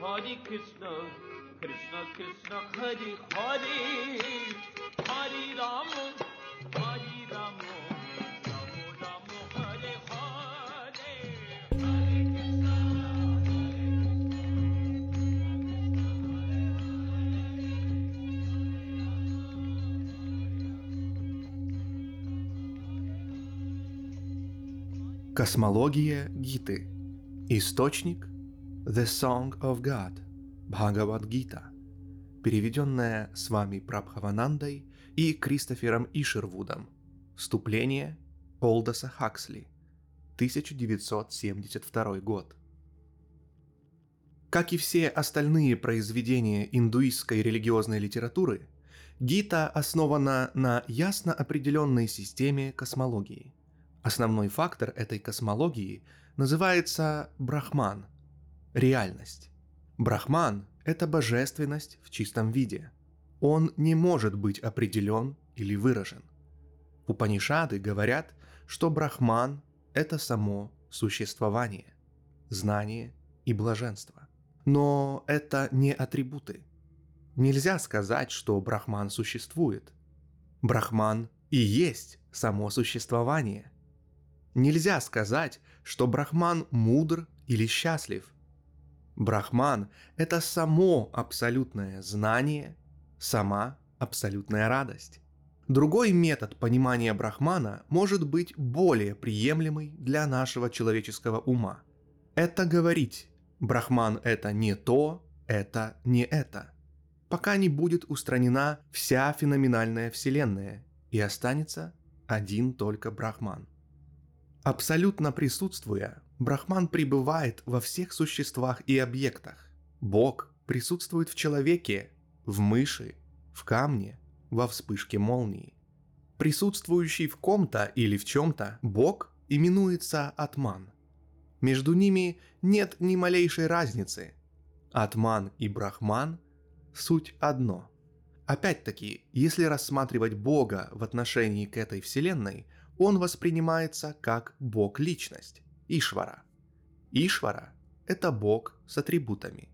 Hare Krishna, Krishna Krishna, Hare Hare, Hare Rama, Hare Rama, Krishna, Космология Гиты. Источник The Song of God. Бхагавад Гита. Переведенная с вами Прабхаванандой и Кристофером Ишервудом. Вступление Олдоса Хаксли. 1972 год. Как и все остальные произведения индуистской религиозной литературы, Гита основана на ясно определенной системе космологии. Основной фактор этой космологии называется Брахман – реальность. Брахман – это божественность в чистом виде. Он не может быть определен или выражен. Упанишады говорят, что Брахман – это само существование, знание и блаженство. Но это не атрибуты. Нельзя сказать, что Брахман существует. Брахман и есть само существование. Нельзя сказать, что Брахман мудр или счастлив. Брахман – это само абсолютное знание, сама абсолютная радость. Другой метод понимания Брахмана может быть более приемлемый для нашего человеческого ума. Это говорить Брахман – это не то, это не это. Пока не будет устранена вся феноменальная вселенная и останется один только Брахман. Абсолютно присутствуя, Брахман пребывает во всех существах и объектах. Бог присутствует в человеке, в мыши, в камне, во вспышке молнии. Присутствующий в ком-то или в чем-то Бог именуется Атман. Между ними нет ни малейшей разницы. Атман и Брахман – суть одно. Опять-таки, если рассматривать Бога в отношении к этой вселенной, он воспринимается как Бог-личность, Ишвара. Ишвара – это Бог с атрибутами.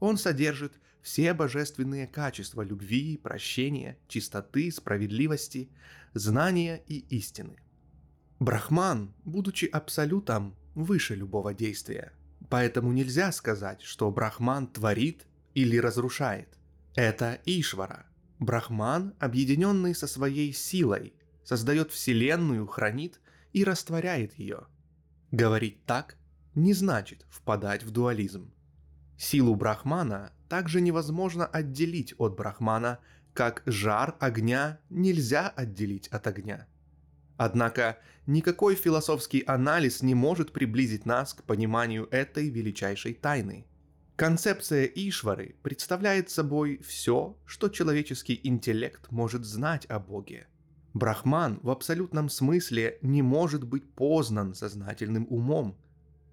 Он содержит все божественные качества любви, прощения, чистоты, справедливости, знания и истины. Брахман, будучи абсолютом, выше любого действия. Поэтому нельзя сказать, что Брахман творит или разрушает. Это Ишвара. Брахман, объединенный со своей силой, создает Вселенную, хранит и растворяет ее. Говорить так не значит впадать в дуализм. Силу Брахмана также невозможно отделить от Брахмана, как жар огня нельзя отделить от огня. Однако никакой философский анализ не может приблизить нас к пониманию этой величайшей тайны. Концепция Ишвары представляет собой все, что человеческий интеллект может знать о Боге – Брахман в абсолютном смысле не может быть познан сознательным умом.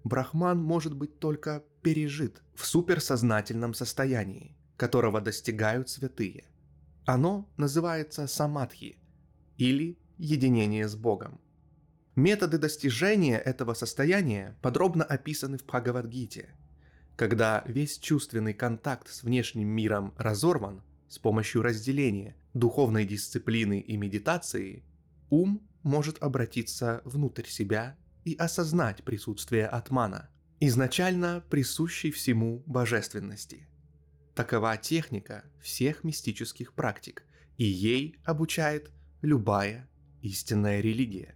Брахман может быть только пережит в суперсознательном состоянии, которого достигают святые. Оно называется самадхи или единение с Богом. Методы достижения этого состояния подробно описаны в Бхагавадгите. Когда весь чувственный контакт с внешним миром разорван с помощью разделения духовной дисциплины и медитации, ум может обратиться внутрь себя и осознать присутствие атмана, изначально присущей всему божественности. Такова техника всех мистических практик, и ей обучает любая истинная религия.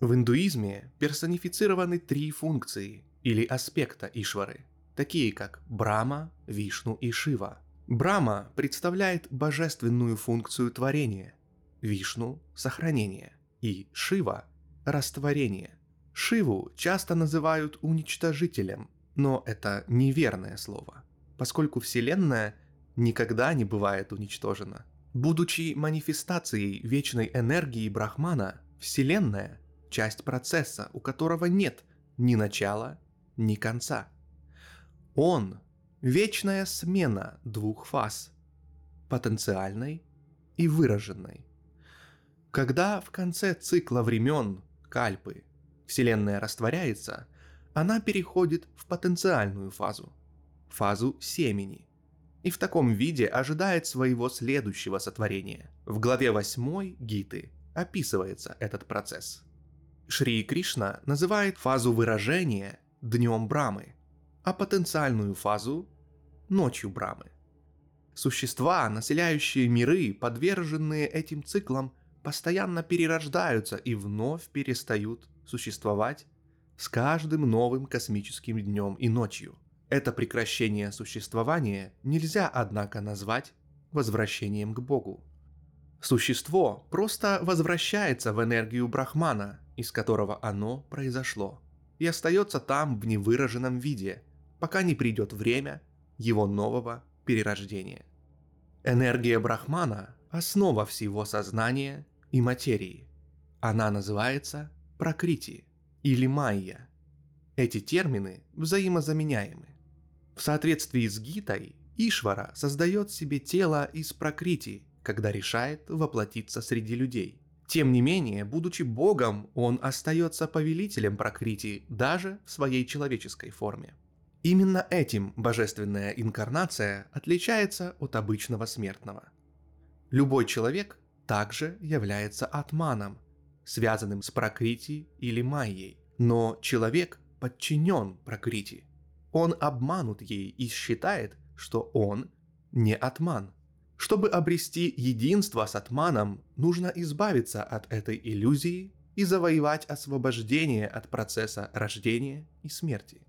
В индуизме персонифицированы три функции или аспекта Ишвары, такие как Брама, Вишну и Шива – Брама представляет божественную функцию творения, Вишну – сохранение и Шива – растворение. Шиву часто называют уничтожителем, но это неверное слово, поскольку Вселенная никогда не бывает уничтожена. Будучи манифестацией вечной энергии Брахмана, Вселенная – часть процесса, у которого нет ни начала, ни конца. Он Вечная смена двух фаз – потенциальной и выраженной. Когда в конце цикла времен Кальпы Вселенная растворяется, она переходит в потенциальную фазу. фазу семени, и в таком виде ожидает своего следующего сотворения. В главе 8 Гиты описывается этот процесс. Шри Кришна называет фазу выражения днем Брамы, а потенциальную фазу – ночью Брамы. Существа, населяющие миры, подверженные этим циклам, постоянно перерождаются и вновь перестают существовать с каждым новым космическим днем и ночью. Это прекращение существования нельзя, однако, назвать возвращением к Богу. Существо просто возвращается в энергию Брахмана, из которого оно произошло, и остается там в невыраженном виде, пока не придет время его нового перерождения. Энергия Брахмана – основа всего сознания и материи. Она называется пракрити или майя. Эти термины взаимозаменяемы. В соответствии с Гитой, Ишвара создает себе тело из пракрити, когда решает воплотиться среди людей. Тем не менее, будучи богом, он остается повелителем пракрити даже в своей человеческой форме. Именно этим божественная инкарнация отличается от обычного смертного. Любой человек также является атманом, связанным с пракрити или майей. Но человек подчинен пракрити. Он обманут ей и считает, что он не атман. Чтобы обрести единство с атманом, нужно избавиться от этой иллюзии и завоевать освобождение от процесса рождения и смерти.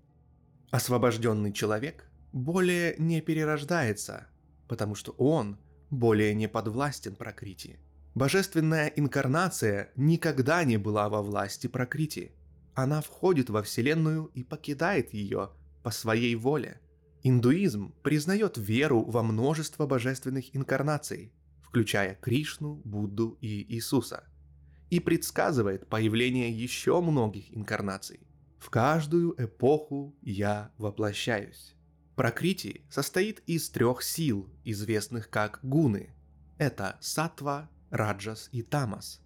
Освобожденный человек более не перерождается, потому что он более не подвластен прокрити. Божественная инкарнация никогда не была во власти прокрити. Она входит во Вселенную и покидает ее по своей воле. Индуизм признает веру во множество божественных инкарнаций, включая Кришну, Будду и Иисуса, и предсказывает появление еще многих инкарнаций. В каждую эпоху я воплощаюсь. Прокрити состоит из трех сил, известных как гуны. Это сатва, раджас и тамас.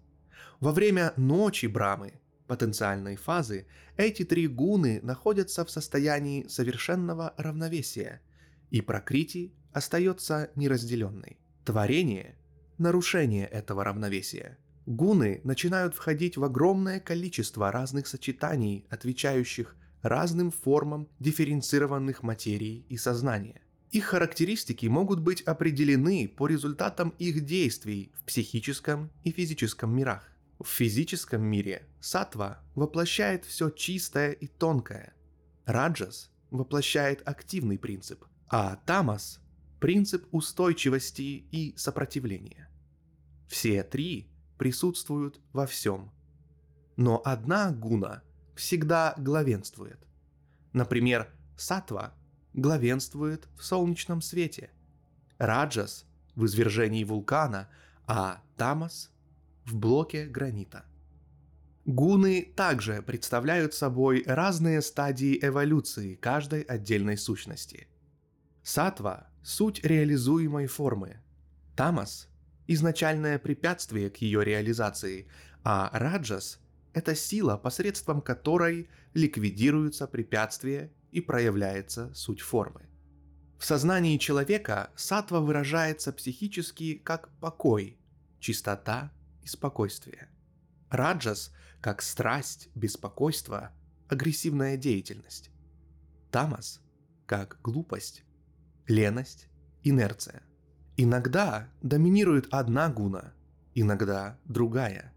Во время ночи Брамы, потенциальной фазы, эти три гуны находятся в состоянии совершенного равновесия, и прокрити остается неразделенной. Творение – нарушение этого равновесия – Гуны начинают входить в огромное количество разных сочетаний, отвечающих разным формам дифференцированных материй и сознания. Их характеристики могут быть определены по результатам их действий в психическом и физическом мирах. В физическом мире сатва воплощает все чистое и тонкое, раджас воплощает активный принцип, а тамас – принцип устойчивости и сопротивления. Все три присутствуют во всем. Но одна гуна всегда главенствует. Например, сатва главенствует в солнечном свете, раджас в извержении вулкана, а тамас в блоке гранита. Гуны также представляют собой разные стадии эволюции каждой отдельной сущности. Сатва – суть реализуемой формы. Тамас изначальное препятствие к ее реализации, а раджас – это сила, посредством которой ликвидируются препятствия и проявляется суть формы. В сознании человека сатва выражается психически как покой, чистота и спокойствие. Раджас – как страсть, беспокойство, агрессивная деятельность. Тамас – как глупость, леность, инерция – Иногда доминирует одна гуна, иногда другая.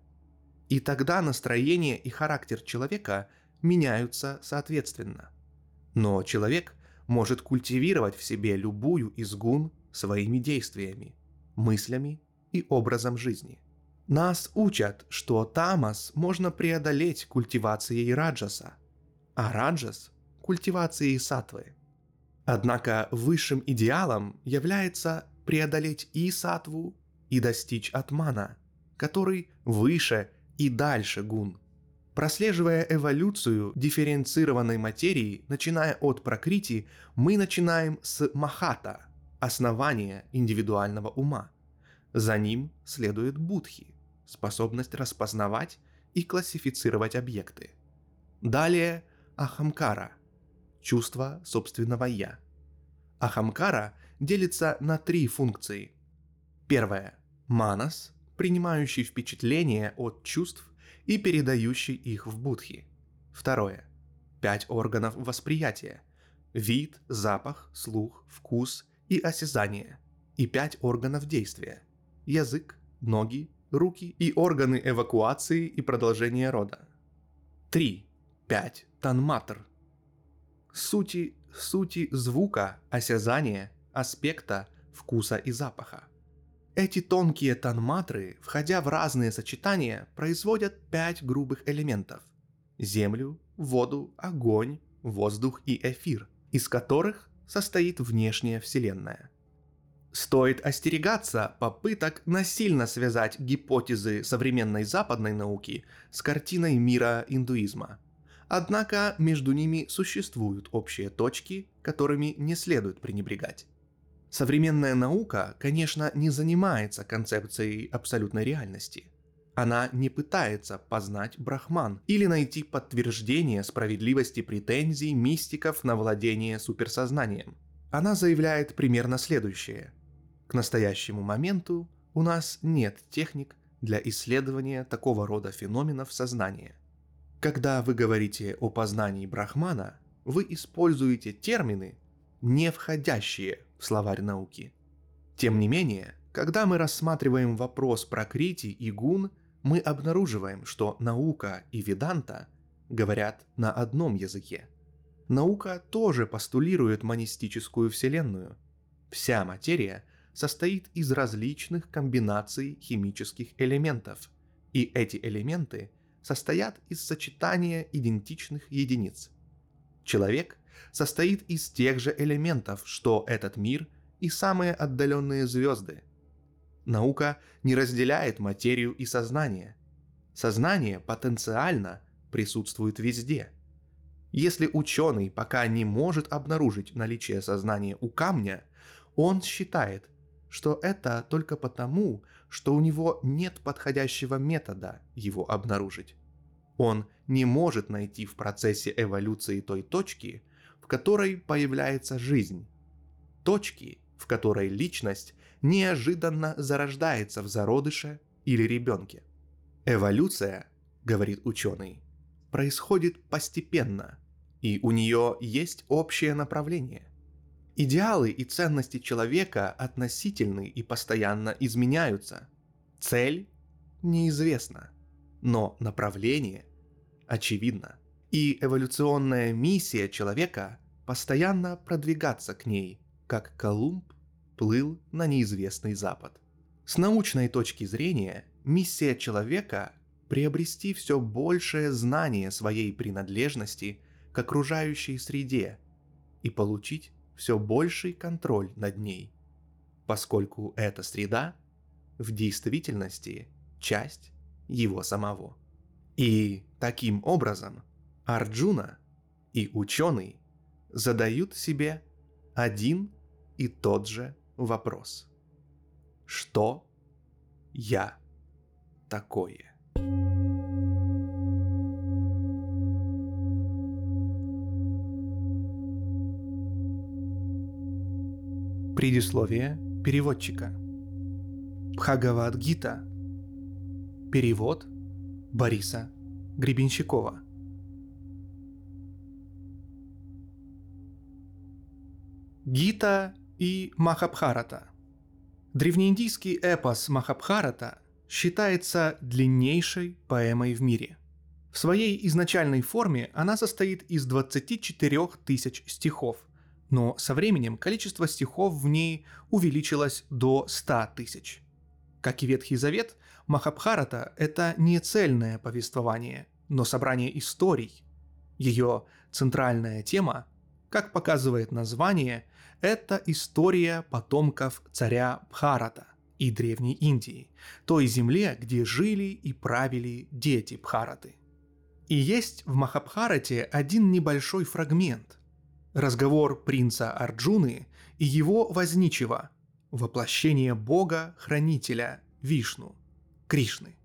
И тогда настроение и характер человека меняются соответственно. Но человек может культивировать в себе любую из гун своими действиями, мыслями и образом жизни. Нас учат, что тамас можно преодолеть культивацией раджаса, а раджас – культивацией сатвы. Однако высшим идеалом является преодолеть и сатву, и достичь атмана, который выше и дальше гун. Прослеживая эволюцию дифференцированной материи, начиная от прокрити, мы начинаем с махата, основания индивидуального ума. За ним следует будхи, способность распознавать и классифицировать объекты. Далее ахамкара, чувство собственного «я». Ахамкара делится на три функции. Первая – манас, принимающий впечатления от чувств и передающий их в будхи. Второе – пять органов восприятия – вид, запах, слух, вкус и осязание. И пять органов действия – язык, ноги, руки и органы эвакуации и продолжения рода. 3. 5. Танматр. Сути, сути звука, осязания, аспекта, вкуса и запаха. Эти тонкие танматры, входя в разные сочетания, производят пять грубых элементов – землю, воду, огонь, воздух и эфир, из которых состоит внешняя Вселенная – Стоит остерегаться попыток насильно связать гипотезы современной западной науки с картиной мира индуизма. Однако между ними существуют общие точки, которыми не следует пренебрегать. Современная наука, конечно, не занимается концепцией абсолютной реальности. Она не пытается познать брахман или найти подтверждение справедливости претензий мистиков на владение суперсознанием. Она заявляет примерно следующее – к настоящему моменту у нас нет техник для исследования такого рода феноменов сознания. Когда вы говорите о познании Брахмана, вы используете термины, не входящие словарь науки. Тем не менее, когда мы рассматриваем вопрос про Крити и Гун, мы обнаруживаем, что наука и веданта говорят на одном языке. Наука тоже постулирует монистическую вселенную. Вся материя – состоит из различных комбинаций химических элементов, и эти элементы состоят из сочетания идентичных единиц. Человек состоит из тех же элементов, что этот мир и самые отдаленные звезды. Наука не разделяет материю и сознание. Сознание потенциально присутствует везде. Если ученый пока не может обнаружить наличие сознания у камня, он считает, что это только потому, что у него нет подходящего метода его обнаружить. Он не может найти в процессе эволюции той точки, в которой появляется жизнь. Точки, в которой личность неожиданно зарождается в зародыше или ребенке. Эволюция, говорит ученый, происходит постепенно, и у нее есть общее направление – Идеалы и ценности человека относительны и постоянно изменяются. Цель неизвестна, но направление очевидно. И эволюционная миссия человека постоянно продвигаться к ней, как Колумб плыл на неизвестный запад. С научной точки зрения, миссия человека – приобрести все большее знание своей принадлежности к окружающей среде и получить все больший контроль над ней, поскольку эта среда в действительности часть его самого. И таким образом Арджуна и ученый задают себе один и тот же вопрос. Что я такое? Предисловие переводчика. Бхагавад-гита. Перевод Бориса Гребенщикова. Гита и Махабхарата. Древнеиндийский эпос Махабхарата считается длиннейшей поэмой в мире. В своей изначальной форме она состоит из 24 тысяч стихов – но со временем количество стихов в ней увеличилось до 100 тысяч. Как и Ветхий Завет, Махабхарата – это не цельное повествование, но собрание историй. Ее центральная тема, как показывает название, это история потомков царя Бхарата и Древней Индии, той земле, где жили и правили дети Бхараты. И есть в Махабхарате один небольшой фрагмент – Разговор принца Арджуны и его возничего, воплощение бога-хранителя Вишну, Кришны.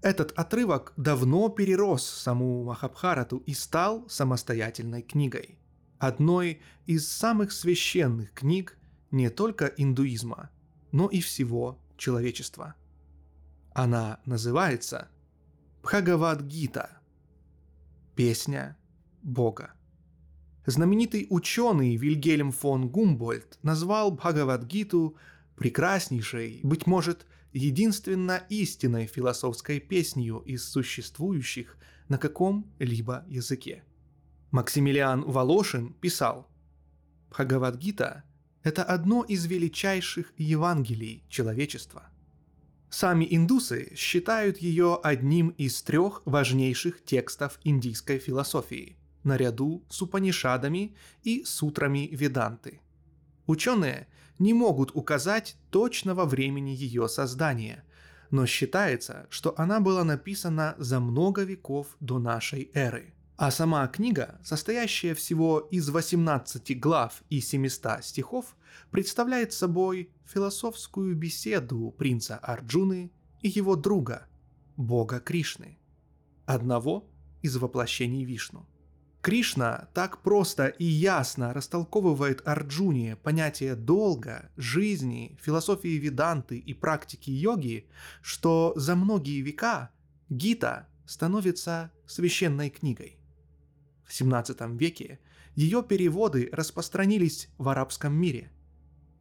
Этот отрывок давно перерос саму Махабхарату и стал самостоятельной книгой. Одной из самых священных книг не только индуизма, но и всего человечества. Она называется Бхагавад-гита – «Песня Бога». Знаменитый ученый Вильгельм фон Гумбольд назвал Бхагавад-гиту прекраснейшей, быть может, единственно истинной философской песнью из существующих на каком-либо языке. Максимилиан Волошин писал «Бхагавадгита – это одно из величайших Евангелий человечества. Сами индусы считают ее одним из трех важнейших текстов индийской философии, наряду с Упанишадами и сутрами Веданты. Ученые не могут указать точного времени ее создания, но считается, что она была написана за много веков до нашей эры. А сама книга, состоящая всего из 18 глав и 700 стихов, представляет собой философскую беседу принца Арджуны и его друга, бога Кришны, одного из воплощений Вишну – Кришна так просто и ясно растолковывает Арджуне понятие долга, жизни, философии веданты и практики йоги, что за многие века Гита становится священной книгой. В 17 веке ее переводы распространились в арабском мире –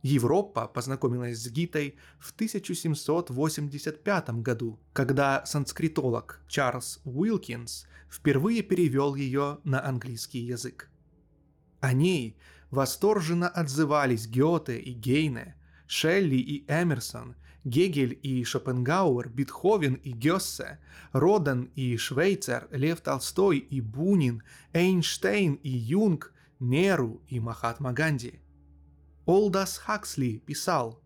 Европа познакомилась с Гитой в 1785 году, когда санскритолог Чарльз Уилкинс впервые перевел ее на английский язык. О ней восторженно отзывались Гёте и Гейне, Шелли и Эмерсон, Гегель и Шопенгауэр, Бетховен и Гёссе, Роден и Швейцер, Лев Толстой и Бунин, Эйнштейн и Юнг, Неру и Махатма Ганди – Олдас Хаксли писал,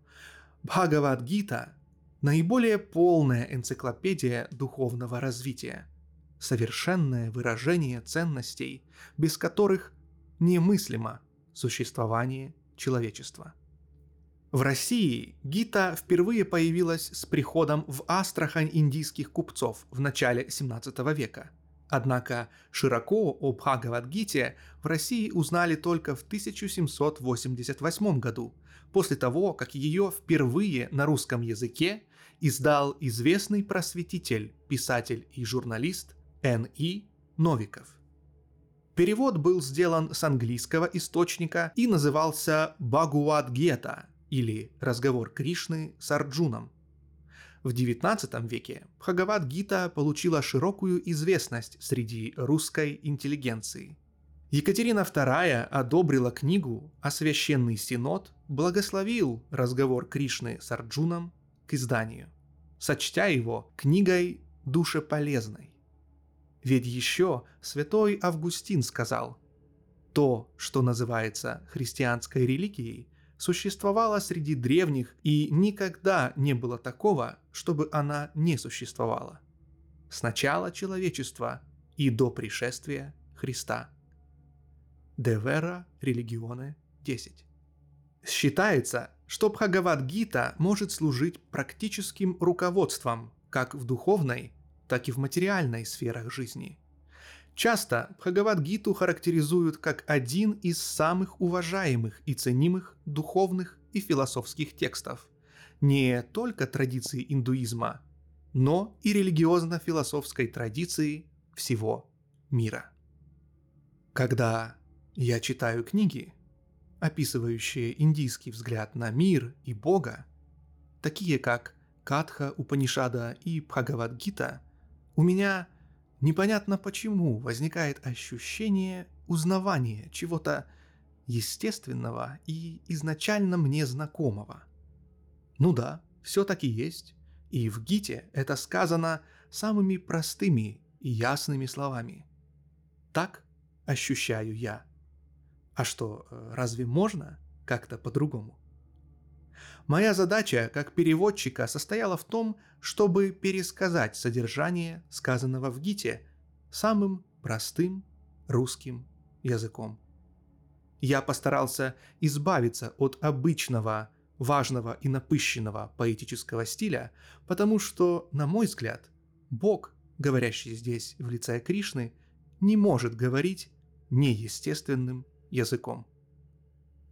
Бхагавад-гита – наиболее полная энциклопедия духовного развития, совершенное выражение ценностей, без которых немыслимо существование человечества. В России Гита впервые появилась с приходом в Астрахань индийских купцов в начале 17 века – Однако широко о Бхагавадгите в России узнали только в 1788 году, после того, как ее впервые на русском языке издал известный просветитель, писатель и журналист Н.И. Новиков. Перевод был сделан с английского источника и назывался Бхагавадгета или «Разговор Кришны с Арджуном», в XIX веке Бхагавад-гита получила широкую известность среди русской интеллигенции. Екатерина II одобрила книгу, а Священный Синод благословил разговор Кришны с Арджуном к изданию, сочтя его книгой душеполезной. Ведь еще святой Августин сказал, то, что называется христианской религией, существовала среди древних, и никогда не было такого, чтобы она не существовала. С начала человечества и до пришествия Христа. Vera Religione 10. Считается, что Бхагавад-гита может служить практическим руководством как в духовной, так и в материальной сферах жизни – Часто Бхагавад-гиту характеризуют как один из самых уважаемых и ценимых духовных и философских текстов не только традиции индуизма, но и религиозно-философской традиции всего мира. Когда я читаю книги, описывающие индийский взгляд на мир и Бога, такие как Катха Упанишада и Бхагавад-гита, у меня – Непонятно почему возникает ощущение узнавания чего-то естественного и изначально мне знакомого. Ну да, все таки есть, и в Гите это сказано самыми простыми и ясными словами. Так ощущаю я. А что, разве можно как-то по-другому? Моя задача как переводчика состояла в том, чтобы пересказать содержание сказанного в Гите самым простым русским языком. Я постарался избавиться от обычного, важного и напыщенного поэтического стиля, потому что, на мой взгляд, Бог, говорящий здесь в лице Кришны, не может говорить неестественным языком.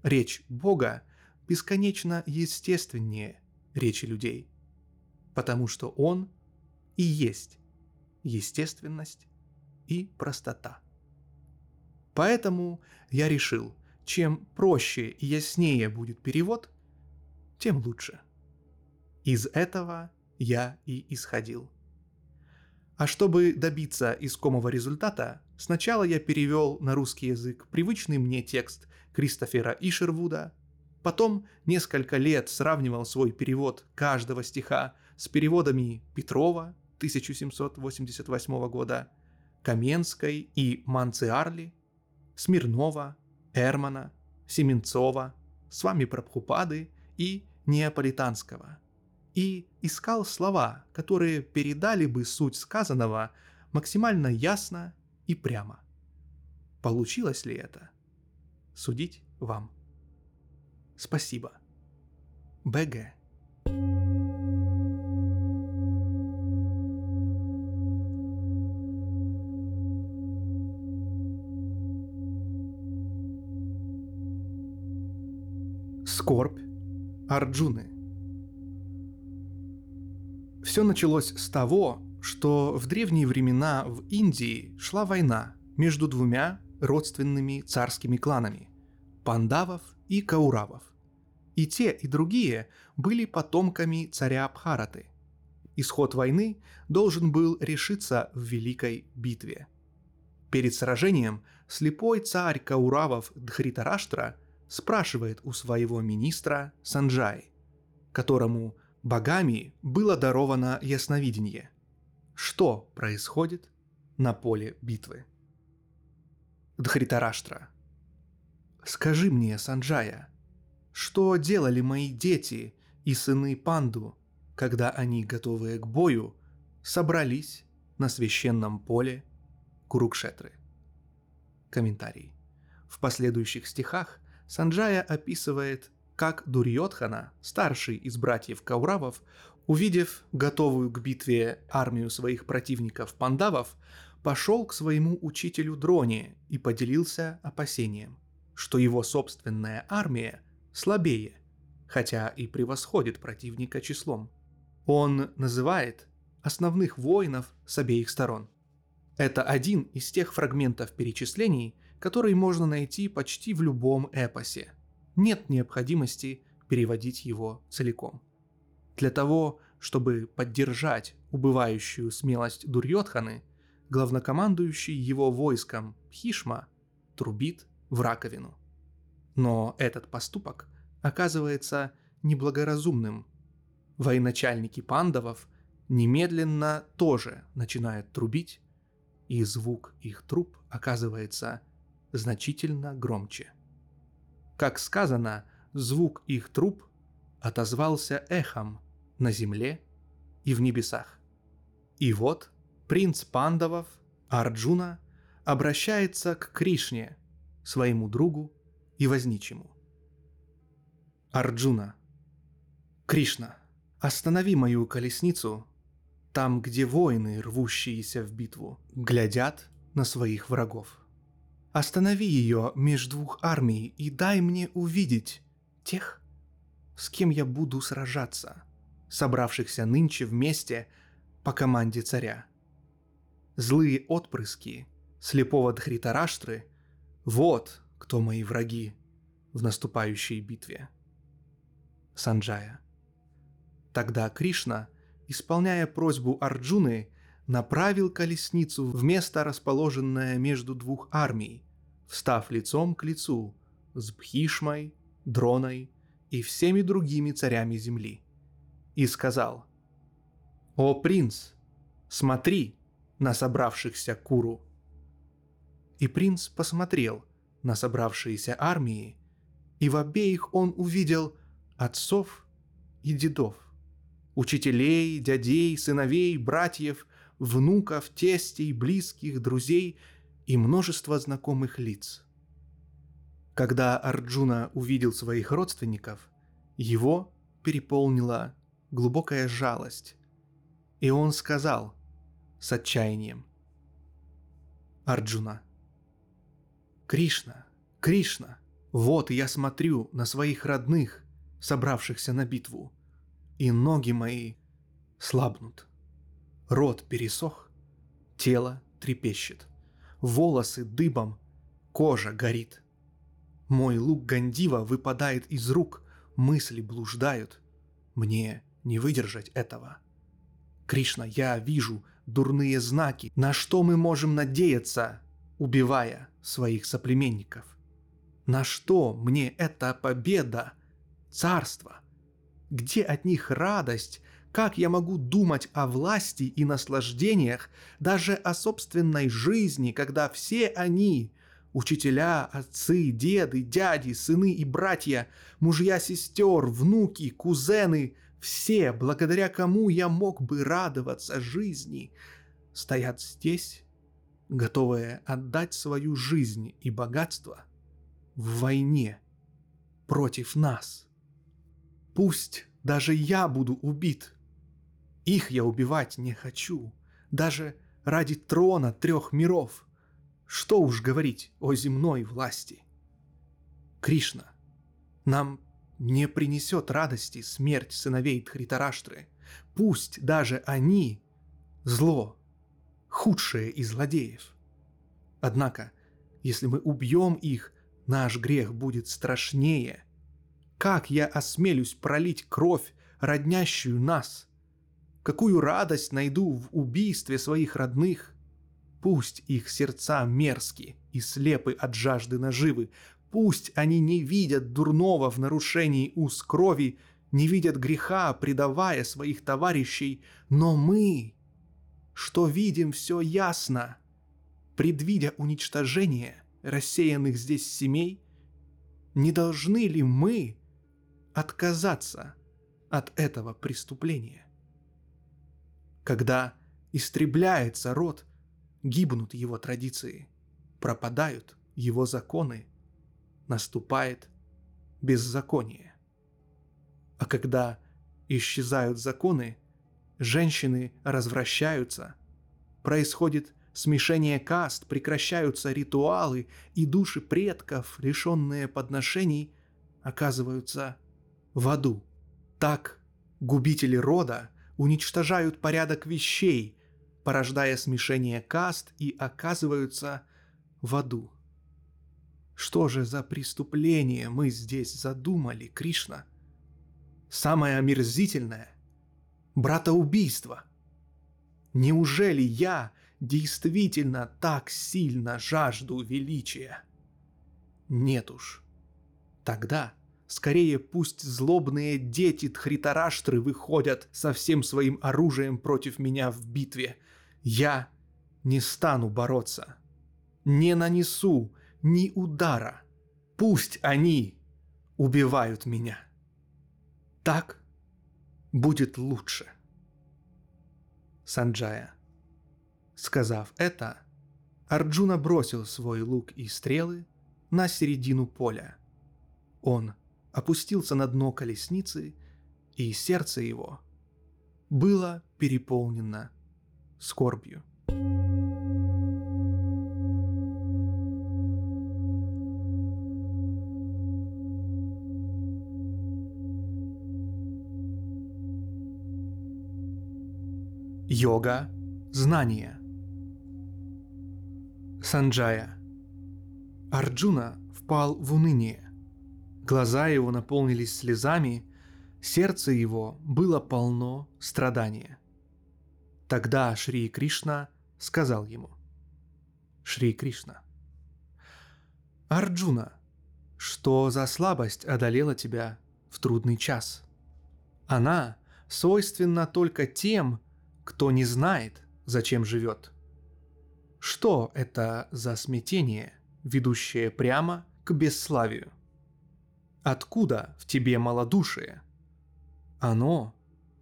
Речь Бога бесконечно естественнее речи людей, потому что Он и есть естественность и простота. Поэтому я решил, чем проще и яснее будет перевод, тем лучше. Из этого я и исходил. А чтобы добиться искомого результата, сначала я перевел на русский язык привычный мне текст Кристофера Ишервуда, потом несколько лет сравнивал свой перевод каждого стиха с переводами Петрова 1788 года, Каменской и Манциарли, Смирнова, Эрмана, Семенцова, с вами Прабхупады и Неаполитанского. И искал слова, которые передали бы суть сказанного максимально ясно и прямо. Получилось ли это? Судить вам. Спасибо. БГ. Скорбь Арджуны. Все началось с того, что в древние времена в Индии шла война между двумя родственными царскими кланами – пандавов и кауравов. И те, и другие были потомками царя Абхараты. Исход войны должен был решиться в Великой битве. Перед сражением слепой царь Кауравов Дхритараштра – спрашивает у своего министра Санджай, которому богами было даровано ясновидение, что происходит на поле битвы. Дхритараштра. Скажи мне, Санджая, что делали мои дети и сыны Панду, когда они, готовые к бою, собрались на священном поле Курукшетры? Комментарий. В последующих стихах Санджая описывает, как Дурьотхана, старший из братьев Кауравов, увидев готовую к битве армию своих противников пандавов, пошел к своему учителю Дроне и поделился опасением, что его собственная армия слабее, хотя и превосходит противника числом. Он называет основных воинов с обеих сторон. Это один из тех фрагментов перечислений, который можно найти почти в любом эпосе. Нет необходимости переводить его целиком. Для того, чтобы поддержать убывающую смелость Дурьотханы, главнокомандующий его войском Хишма трубит в раковину. Но этот поступок оказывается неблагоразумным. Военачальники пандавов немедленно тоже начинают трубить, и звук их труб оказывается значительно громче. Как сказано, звук их труб отозвался эхом на земле и в небесах. И вот принц Пандавов, Арджуна, обращается к Кришне, своему другу и возничему. Арджуна. Кришна, останови мою колесницу там, где воины, рвущиеся в битву, глядят на своих врагов. Останови ее меж двух армий и дай мне увидеть тех, с кем я буду сражаться, собравшихся нынче вместе по команде царя. Злые отпрыски слепого Дхритараштры – вот кто мои враги в наступающей битве. Санджая. Тогда Кришна, исполняя просьбу Арджуны, направил колесницу в место, расположенное между двух армий, встав лицом к лицу с Бхишмой, Дроной и всеми другими царями земли, и сказал, «О принц, смотри на собравшихся Куру!» И принц посмотрел на собравшиеся армии, и в обеих он увидел отцов и дедов, учителей, дядей, сыновей, братьев внуков, тестей, близких, друзей и множество знакомых лиц. Когда Арджуна увидел своих родственников, его переполнила глубокая жалость, и он сказал с отчаянием Арджуна, «Кришна, Кришна, вот я смотрю на своих родных, собравшихся на битву, и ноги мои слабнут. Рот пересох, тело трепещет, волосы дыбом, кожа горит. Мой лук Гандива выпадает из рук, мысли блуждают. Мне не выдержать этого. Кришна, я вижу дурные знаки, на что мы можем надеяться, убивая своих соплеменников. На что мне эта победа, царство? Где от них радость? Как я могу думать о власти и наслаждениях, даже о собственной жизни, когда все они, учителя, отцы, деды, дяди, сыны и братья, мужья сестер, внуки, кузены, все, благодаря кому я мог бы радоваться жизни, стоят здесь, готовые отдать свою жизнь и богатство в войне против нас. Пусть даже я буду убит. Их я убивать не хочу, даже ради трона трех миров. Что уж говорить о земной власти. Кришна, нам не принесет радости смерть сыновей Дхритараштры. Пусть даже они – зло, худшее из злодеев. Однако, если мы убьем их, наш грех будет страшнее. Как я осмелюсь пролить кровь, роднящую нас? Какую радость найду в убийстве своих родных? Пусть их сердца мерзки и слепы от жажды наживы, Пусть они не видят дурного в нарушении уз крови, не видят греха, предавая своих товарищей, но мы, что видим все ясно, предвидя уничтожение рассеянных здесь семей, не должны ли мы отказаться от этого преступления? Когда истребляется род, гибнут его традиции, пропадают его законы – наступает беззаконие. А когда исчезают законы, женщины развращаются, происходит смешение каст, прекращаются ритуалы, и души предков, лишенные подношений, оказываются в аду. Так губители рода уничтожают порядок вещей, порождая смешение каст и оказываются в аду. Что же за преступление мы здесь задумали, Кришна? Самое омерзительное – братоубийство. Неужели я действительно так сильно жажду величия? Нет уж. Тогда скорее пусть злобные дети Тхритараштры выходят со всем своим оружием против меня в битве. Я не стану бороться. Не нанесу ни удара. Пусть они убивают меня. Так будет лучше. Санджая. Сказав это, Арджуна бросил свой лук и стрелы на середину поля. Он опустился на дно колесницы, и сердце его было переполнено скорбью. Йога – знание. Санджая. Арджуна впал в уныние. Глаза его наполнились слезами, сердце его было полно страдания. Тогда Шри Кришна сказал ему. Шри Кришна. Арджуна, что за слабость одолела тебя в трудный час? Она свойственна только тем, кто не знает, зачем живет. Что это за смятение, ведущее прямо к бесславию? Откуда в тебе малодушие? Оно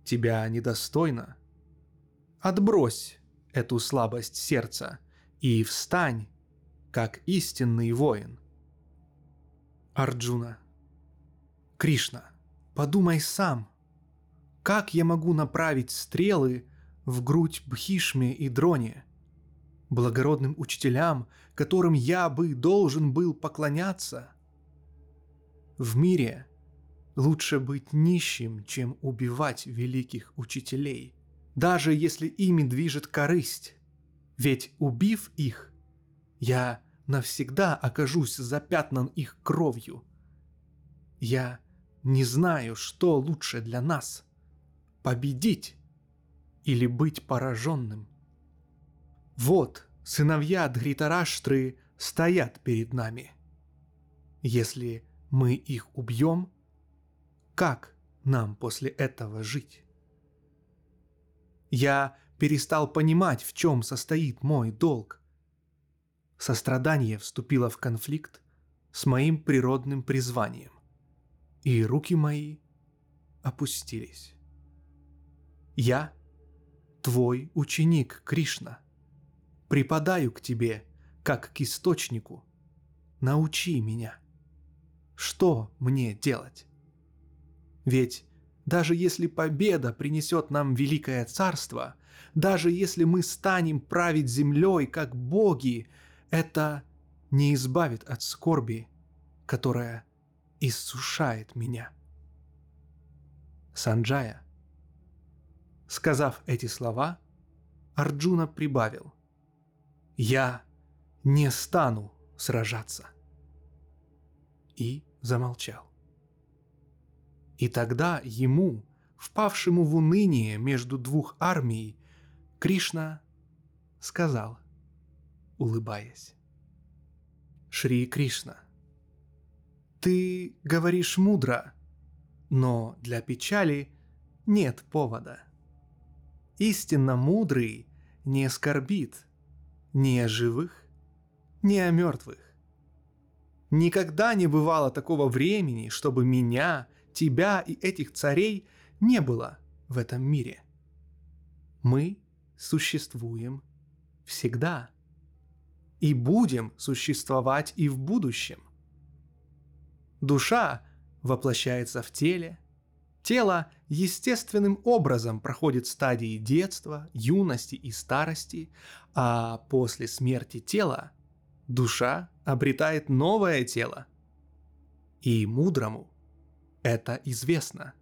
тебя недостойно. Отбрось эту слабость сердца и встань, как истинный воин. Арджуна. Кришна, подумай сам, как я могу направить стрелы в грудь Бхишме и Дроне. благородным учителям, которым я бы должен был поклоняться. В мире лучше быть нищим, чем убивать великих учителей, даже если ими движет корысть. Ведь убив их, я навсегда окажусь запятнан их кровью. Я не знаю, что лучше для нас – победить или быть пораженным. Вот сыновья Дхритараштры стоят перед нами. Если мы их убьем, как нам после этого жить? Я перестал понимать, в чем состоит мой долг. Сострадание вступило в конфликт с моим природным призванием, и руки мои опустились. Я твой ученик Кришна. Припадаю к тебе, как к источнику. Научи меня. Что мне делать? Ведь даже если победа принесет нам великое царство, даже если мы станем править землей, как боги, это не избавит от скорби, которая иссушает меня. Санджая – Сказав эти слова, Арджуна прибавил. «Я не стану сражаться». И замолчал. И тогда ему, впавшему в уныние между двух армий, Кришна сказал, улыбаясь. Шри Кришна, ты говоришь мудро, но для печали нет повода истинно мудрый не скорбит ни о живых, ни о мертвых. Никогда не бывало такого времени, чтобы меня, тебя и этих царей не было в этом мире. Мы существуем всегда и будем существовать и в будущем. Душа воплощается в теле – Тело естественным образом проходит стадии детства, юности и старости, а после смерти тела душа обретает новое тело. И мудрому это известно.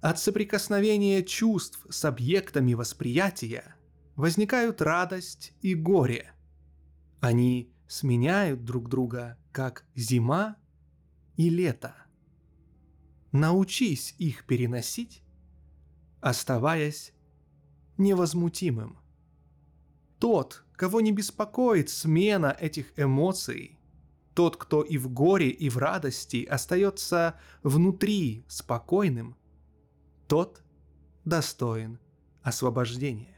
От соприкосновения чувств с объектами восприятия возникают радость и горе. Они сменяют друг друга, как зима и лето – научись их переносить, оставаясь невозмутимым. Тот, кого не беспокоит смена этих эмоций, тот, кто и в горе, и в радости остается внутри спокойным, тот достоин освобождения.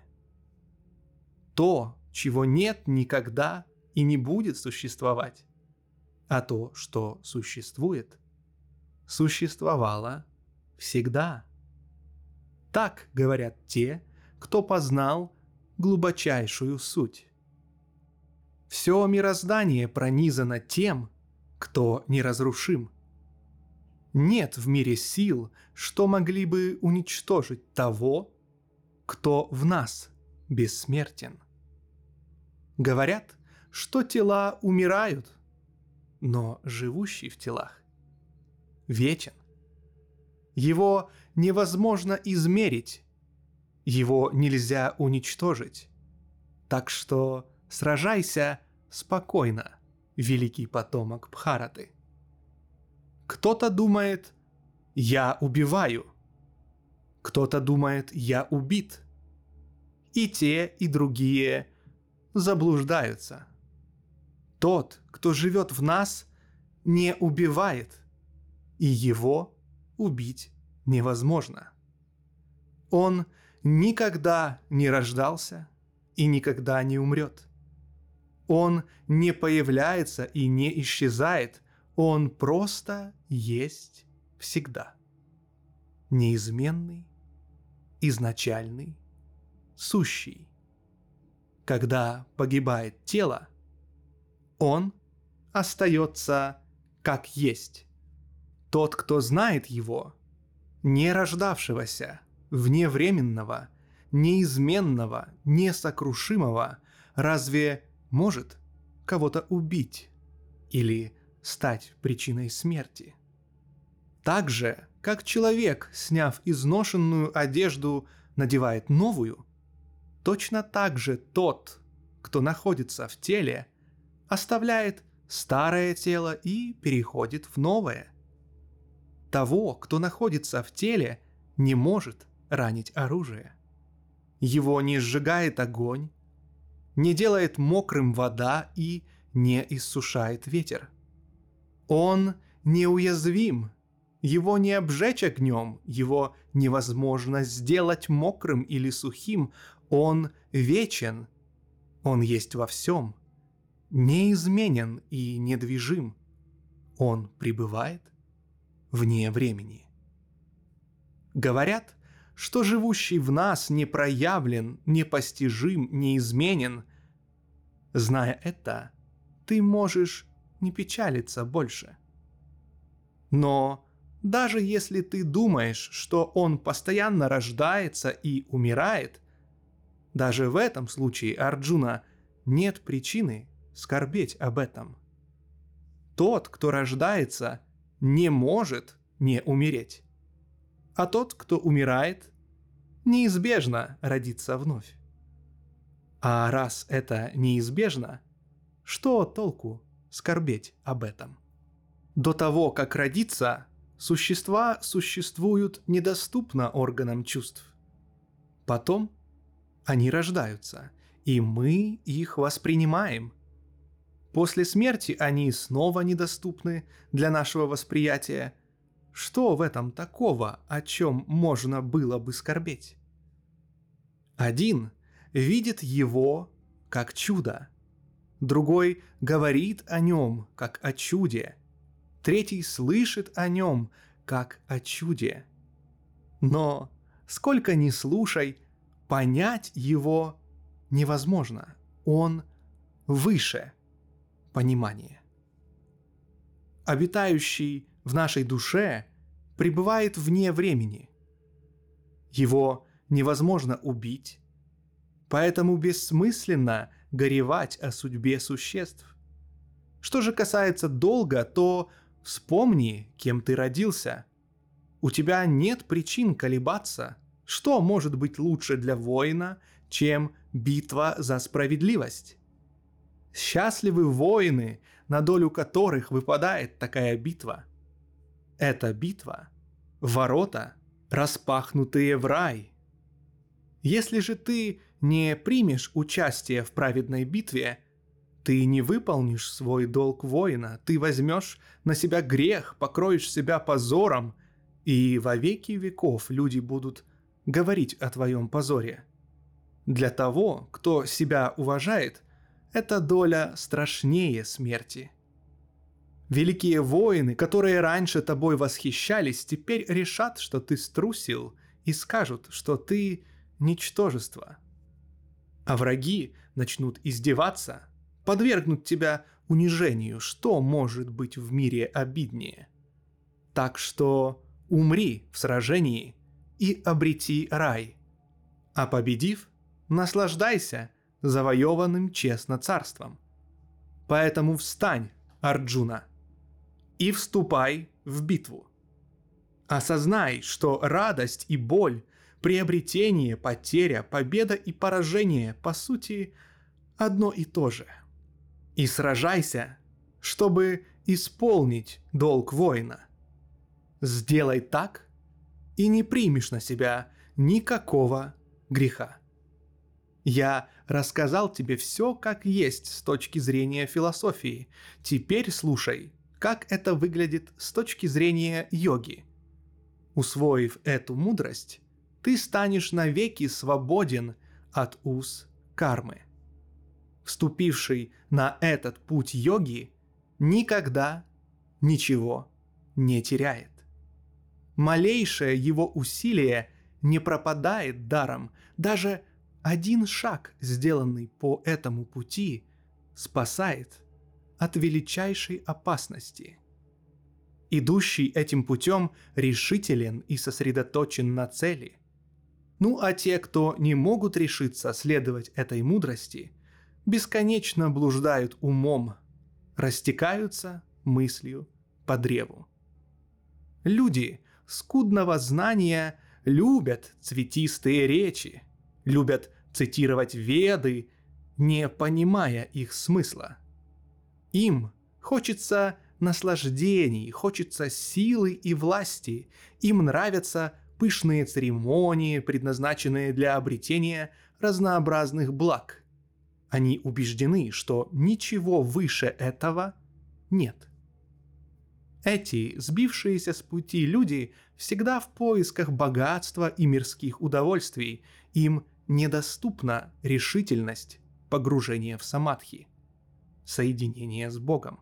То, чего нет никогда и не будет существовать, а то, что существует – существовала всегда. Так говорят те, кто познал глубочайшую суть. Все мироздание пронизано тем, кто неразрушим. Нет в мире сил, что могли бы уничтожить того, кто в нас бессмертен. Говорят, что тела умирают, но живущий в телах вечен. Его невозможно измерить, его нельзя уничтожить. Так что сражайся спокойно, великий потомок Бхараты. Кто-то думает, я убиваю. Кто-то думает, я убит. И те, и другие заблуждаются. Тот, кто живет в нас, не убивает – и его убить невозможно. Он никогда не рождался и никогда не умрет. Он не появляется и не исчезает, он просто есть всегда. Неизменный, изначальный, сущий. Когда погибает тело, он остается как есть тот, кто знает его, не рождавшегося, вневременного, неизменного, несокрушимого, разве может кого-то убить или стать причиной смерти? Так же, как человек, сняв изношенную одежду, надевает новую, точно так же тот, кто находится в теле, оставляет старое тело и переходит в новое. Того, кто находится в теле, не может ранить оружие. Его не сжигает огонь, не делает мокрым вода и не иссушает ветер. Он неуязвим, его не обжечь огнем, его невозможно сделать мокрым или сухим, он вечен, он есть во всем, неизменен и недвижим, он пребывает вне времени. Говорят, что живущий в нас не проявлен, непостижим, неизменен. Зная это, ты можешь не печалиться больше. Но даже если ты думаешь, что он постоянно рождается и умирает, даже в этом случае, Арджуна, нет причины скорбеть об этом. Тот, кто рождается, не может не умереть а тот, кто умирает, неизбежно родится вновь. А раз это неизбежно, что толку скорбеть об этом? До того, как родиться, существа существуют недоступно органам чувств. Потом они рождаются, и мы их воспринимаем. После смерти они снова недоступны для нашего восприятия – что в этом такого, о чем можно было бы скорбеть? Один видит его как чудо, другой говорит о нем как о чуде, третий слышит о нем как о чуде. Но сколько ни слушай, понять его невозможно. Он выше понимания. Обитающий в нашей душе пребывает вне времени. Его невозможно убить, поэтому бессмысленно горевать о судьбе существ. Что же касается долга, то вспомни, кем ты родился. У тебя нет причин колебаться. Что может быть лучше для воина, чем битва за справедливость? Счастливы воины, на долю которых выпадает такая битва – эта битва – ворота, распахнутые в рай. Если же ты не примешь участие в праведной битве, ты не выполнишь свой долг воина, ты возьмешь на себя грех, покроешь себя позором, и во веки веков люди будут говорить о твоем позоре. Для того, кто себя уважает, эта доля страшнее смерти – Великие воины, которые раньше тобой восхищались, теперь решат, что ты струсил, и скажут, что ты ничтожество. А враги начнут издеваться, подвергнут тебя унижению, что может быть в мире обиднее. Так что умри в сражении и обрети рай. А победив, наслаждайся завоеванным честно царством. Поэтому встань, Арджуна – и вступай в битву. Осознай, что радость и боль, приобретение, потеря, победа и поражение, по сути, одно и то же. И сражайся, чтобы исполнить долг воина. Сделай так, и не примешь на себя никакого греха. Я рассказал тебе все как есть с точки зрения философии. Теперь слушай как это выглядит с точки зрения йоги. Усвоив эту мудрость, ты станешь навеки свободен от уз кармы. Вступивший на этот путь йоги никогда ничего не теряет. Малейшее его усилие не пропадает даром, даже один шаг, сделанный по этому пути, спасает – от величайшей опасности. Идущий этим путем решителен и сосредоточен на цели. Ну а те, кто не могут решиться следовать этой мудрости, бесконечно блуждают умом, растекаются мыслью по древу. Люди скудного знания любят цветистые речи, любят цитировать веды, не понимая их смысла. Им хочется наслаждений, хочется силы и власти, им нравятся пышные церемонии, предназначенные для обретения разнообразных благ. Они убеждены, что ничего выше этого нет. Эти сбившиеся с пути люди всегда в поисках богатства и мирских удовольствий. Им недоступна решительность погружения в самадхи, соединение с Богом.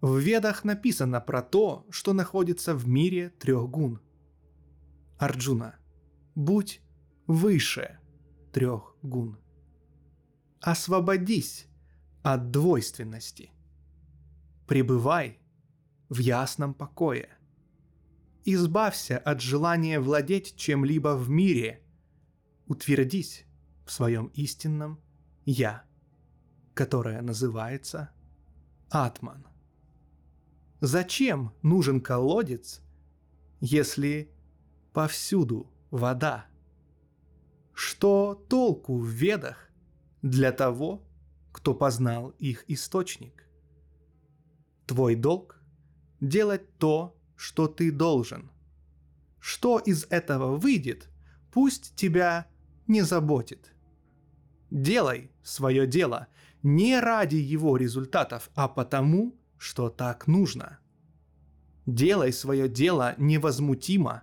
В Ведах написано про то, что находится в мире трех гун. Арджуна, будь выше трех гун. Освободись от двойственности. Пребывай в ясном покое. Избавься от желания владеть чем-либо в мире. Утвердись в своем истинном «Я», которое называется Атман. Зачем нужен колодец, если повсюду вода? Что толку в ведах для того, кто познал их источник? Твой долг делать то, что ты должен. Что из этого выйдет, пусть тебя не заботит. Делай свое дело не ради его результатов, а потому, что так нужно. Делай свое дело невозмутимо,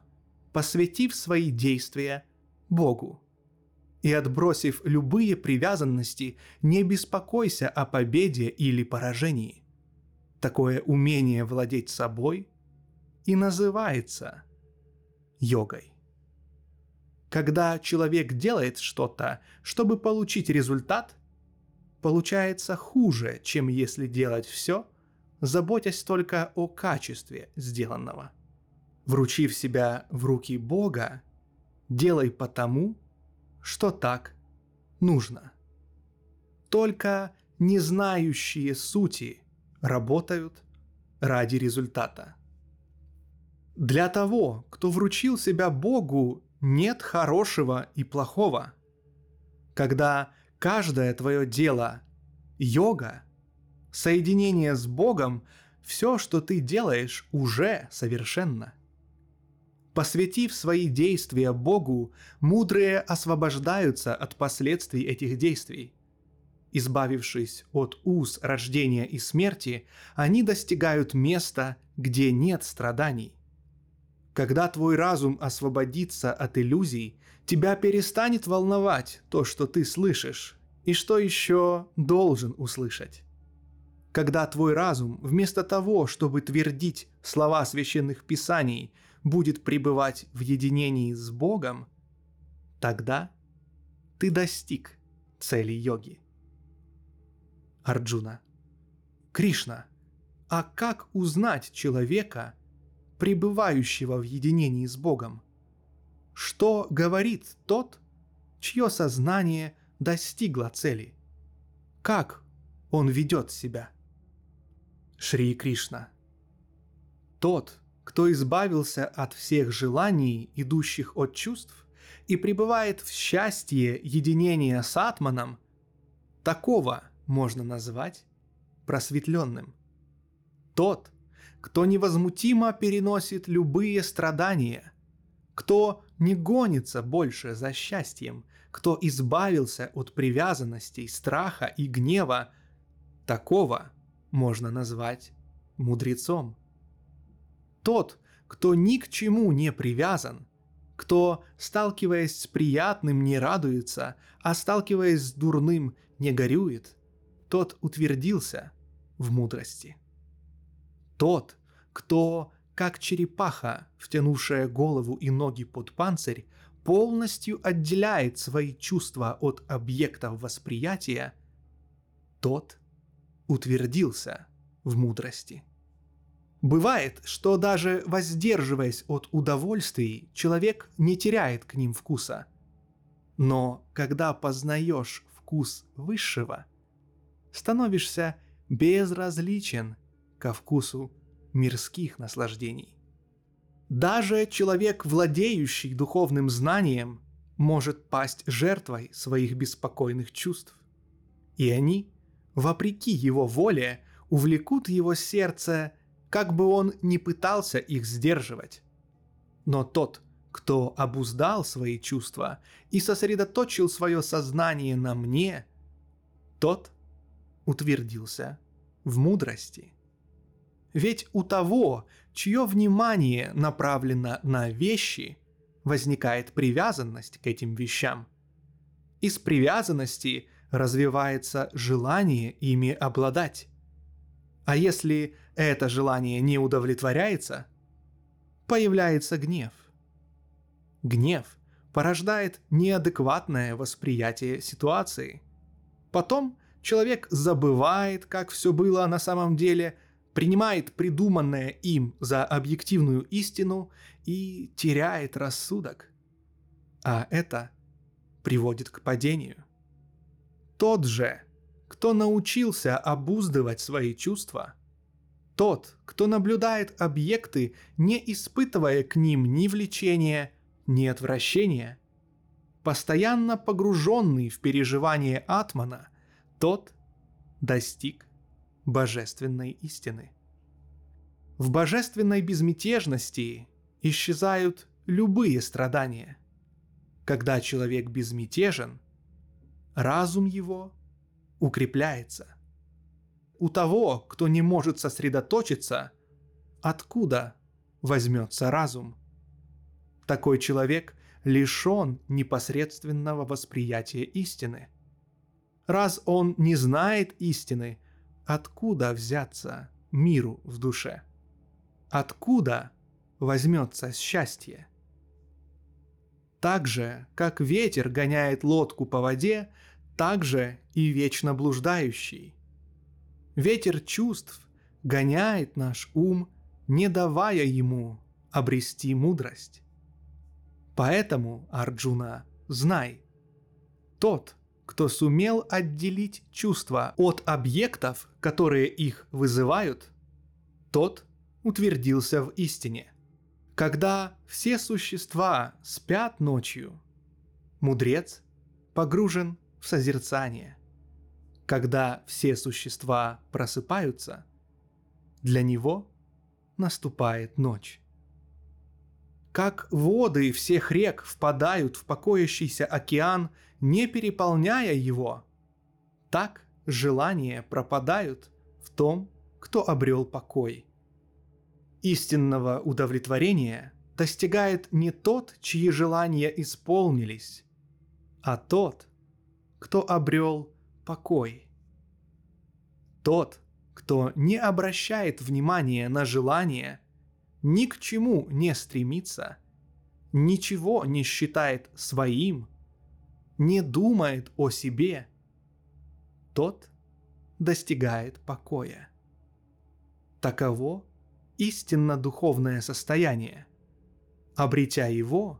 посвятив свои действия Богу. И отбросив любые привязанности, не беспокойся о победе или поражении. Такое умение владеть собой и называется йогой. Когда человек делает что-то, чтобы получить результат, получается хуже, чем если делать все, заботясь только о качестве сделанного. Вручив себя в руки Бога, делай потому, что так нужно. Только не знающие сути работают ради результата. Для того, кто вручил себя Богу, нет хорошего и плохого. Когда каждое твое дело – йога, соединение с Богом, все, что ты делаешь, уже совершенно. Посвятив свои действия Богу, мудрые освобождаются от последствий этих действий – Избавившись от уз рождения и смерти, они достигают места, где нет страданий. Когда твой разум освободится от иллюзий, тебя перестанет волновать то, что ты слышишь, и что еще должен услышать. Когда твой разум, вместо того, чтобы твердить слова священных писаний, будет пребывать в единении с Богом, тогда ты достиг цели йоги. Арджуна. Кришна, а как узнать человека, пребывающего в единении с Богом? Что говорит тот, чье сознание достигло цели? Как он ведет себя? Шри Кришна. Тот, кто избавился от всех желаний, идущих от чувств, и пребывает в счастье единения с Атманом, такого можно назвать просветленным. Тот, кто невозмутимо переносит любые страдания, кто не гонится больше за счастьем, кто избавился от привязанностей, страха и гнева, такого можно назвать мудрецом. Тот, кто ни к чему не привязан, кто, сталкиваясь с приятным, не радуется, а сталкиваясь с дурным, не горюет – тот утвердился в мудрости. Тот, кто, как черепаха, втянувшая голову и ноги под панцирь, полностью отделяет свои чувства от объектов восприятия, тот утвердился в мудрости. Бывает, что даже воздерживаясь от удовольствий, человек не теряет к ним вкуса. Но когда познаешь вкус высшего – становишься безразличен ко вкусу мирских наслаждений. Даже человек, владеющий духовным знанием, может пасть жертвой своих беспокойных чувств. И они, вопреки его воле, увлекут его сердце, как бы он ни пытался их сдерживать. Но тот, кто обуздал свои чувства и сосредоточил свое сознание на мне, тот утвердился в мудрости. Ведь у того, чье внимание направлено на вещи, возникает привязанность к этим вещам. Из привязанности развивается желание ими обладать. А если это желание не удовлетворяется, появляется гнев. Гнев порождает неадекватное восприятие ситуации. Потом человек забывает, как все было на самом деле, принимает придуманное им за объективную истину и теряет рассудок. А это приводит к падению. Тот же, кто научился обуздывать свои чувства, тот, кто наблюдает объекты, не испытывая к ним ни влечения, ни отвращения, постоянно погруженный в переживание атмана, тот достиг божественной истины. В божественной безмятежности исчезают любые страдания. Когда человек безмятежен, разум его укрепляется. У того, кто не может сосредоточиться, откуда возьмется разум? Такой человек лишен непосредственного восприятия истины. Раз он не знает истины, откуда взяться миру в душе? Откуда возьмется счастье? Так же, как ветер гоняет лодку по воде, так же и вечно блуждающий. Ветер чувств гоняет наш ум, не давая ему обрести мудрость. Поэтому, Арджуна, знай, тот, кто сумел отделить чувства от объектов, которые их вызывают, тот утвердился в истине. Когда все существа спят ночью, мудрец погружен в созерцание. Когда все существа просыпаются, для него наступает ночь. Как воды всех рек впадают в покоящийся океан, не переполняя его, так желания пропадают в том, кто обрел покой – Истинного удовлетворения достигает не тот, чьи желания исполнились, а тот, кто обрел покой. Тот, кто не обращает внимания на желания, ни к чему не стремится, ничего не считает своим, не думает о себе, тот достигает покоя. Таково истинно духовное состояние. Обретя его,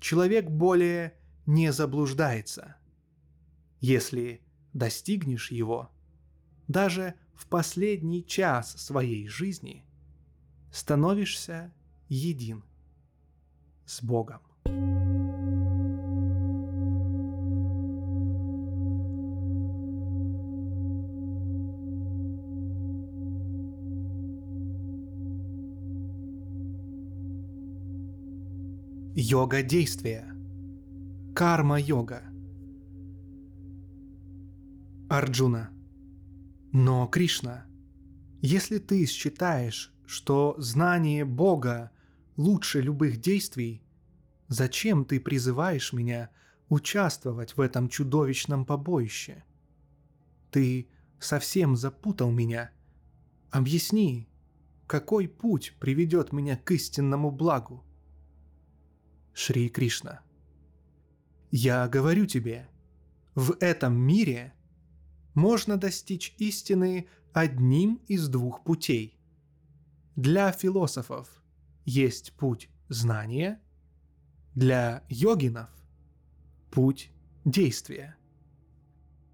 человек более не заблуждается. Если достигнешь его, даже в последний час своей жизни становишься един с Богом. Йога действия. Карма-йога. Арджуна. Но, Кришна, если ты считаешь, что знание Бога лучше любых действий, зачем ты призываешь меня участвовать в этом чудовищном побоище? Ты совсем запутал меня. Объясни, какой путь приведет меня к истинному благу? Шри Кришна. Я говорю тебе, в этом мире можно достичь истины одним из двух путей. Для философов есть путь знания, для йогинов – путь действия.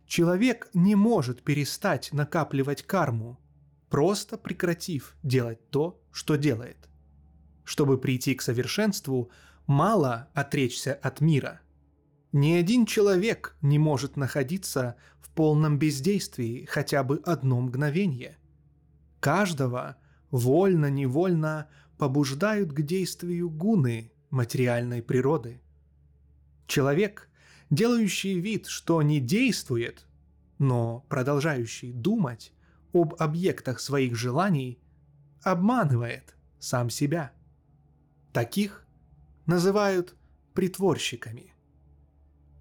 Человек не может перестать накапливать карму, просто прекратив делать то, что делает. Чтобы прийти к совершенству, мало отречься от мира. Ни один человек не может находиться в полном бездействии хотя бы одно мгновение. Каждого вольно-невольно побуждают к действию гуны материальной природы. Человек, делающий вид, что не действует, но продолжающий думать об объектах своих желаний, обманывает сам себя. Таких называют притворщиками.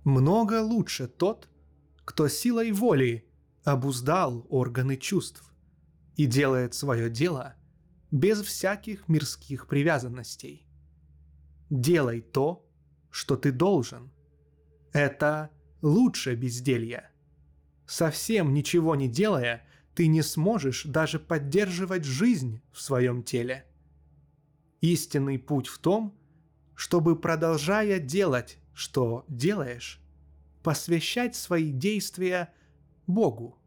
Много лучше тот, кто силой воли обуздал органы чувств и делает свое дело без всяких мирских привязанностей. Делай то, что ты должен. Это лучше безделья. Совсем ничего не делая, ты не сможешь даже поддерживать жизнь в своем теле. Истинный путь в том, чтобы, продолжая делать, что делаешь, посвящать свои действия Богу.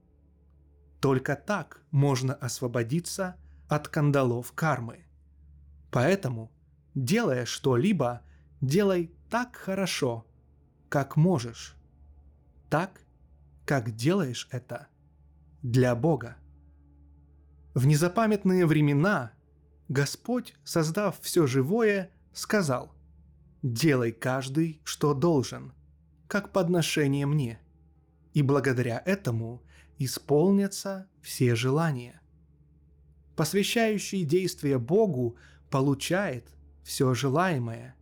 Только так можно освободиться от кандалов кармы. Поэтому, делая что-либо, делай так хорошо, как можешь. Так, как делаешь это для Бога. В незапамятные времена Господь, создав все живое, сказал – Делай каждый, что должен, как подношение мне, и благодаря этому исполнятся все желания. Посвящающий действия Богу получает все желаемое.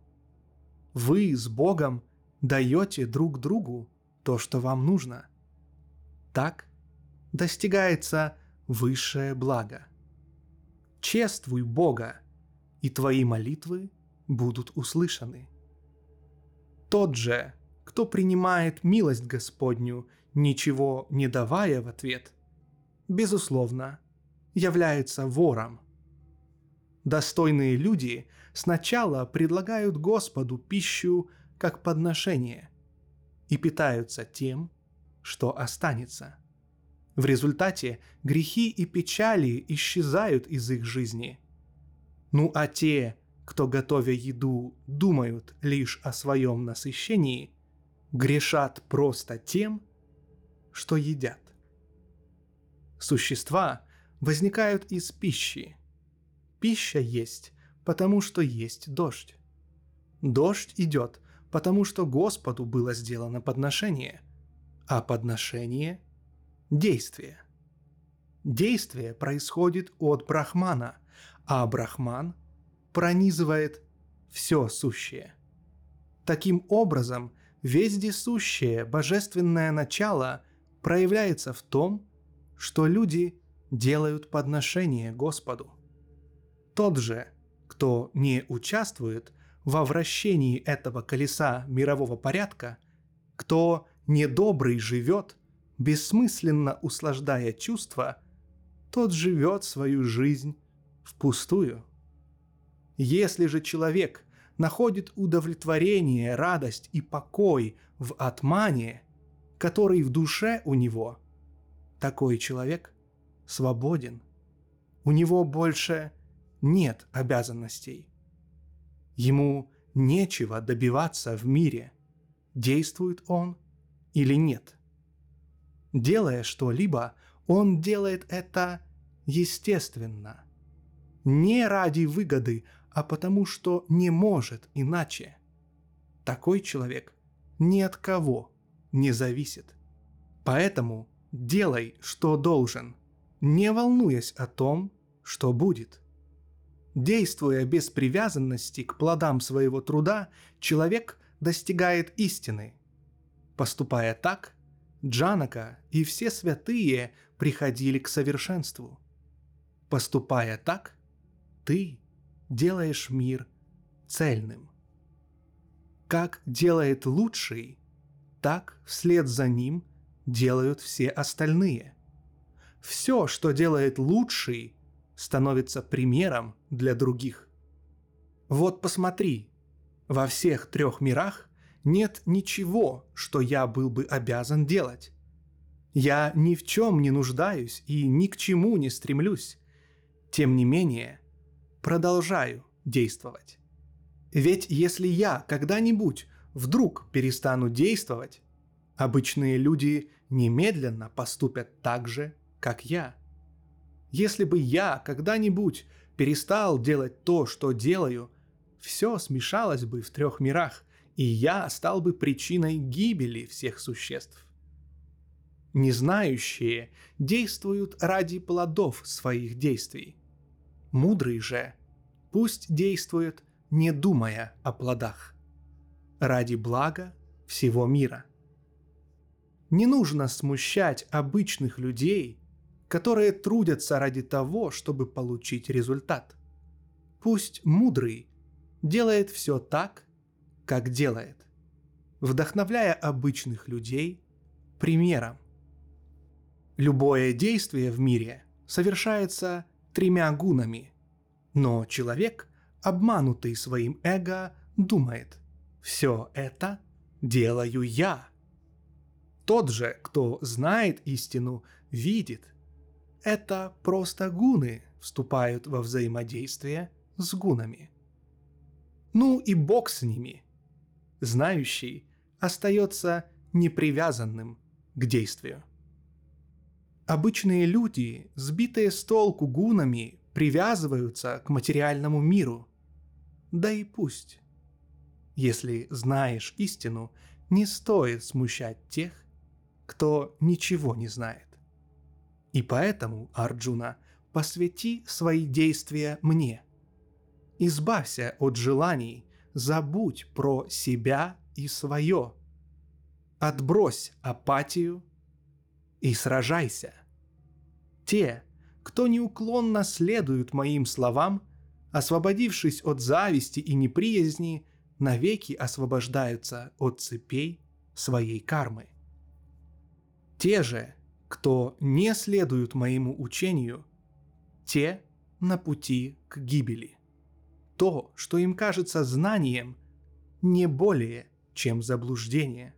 Вы с Богом даете друг другу то, что вам нужно. Так достигается высшее благо. Чествуй Бога, и твои молитвы будут услышаны. Тот же, кто принимает милость Господню, ничего не давая в ответ, безусловно, является вором. Достойные люди сначала предлагают Господу пищу как подношение и питаются тем, что останется. В результате грехи и печали исчезают из их жизни. Ну а те, кто, готовя еду, думают лишь о своем насыщении, грешат просто тем, что едят. Существа возникают из пищи. Пища есть, потому что есть дождь. Дождь идет, потому что Господу было сделано подношение, а подношение – действие. Действие происходит от Брахмана, а Брахман пронизывает все сущее. Таким образом, вездесущее божественное начало проявляется в том, что люди делают подношение Господу. Тот же, кто не участвует во вращении этого колеса мирового порядка, кто недобрый живет, бессмысленно услаждая чувства, тот живет свою жизнь впустую. Если же человек находит удовлетворение, радость и покой в атмане, который в душе у него, такой человек свободен. У него больше нет обязанностей. Ему нечего добиваться в мире, действует он или нет. Делая что-либо, он делает это естественно, не ради выгоды, а потому что не может иначе. Такой человек ни от кого не зависит. Поэтому делай, что должен, не волнуясь о том, что будет. Действуя без привязанности к плодам своего труда, человек достигает истины. Поступая так, Джанака и все святые приходили к совершенству. Поступая так, ты делаешь мир цельным. Как делает лучший, так вслед за ним делают все остальные. Все, что делает лучший, становится примером для других. Вот посмотри, во всех трех мирах нет ничего, что я был бы обязан делать. Я ни в чем не нуждаюсь и ни к чему не стремлюсь. Тем не менее, продолжаю действовать. Ведь если я когда-нибудь вдруг перестану действовать, обычные люди немедленно поступят так же, как я. Если бы я когда-нибудь перестал делать то, что делаю, все смешалось бы в трех мирах, и я стал бы причиной гибели всех существ. Незнающие действуют ради плодов своих действий. Мудрый же пусть действует, не думая о плодах, ради блага всего мира. Не нужно смущать обычных людей, которые трудятся ради того, чтобы получить результат. Пусть мудрый делает все так, как делает, вдохновляя обычных людей примером. Любое действие в мире совершается тремя гунами, но человек, обманутый своим эго, думает, все это делаю я. Тот же, кто знает истину, видит. Это просто гуны вступают во взаимодействие с гунами. Ну и бог с ними. Знающий остается непривязанным к действию. Обычные люди, сбитые с толку гунами, привязываются к материальному миру. Да и пусть. Если знаешь истину, не стоит смущать тех, кто ничего не знает. И поэтому, Арджуна, посвяти свои действия мне. Избавься от желаний, забудь про себя и свое. Отбрось апатию и сражайся. Те, кто неуклонно следуют моим словам, освободившись от зависти и неприязни, навеки освобождаются от цепей своей кармы. Те же, кто не следуют моему учению, те на пути к гибели. То, что им кажется знанием, не более, чем заблуждение.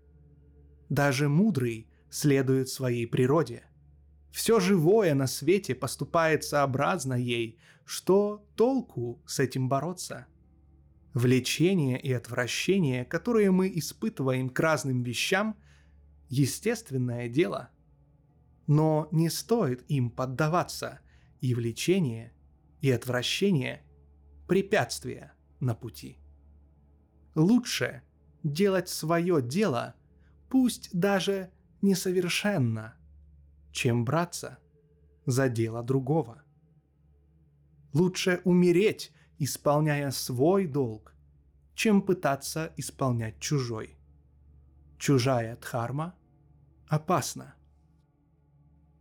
Даже мудрый следует своей природе. Все живое на свете поступает сообразно ей, что толку с этим бороться? Влечение и отвращение, которые мы испытываем к разным вещам – естественное дело. Но не стоит им поддаваться, и влечение, и отвращение – препятствия на пути. Лучше делать свое дело, пусть даже несовершенно, чем браться за дело другого. Лучше умереть, исполняя свой долг, чем пытаться исполнять чужой. Чужая дхарма опасно.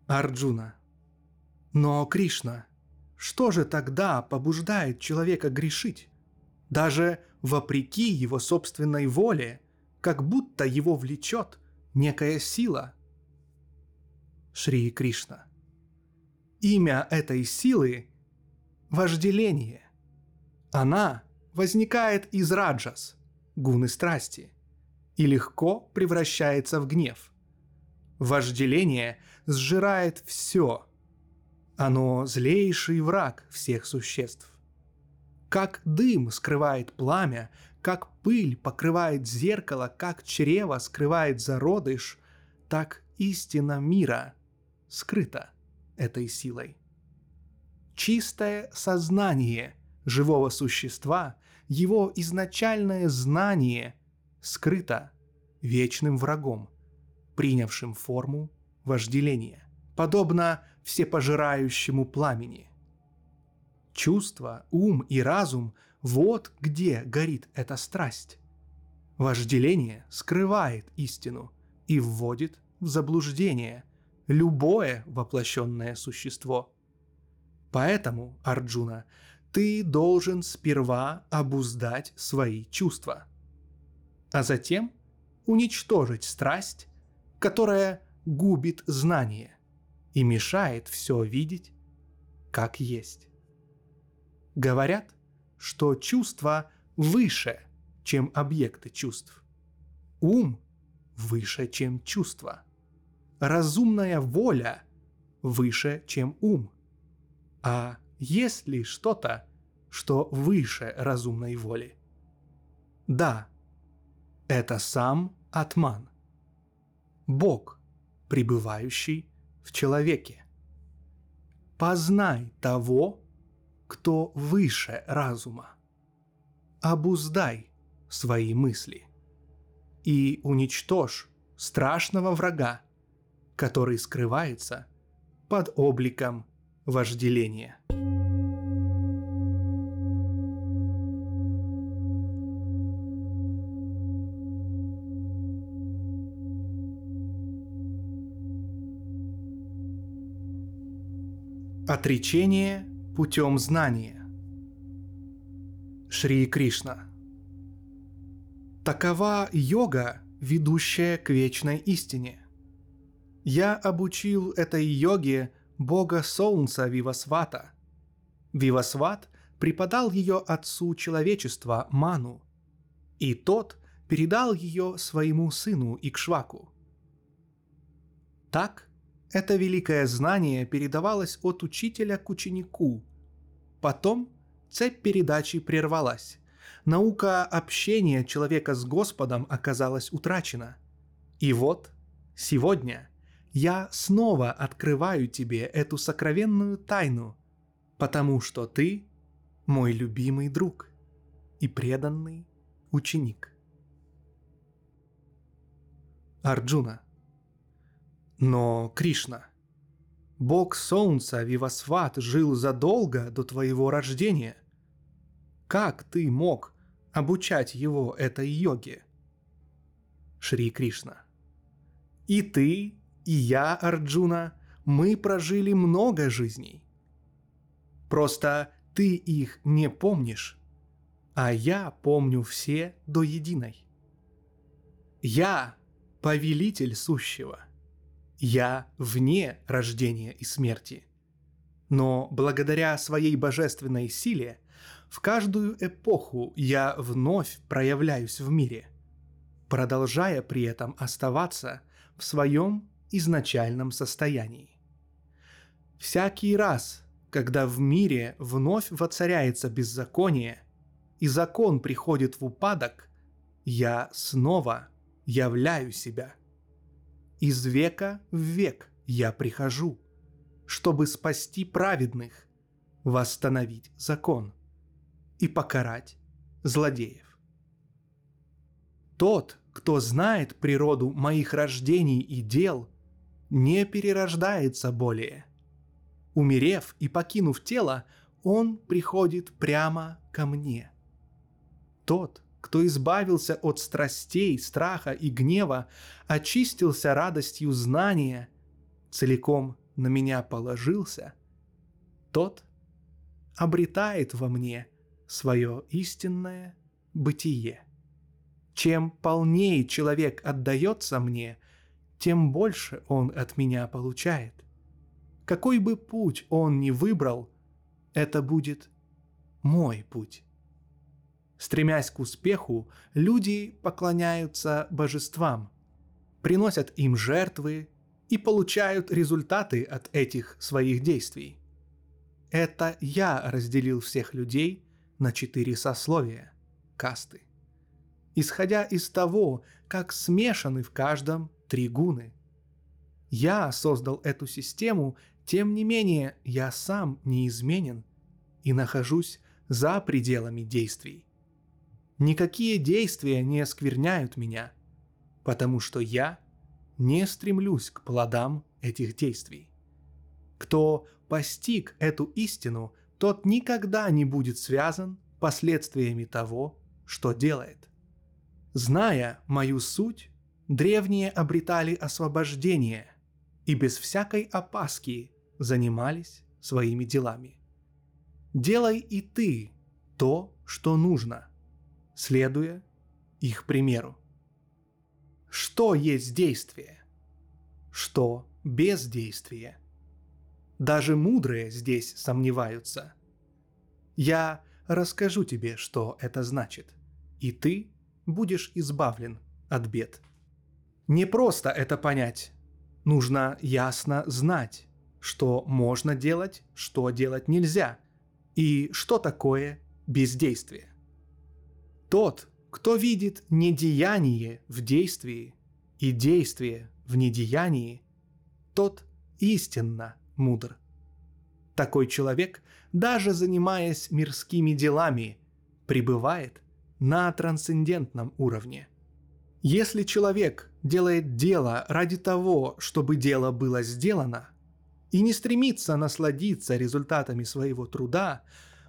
Арджуна. Но, Кришна, что же тогда побуждает человека грешить? Даже вопреки его собственной воле, как будто его влечет некая сила. Шри Кришна. Имя этой силы – вожделение. Она возникает из раджас, гуны страсти, и легко превращается в гнев – Вожделение сжирает все. Оно злейший враг всех существ. Как дым скрывает пламя, как пыль покрывает зеркало, как чрево скрывает зародыш, так истина мира скрыта этой силой. Чистое сознание живого существа, его изначальное знание скрыто вечным врагом, принявшим форму вожделения, подобно всепожирающему пламени. Чувство, ум и разум – вот где горит эта страсть. Вожделение скрывает истину и вводит в заблуждение любое воплощенное существо. Поэтому, Арджуна, ты должен сперва обуздать свои чувства, а затем уничтожить страсть которая губит знание и мешает все видеть, как есть. Говорят, что чувства выше, чем объекты чувств. Ум выше, чем чувства. Разумная воля выше, чем ум? А есть ли что-то, что выше разумной воли? Да, это сам Атман. Бог, пребывающий в человеке. Познай того, кто выше разума. Обуздай свои мысли и уничтожь страшного врага, который скрывается под обликом вожделения. Отречение путем знания. Шри Кришна. Такова йога, ведущая к вечной истине. Я обучил этой йоге бога солнца Вивасвата. Вивасват преподал ее отцу человечества Ману, и тот передал ее своему сыну Икшваку. Так это великое знание передавалось от учителя к ученику. Потом цепь передачи прервалась. Наука общения человека с Господом оказалась утрачена. И вот, сегодня я снова открываю тебе эту сокровенную тайну, потому что ты мой любимый друг и преданный ученик. Арджуна – но, Кришна, бог солнца Вивасват жил задолго до твоего рождения. Как ты мог обучать его этой йоге? Шри Кришна. И ты, и я, Арджуна, мы прожили много жизней. Просто ты их не помнишь, а я помню все до единой. Я — повелитель сущего — я вне рождения и смерти. Но благодаря своей божественной силе в каждую эпоху я вновь проявляюсь в мире, продолжая при этом оставаться в своем изначальном состоянии. Всякий раз, когда в мире вновь воцаряется беззаконие, и закон приходит в упадок, я снова являю себя – из века в век я прихожу, чтобы спасти праведных, восстановить закон и покарать злодеев. Тот, кто знает природу моих рождений и дел, не перерождается более. Умерев и покинув тело, он приходит прямо ко мне. Тот, кто избавился от страстей, страха и гнева, очистился радостью знания, целиком на меня положился, тот обретает во мне свое истинное бытие. Чем полнее человек отдается мне, тем больше он от меня получает. Какой бы путь он ни выбрал, это будет мой путь. Стремясь к успеху, люди поклоняются божествам, приносят им жертвы и получают результаты от этих своих действий. Это я разделил всех людей на четыре сословия – касты. Исходя из того, как смешаны в каждом три гуны. Я создал эту систему, тем не менее я сам неизменен и нахожусь за пределами действий – Никакие действия не оскверняют меня, потому что я не стремлюсь к плодам этих действий. Кто постиг эту истину, тот никогда не будет связан последствиями того, что делает. Зная мою суть, древние обретали освобождение и без всякой опаски занимались своими делами. Делай и ты то, что нужно – следуя их примеру. Что есть действие? Что бездействие? Даже мудрые здесь сомневаются. Я расскажу тебе, что это значит, и ты будешь избавлен от бед. Не просто это понять, Нужно ясно знать, что можно делать, что делать нельзя, и что такое бездействие. Тот, кто видит недеяние в действии и действие в недеянии, тот истинно мудр. Такой человек, даже занимаясь мирскими делами, пребывает на трансцендентном уровне. Если человек делает дело ради того, чтобы дело было сделано, и не стремится насладиться результатами своего труда,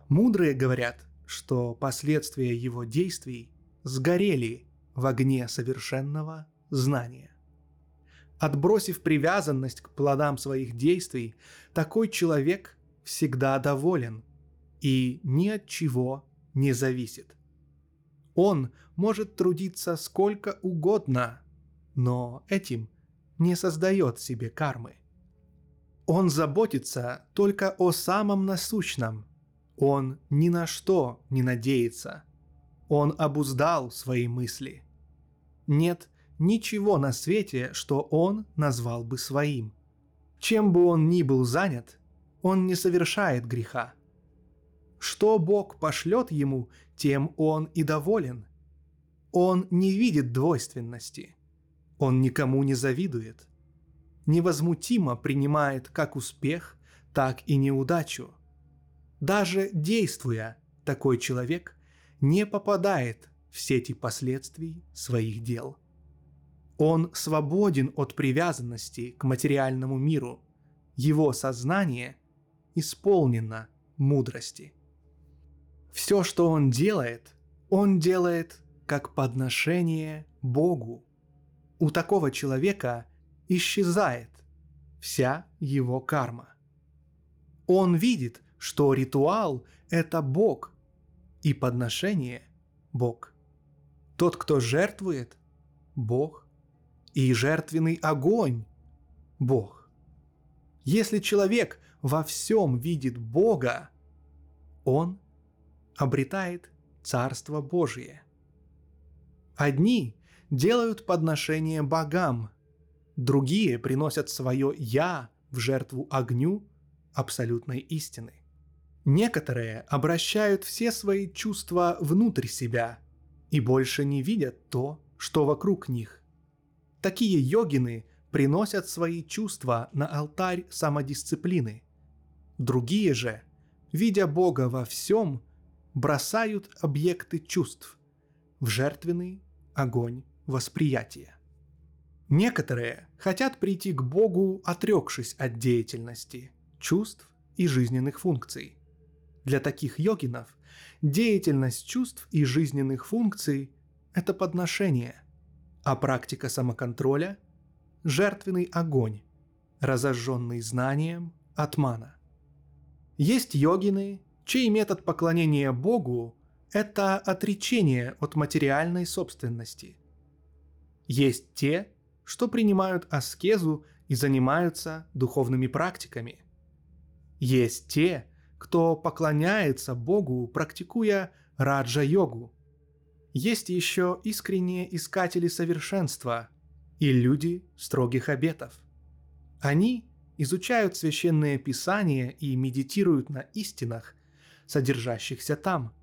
мудрые говорят, что последствия его действий сгорели в огне совершенного знания. Отбросив привязанность к плодам своих действий, такой человек всегда доволен и ни от чего не зависит. Он может трудиться сколько угодно, но этим не создает себе кармы. Он заботится только о самом насущном. Он ни на что не надеется. Он обуздал свои мысли. Нет ничего на свете, что он назвал бы своим. Чем бы он ни был занят, он не совершает греха. Что Бог пошлет ему, тем он и доволен. Он не видит двойственности. Он никому не завидует – невозмутимо принимает как успех, так и неудачу. Даже действуя, такой человек не попадает в сети последствий своих дел. Он свободен от привязанности к материальному миру. Его сознание исполнено мудрости. Все, что он делает, он делает как подношение Богу. У такого человека исчезает вся его карма. Он видит, что ритуал – это Бог, и подношение – Бог. Тот, кто жертвует – Бог, и жертвенный огонь – Бог. Если человек во всем видит Бога, он обретает Царство Божие. Одни делают подношение богам, Другие приносят свое «я» в жертву огню абсолютной истины. Некоторые обращают все свои чувства внутрь себя и больше не видят то, что вокруг них. Такие йогины приносят свои чувства на алтарь самодисциплины. Другие же, видя Бога во всем, бросают объекты чувств в жертвенный огонь восприятия. Некоторые хотят прийти к Богу, отрекшись от деятельности, чувств и жизненных функций. Для таких йогинов деятельность чувств и жизненных функций – это подношение, а практика самоконтроля – жертвенный огонь, разожженный знанием атмана. Есть йогины, чей метод поклонения Богу – это отречение от материальной собственности. Есть те, что принимают аскезу и занимаются духовными практиками. Есть те, кто поклоняется Богу, практикуя раджа-йогу. Есть еще искренние искатели совершенства и люди строгих обетов. Они изучают священное писание и медитируют на истинах, содержащихся там.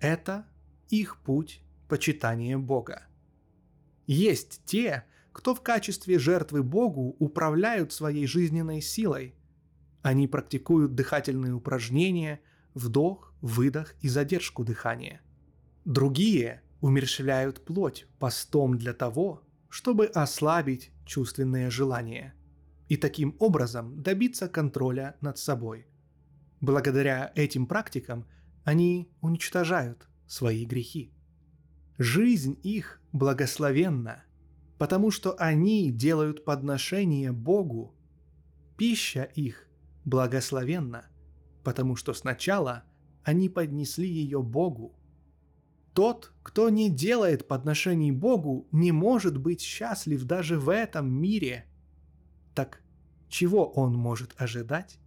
Это их путь почитания Бога. Есть те, кто в качестве жертвы Богу управляют своей жизненной силой. Они практикуют дыхательные упражнения, вдох, выдох и задержку дыхания. Другие умерщвляют плоть постом для того, чтобы ослабить чувственные желания и таким образом добиться контроля над собой. Благодаря этим практикам они уничтожают свои грехи. Жизнь их благословенна, потому что они делают подношение Богу. Пища их благословенна, потому что сначала они поднесли ее Богу. Тот, кто не делает подношений Богу, не может быть счастлив даже в этом мире. Так чего он может ожидать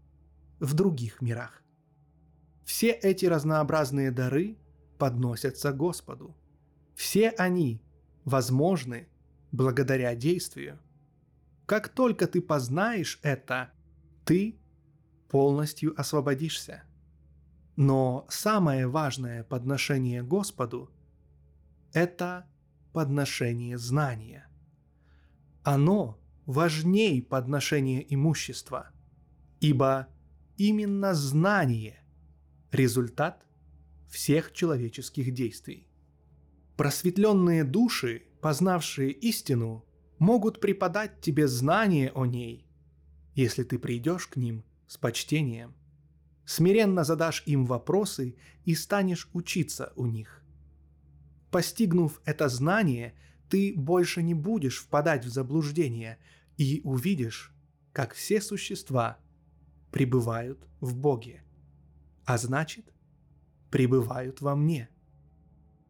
в других мирах? Все эти разнообразные дары подносятся Господу. Все они возможны благодаря действию. как только ты познаешь это, ты полностью освободишься. Но самое важное подношение Господу – это подношение знания. Оно важней подношения имущества, ибо именно знание – результат всех человеческих действий. Просветленные души, познавшие истину, могут преподать тебе знание о ней, если ты придешь к ним с почтением, смиренно задашь им вопросы и станешь учиться у них. Постигнув это знание, ты больше не будешь впадать в заблуждение и увидишь, как все существа пребывают в Боге, а значит, пребывают во мне.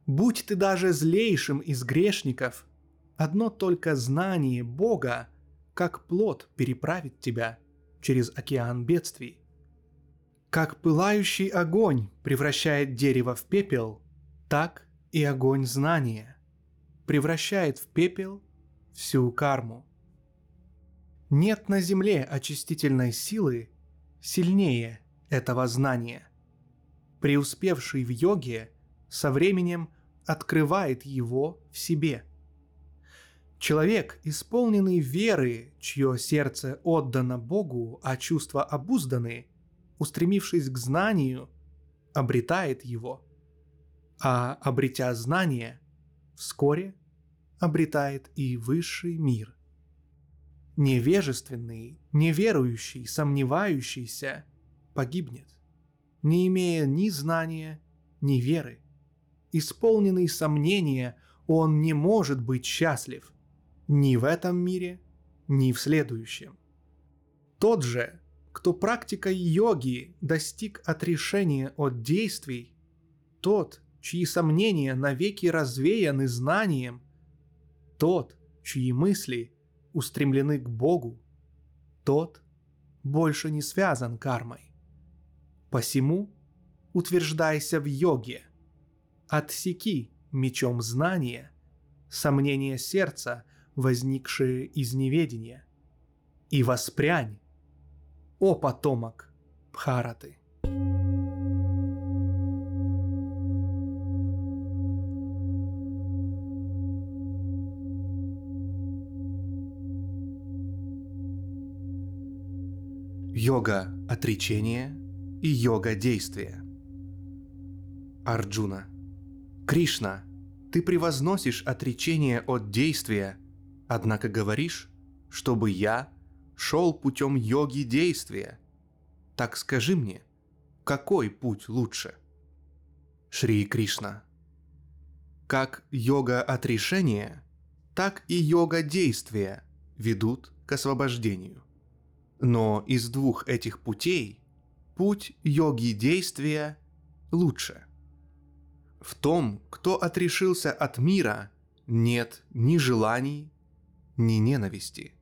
Будь ты даже злейшим из грешников, одно только знание Бога, как плод, переправит тебя через океан бедствий. Как пылающий огонь превращает дерево в пепел, так и огонь знания превращает в пепел всю карму. Нет на земле очистительной силы сильнее этого знания. Преуспевший в йоге со временем открывает его в себе. Человек, исполненный веры, чье сердце отдано Богу, а чувства обузданы, устремившись к знанию, обретает его. А обретя знание, вскоре обретает и высший мир. Невежественный, неверующий, сомневающийся погибнет, не имея ни знания, ни веры. Исполненный сомнения, он не может быть счастлив ни в этом мире, ни в следующем. Тот же, кто практикой йоги достиг отрешения от действий, тот, чьи сомнения навеки развеяны знанием, тот, чьи мысли устремлены к Богу, тот больше не связан кармой. Посему утверждайся в йоге, отсеки мечом знания сомнения сердца, возникшие из неведения, и воспрянь о потомок Бхараты. Йога отречения и йога действия. Арджуна. Кришна, ты превозносишь отречение от действия, однако говоришь, чтобы я шел путем йоги действия. Так скажи мне, какой путь лучше? Шри Кришна. Как йога отрешения, так и йога действия ведут к освобождению. Но из двух этих путей путь йоги действия лучше. В том, кто отрешился от мира, нет ни желаний, ни ненависти –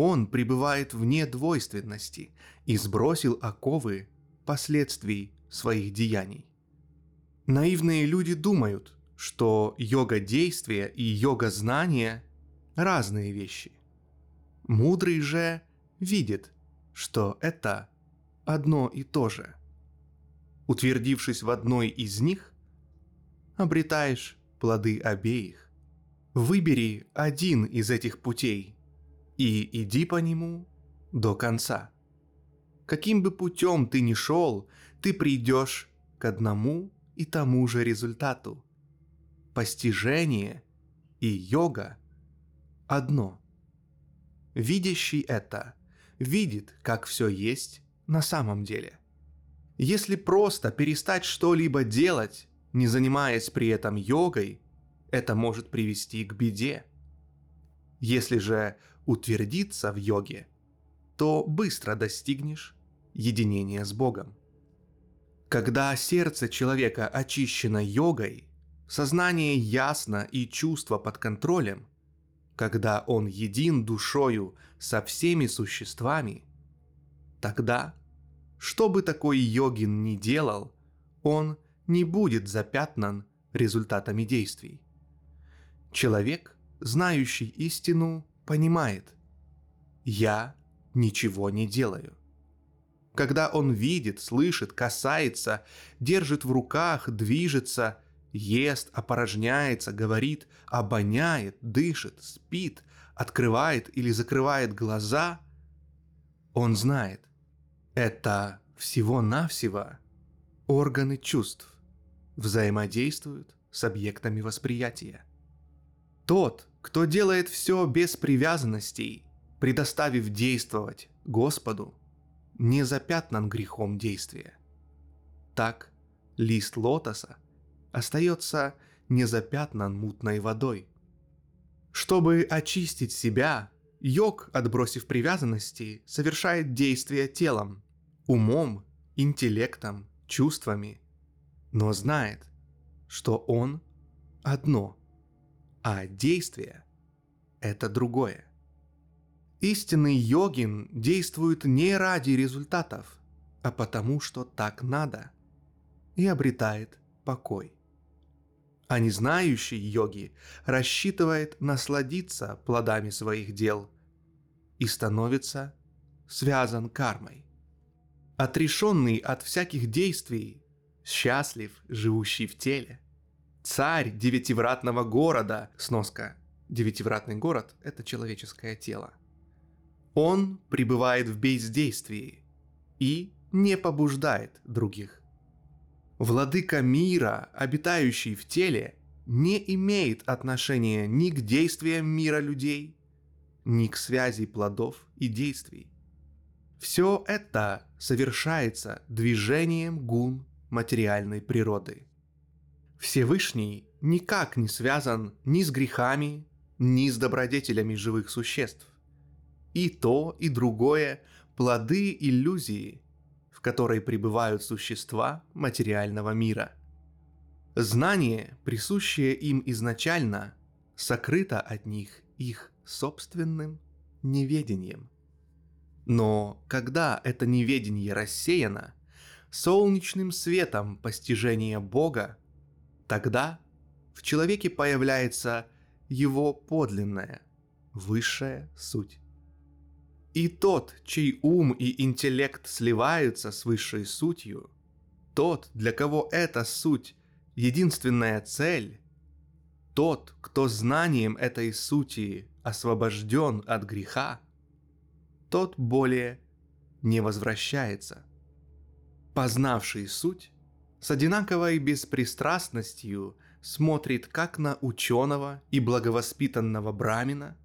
он пребывает вне двойственности и сбросил оковы последствий своих деяний. Наивные люди думают, что йога действия и йога знания – разные вещи. Мудрый же видит, что это одно и то же. Утвердившись в одной из них, обретаешь плоды обеих. Выбери один из этих путей и иди по нему до конца. Каким бы путем ты ни шел, ты придешь к одному и тому же результату. Постижение и йога одно. Видящий это видит, как все есть на самом деле. Если просто перестать что-либо делать, не занимаясь при этом йогой, это может привести к беде. Если же утвердиться в йоге, то быстро достигнешь единения с Богом. Когда сердце человека очищено йогой, сознание ясно и чувство под контролем, когда он един душою со всеми существами, тогда, что бы такой йогин ни делал, он не будет запятнан результатами действий. Человек, знающий истину, понимает, «Я ничего не делаю». Когда он видит, слышит, касается, держит в руках, движется, ест, опорожняется, говорит, обоняет, дышит, спит, открывает или закрывает глаза, он знает, это всего-навсего органы чувств взаимодействуют с объектами восприятия. Тот, кто делает все без привязанностей, предоставив действовать Господу, не запятнан грехом действия. Так лист лотоса остается незапятнан мутной водой. Чтобы очистить себя, йог, отбросив привязанности, совершает действия телом, умом, интеллектом, чувствами, но знает, что он одно, а действие – это другое. Истинный йогин действует не ради результатов, а потому что так надо, и обретает покой. А незнающий йоги рассчитывает насладиться плодами своих дел и становится связан кармой. Отрешенный от всяких действий, счастлив, живущий в теле. Царь девятивратного города, сноска. Девятивратный город – это человеческое тело. Он пребывает в бездействии и не побуждает других. Владыка мира, обитающий в теле, не имеет отношения ни к действиям мира людей, ни к связи плодов и действий. Все это совершается движением гун материальной природы. Всевышний никак не связан ни с грехами, ни с добродетелями живых существ. И то, и другое – плоды иллюзии, в которой пребывают существа материального мира. Знание, присущее им изначально, сокрыто от них их собственным неведением. Но когда это неведение рассеяно, солнечным светом постижения Бога, тогда в человеке появляется его подлинная, высшая суть. И тот, чей ум и интеллект сливаются с высшей сутью, тот, для кого эта суть – единственная цель, тот, кто знанием этой сути освобожден от греха, тот более не возвращается. Познавший суть, с одинаковой беспристрастностью смотрит как на ученого и благовоспитанного брамина,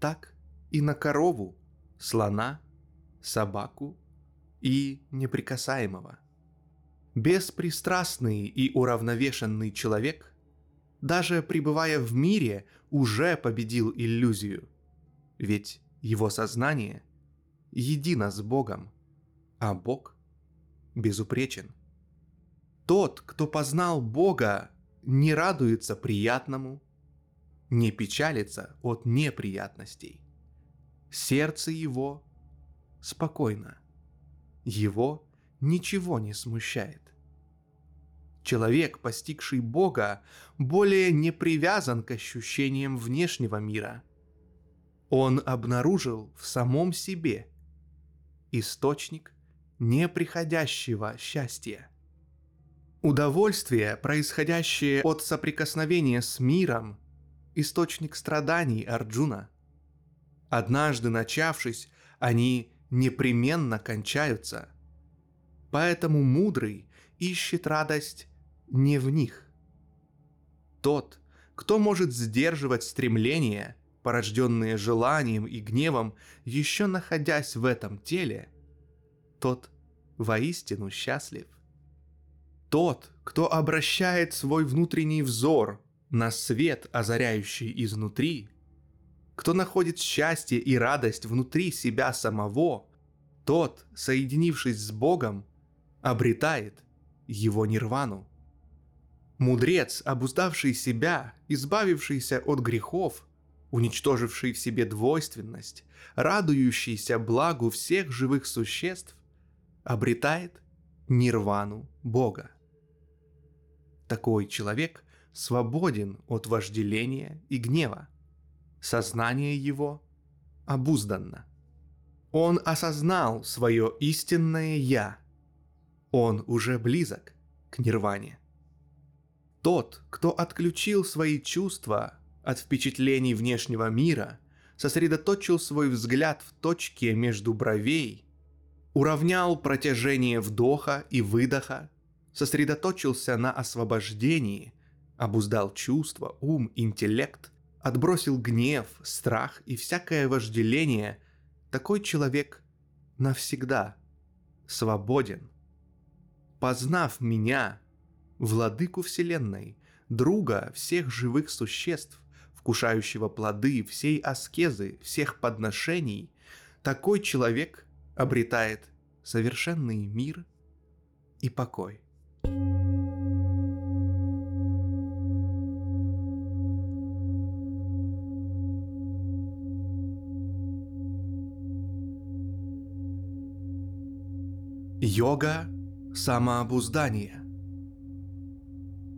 так и на корову, слона, собаку и неприкасаемого. Беспристрастный и уравновешенный человек, даже пребывая в мире, уже победил иллюзию. Ведь его сознание едино с Богом, а Бог безупречен. Тот, кто познал Бога, не радуется приятному, не печалится от неприятностей сердце его спокойно. Его ничего не смущает. Человек, постигший Бога, более не привязан к ощущениям внешнего мира. Он обнаружил в самом себе источник неприходящего счастья. Удовольствие, происходящее от соприкосновения с миром, источник страданий Арджуна. Однажды начавшись, они непременно кончаются. Поэтому мудрый ищет радость не в них. Тот, кто может сдерживать стремления, порожденные желанием и гневом, еще находясь в этом теле, тот воистину счастлив. Тот, кто обращает свой внутренний взор на свет, озаряющий изнутри, кто находит счастье и радость внутри себя самого, тот, соединившись с Богом, обретает его нирвану. Мудрец, обуздавший себя, избавившийся от грехов, уничтоживший в себе двойственность, радующийся благу всех живых существ, обретает нирвану Бога. Такой человек свободен от вожделения и гнева сознание его обузданно. Он осознал свое истинное «я». Он уже близок к нирване. Тот, кто отключил свои чувства от впечатлений внешнего мира, сосредоточил свой взгляд в точке между бровей, уравнял протяжение вдоха и выдоха, сосредоточился на освобождении, обуздал чувства, ум, интеллект, отбросил гнев, страх и всякое вожделение, такой человек навсегда свободен. Познав меня, владыку Вселенной, друга всех живых существ, вкушающего плоды всей аскезы, всех подношений, такой человек обретает совершенный мир и покой. Йога самообуздания.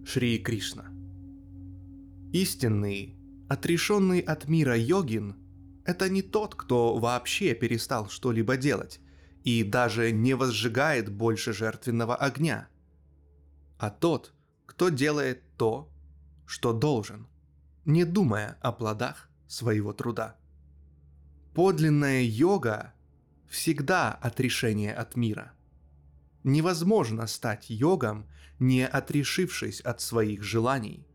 Шри Кришна. Истинный, отрешенный от мира йогин – это не тот, кто вообще перестал что-либо делать и даже не возжигает больше жертвенного огня, а тот, кто делает то, что должен, не думая о плодах своего труда. Подлинная йога всегда отрешение от мира – Невозможно стать йогом, не отрешившись от своих желаний.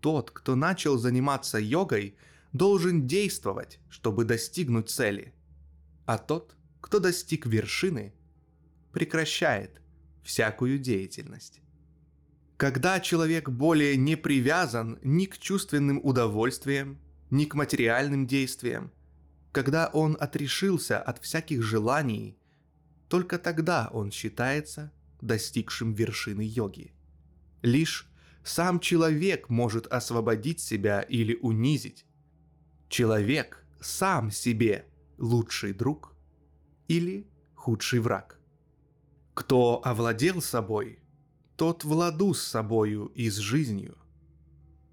Тот, кто начал заниматься йогой, должен действовать, чтобы достигнуть цели. А тот, кто достиг вершины, прекращает всякую деятельность. Когда человек более не привязан ни к чувственным удовольствиям, ни к материальным действиям, когда он отрешился от всяких желаний только тогда он считается достигшим вершины йоги. Лишь сам человек может освободить себя или унизить. Человек сам себе лучший друг или худший враг. Кто овладел собой, тот владу с собою и с жизнью.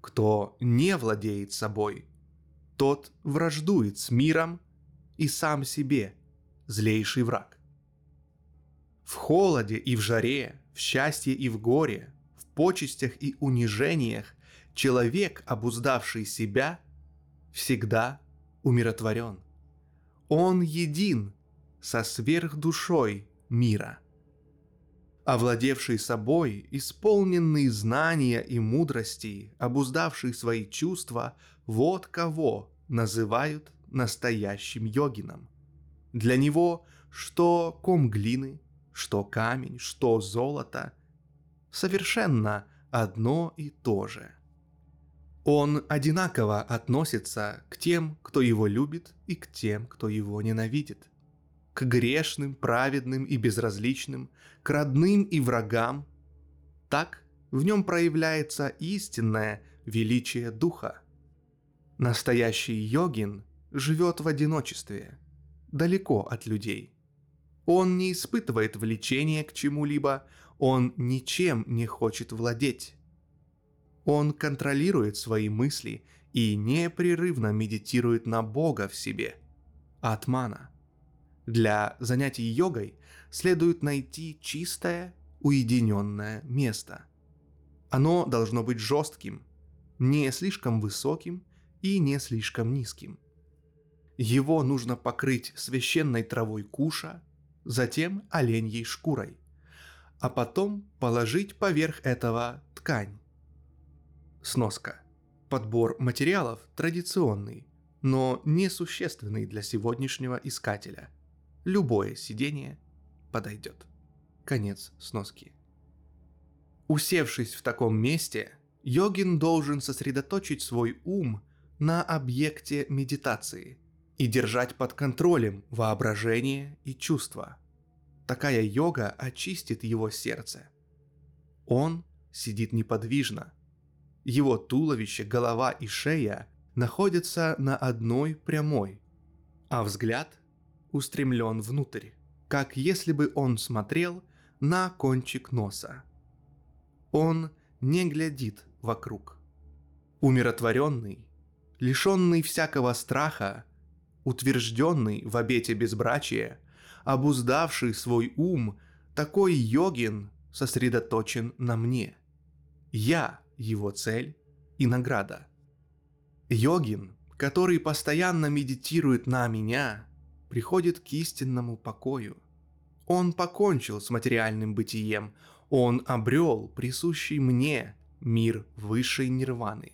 Кто не владеет собой, тот враждует с миром и сам себе злейший враг. В холоде и в жаре, в счастье и в горе, в почестях и унижениях человек, обуздавший себя, всегда умиротворен. Он един со сверхдушой мира. Овладевший собой, исполненный знания и мудрости, обуздавший свои чувства, вот кого называют настоящим йогином. Для него что ком глины, что камень, что золото, совершенно одно и то же. Он одинаково относится к тем, кто его любит, и к тем, кто его ненавидит. К грешным, праведным и безразличным, к родным и врагам. Так в нем проявляется истинное величие духа. Настоящий йогин живет в одиночестве, далеко от людей – он не испытывает влечения к чему-либо, он ничем не хочет владеть. Он контролирует свои мысли и непрерывно медитирует на Бога в себе. Атмана. Для занятий йогой следует найти чистое, уединенное место. Оно должно быть жестким, не слишком высоким и не слишком низким. Его нужно покрыть священной травой куша затем оленьей шкурой, а потом положить поверх этого ткань. Сноска. Подбор материалов традиционный, но несущественный для сегодняшнего искателя. Любое сидение подойдет. Конец сноски. Усевшись в таком месте, йогин должен сосредоточить свой ум на объекте медитации – и держать под контролем воображение и чувства. Такая йога очистит его сердце. Он сидит неподвижно. Его туловище, голова и шея находятся на одной прямой, а взгляд устремлен внутрь, как если бы он смотрел на кончик носа. Он не глядит вокруг. Умиротворенный, лишенный всякого страха, утвержденный в обете безбрачия, обуздавший свой ум, такой йогин сосредоточен на мне. Я – его цель и награда. Йогин, который постоянно медитирует на меня, приходит к истинному покою. Он покончил с материальным бытием, он обрел присущий мне мир высшей нирваны.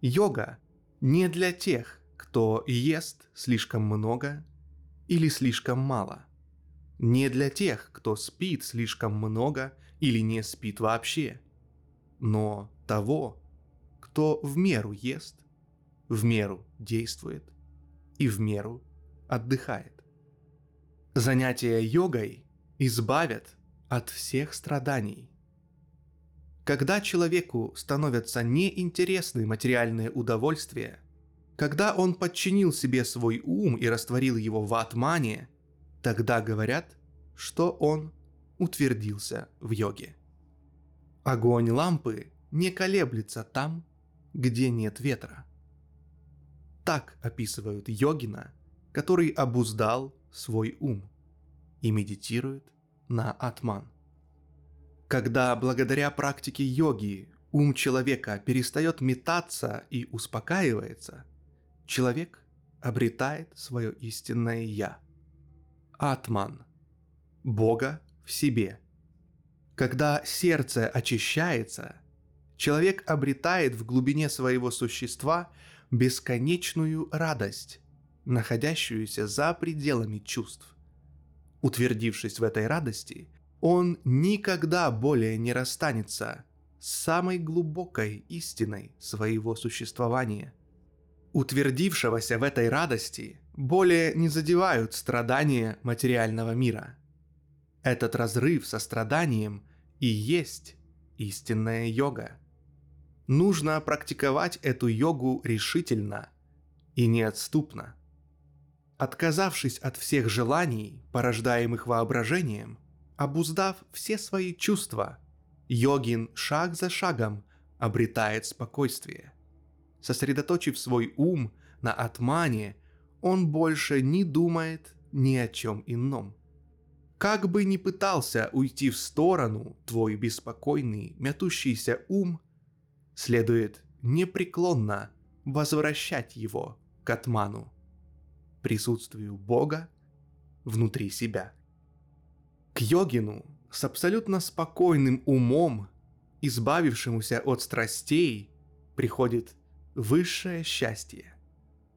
Йога не для тех, кто ест слишком много или слишком мало. Не для тех, кто спит слишком много или не спит вообще. Но того, кто в меру ест, в меру действует и в меру отдыхает. Занятия йогой избавят от всех страданий. Когда человеку становятся неинтересны материальные удовольствия, когда он подчинил себе свой ум и растворил его в атмане, тогда говорят, что он утвердился в йоге. Огонь лампы не колеблется там, где нет ветра. Так описывают йогина, который обуздал свой ум и медитирует на атман. Когда благодаря практике йоги ум человека перестает метаться и успокаивается, человек обретает свое истинное «я» – атман, Бога в себе. Когда сердце очищается, человек обретает в глубине своего существа бесконечную радость, находящуюся за пределами чувств. Утвердившись в этой радости, он никогда более не расстанется с самой глубокой истиной своего существования. Утвердившегося в этой радости более не задевают страдания материального мира. Этот разрыв со страданием и есть истинная йога. Нужно практиковать эту йогу решительно и неотступно – Отказавшись от всех желаний, порождаемых воображением, обуздав все свои чувства, йогин шаг за шагом обретает спокойствие. Сосредоточив свой ум на атмане, он больше не думает ни о чем ином. Как бы ни пытался уйти в сторону твой беспокойный, мятущийся ум, следует непреклонно возвращать его к атману присутствию Бога внутри себя. К йогину с абсолютно спокойным умом, избавившемуся от страстей, приходит высшее счастье.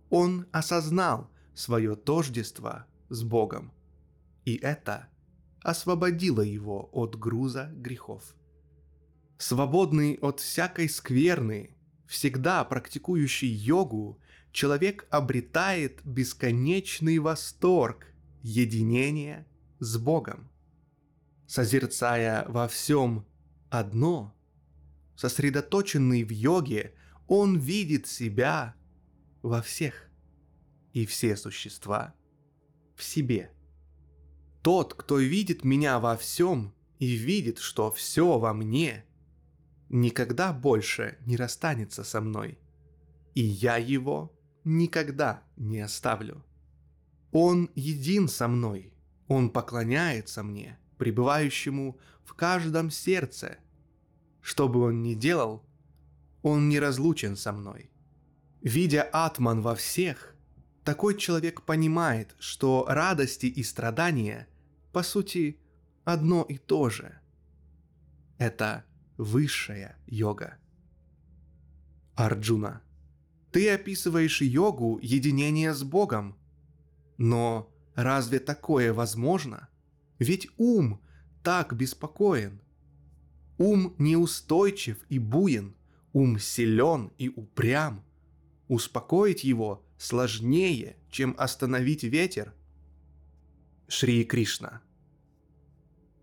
Он осознал свое тождество с Богом, и это освободило его от груза грехов. Свободный от всякой скверны, всегда практикующий йогу человек обретает бесконечный восторг единения с Богом. Созерцая во всем одно, сосредоточенный в йоге, он видит себя во всех и все существа в себе. Тот, кто видит меня во всем и видит, что все во мне, никогда больше не расстанется со мной, и я его никогда не оставлю. Он един со мной, Он поклоняется мне, пребывающему в каждом сердце. Что бы он ни делал, он не разлучен со мной. Видя атман во всех, такой человек понимает, что радости и страдания, по сути, одно и то же. Это высшая йога. Арджуна – ты описываешь йогу единения с Богом. Но разве такое возможно? Ведь ум так беспокоен. Ум неустойчив и буен, ум силен и упрям. Успокоить его сложнее, чем остановить ветер. Шри Кришна.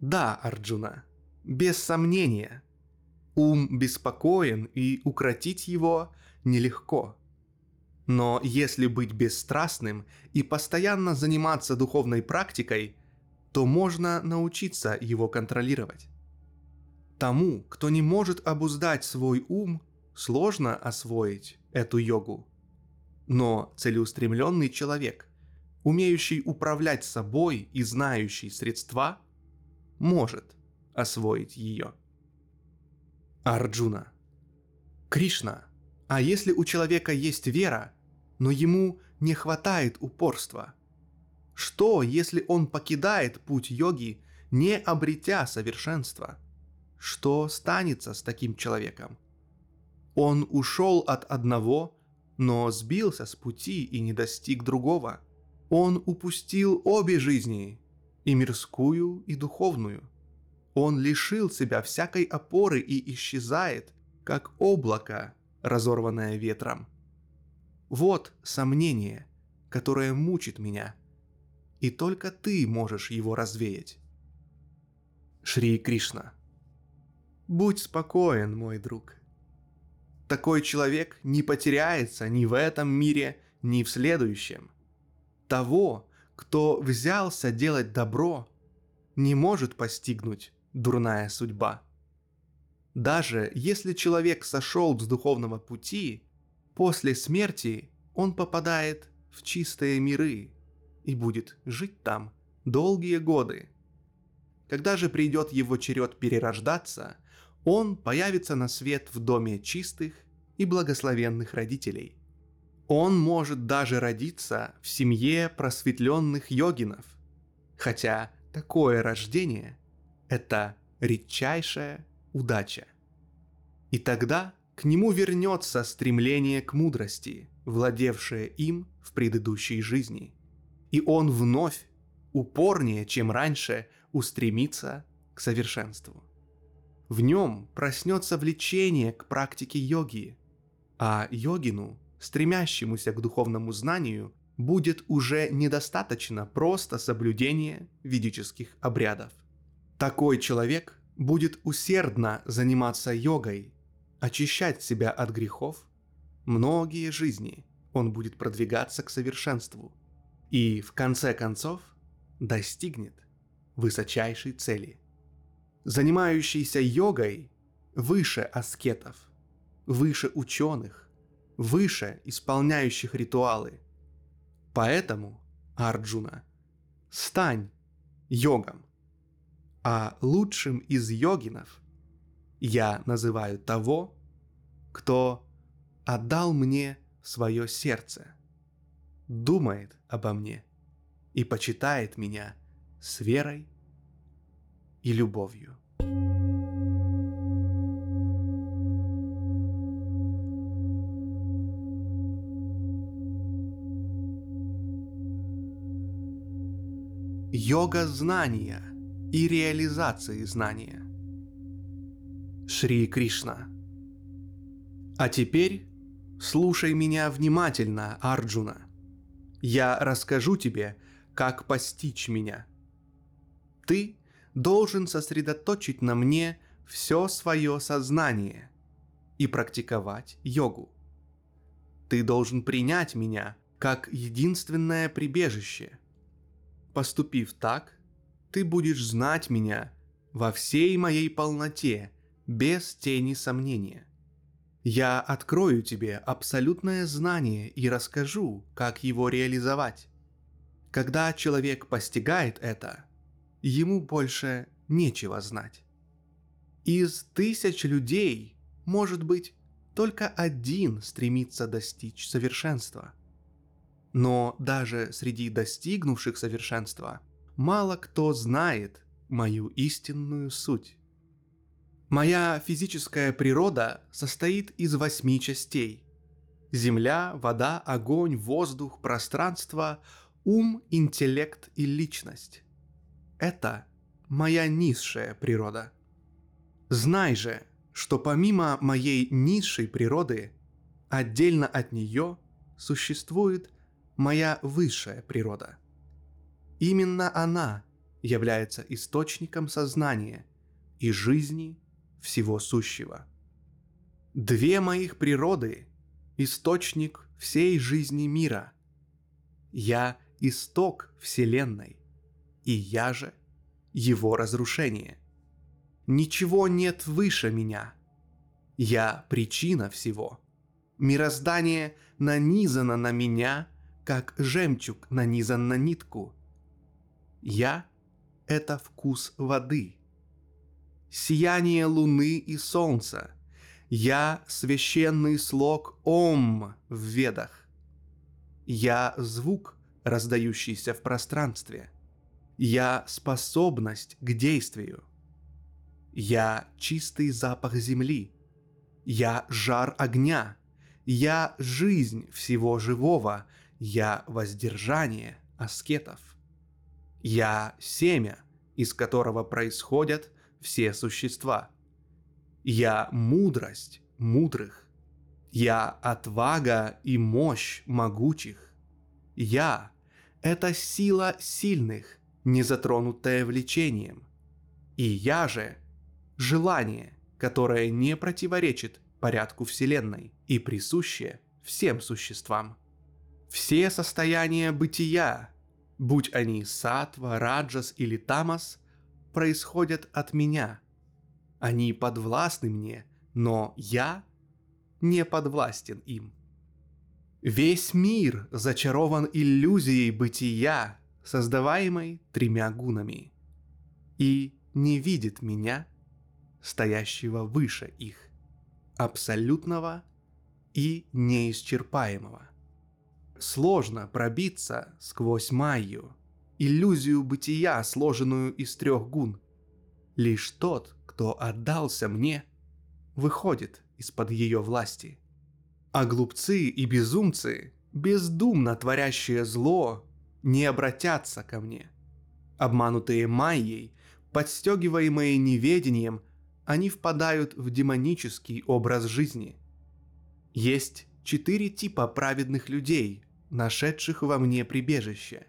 Да, Арджуна, без сомнения. Ум беспокоен, и укротить его нелегко. Но если быть бесстрастным и постоянно заниматься духовной практикой, то можно научиться его контролировать. Тому, кто не может обуздать свой ум, сложно освоить эту йогу. Но целеустремленный человек, умеющий управлять собой и знающий средства, может освоить ее. Арджуна. Кришна. А если у человека есть вера, но ему не хватает упорства? Что, если он покидает путь йоги, не обретя совершенства? Что станется с таким человеком? Он ушел от одного, но сбился с пути и не достиг другого. Он упустил обе жизни, и мирскую, и духовную. Он лишил себя всякой опоры и исчезает, как облако, разорванное ветром. Вот сомнение, которое мучит меня, и только ты можешь его развеять. Шри Кришна. Будь спокоен, мой друг. Такой человек не потеряется ни в этом мире, ни в следующем. Того, кто взялся делать добро, не может постигнуть дурная судьба. Даже если человек сошел с духовного пути, после смерти он попадает в чистые миры и будет жить там долгие годы. Когда же придет его черед перерождаться, он появится на свет в доме чистых и благословенных родителей. Он может даже родиться в семье просветленных йогинов, хотя такое рождение – это редчайшая удача. И тогда к нему вернется стремление к мудрости, владевшее им в предыдущей жизни. И он вновь, упорнее, чем раньше, устремится к совершенству. В нем проснется влечение к практике йоги, а йогину, стремящемуся к духовному знанию, будет уже недостаточно просто соблюдения ведических обрядов. Такой человек будет усердно заниматься йогой, очищать себя от грехов, многие жизни он будет продвигаться к совершенству и в конце концов достигнет высочайшей цели – занимающийся йогой выше аскетов, выше ученых, выше исполняющих ритуалы. Поэтому, Арджуна, стань йогом. А лучшим из йогинов я называю того, кто отдал мне свое сердце, думает обо мне и почитает меня с верой и любовью. Йога знания и реализации знания. Шри Кришна. А теперь слушай меня внимательно, Арджуна. Я расскажу тебе, как постичь меня. Ты должен сосредоточить на мне все свое сознание и практиковать йогу. Ты должен принять меня как единственное прибежище. Поступив так, ты будешь знать меня во всей моей полноте, без тени сомнения. Я открою тебе абсолютное знание и расскажу, как его реализовать. Когда человек постигает это, ему больше нечего знать. Из тысяч людей, может быть, только один стремится достичь совершенства. Но даже среди достигнувших совершенства мало кто знает мою истинную суть. Моя физическая природа состоит из восьми частей. Земля, вода, огонь, воздух, пространство, ум, интеллект и личность. Это моя низшая природа. Знай же, что помимо моей низшей природы, отдельно от нее существует моя высшая природа. Именно она является источником сознания и жизни всего сущего. Две моих природы – источник всей жизни мира. Я – исток Вселенной и я же его разрушение. Ничего нет выше меня. Я причина всего. Мироздание нанизано на меня, как жемчуг нанизан на нитку. Я — это вкус воды. Сияние луны и солнца. Я — священный слог Ом в ведах. Я — звук, раздающийся в пространстве. Я — способность к действию. Я — чистый запах земли. Я — жар огня. Я — жизнь всего живого. Я — воздержание аскетов. Я — семя, из которого происходят все существа. Я — мудрость мудрых. Я — отвага и мощь могучих. Я — это сила сильных, не затронутая влечением. И я же — желание, которое не противоречит порядку Вселенной и присуще всем существам. Все состояния бытия, будь они сатва, раджас или тамас, происходят от меня. Они подвластны мне, но я не подвластен им. Весь мир зачарован иллюзией бытия, создаваемой тремя гунами, и не видит меня, стоящего выше их абсолютного и неисчерпаемого. Сложно пробиться сквозь майю, иллюзию бытия, сложенную из трех гун. Лишь тот, кто отдался мне, выходит из-под ее власти. А глупцы и безумцы, бездумно творящие зло, не обратятся ко мне. Обманутые майей, подстегиваемые неведением – они впадают в демонический образ жизни. Есть четыре типа праведных людей, нашедших во мне прибежище.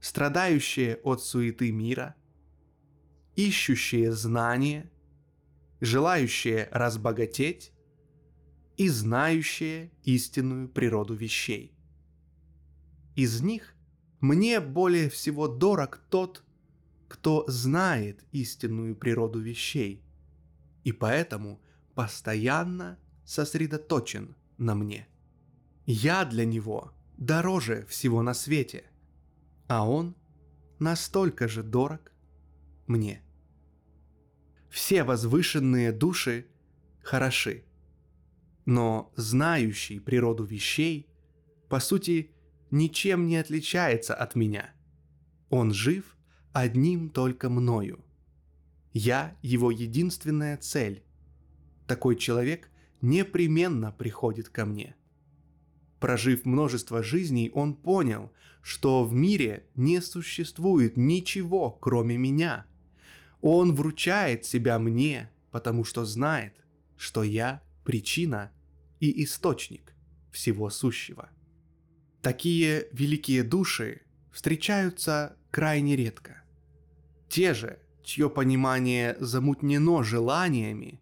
Страдающие от суеты мира, ищущие знания, желающие разбогатеть и знающие истинную природу вещей. Из них мне более всего дорог тот, кто знает истинную природу вещей, и поэтому постоянно сосредоточен на мне. Я для него дороже всего на свете, а он настолько же дорог мне. Все возвышенные души хороши, но знающий природу вещей, по сути, ничем не отличается от меня. Он жив одним только мною. Я его единственная цель. Такой человек непременно приходит ко мне. Прожив множество жизней, он понял, что в мире не существует ничего, кроме меня. Он вручает себя мне, потому что знает, что я причина и источник всего сущего. Такие великие души встречаются крайне редко. Те же, чье понимание замутнено желаниями,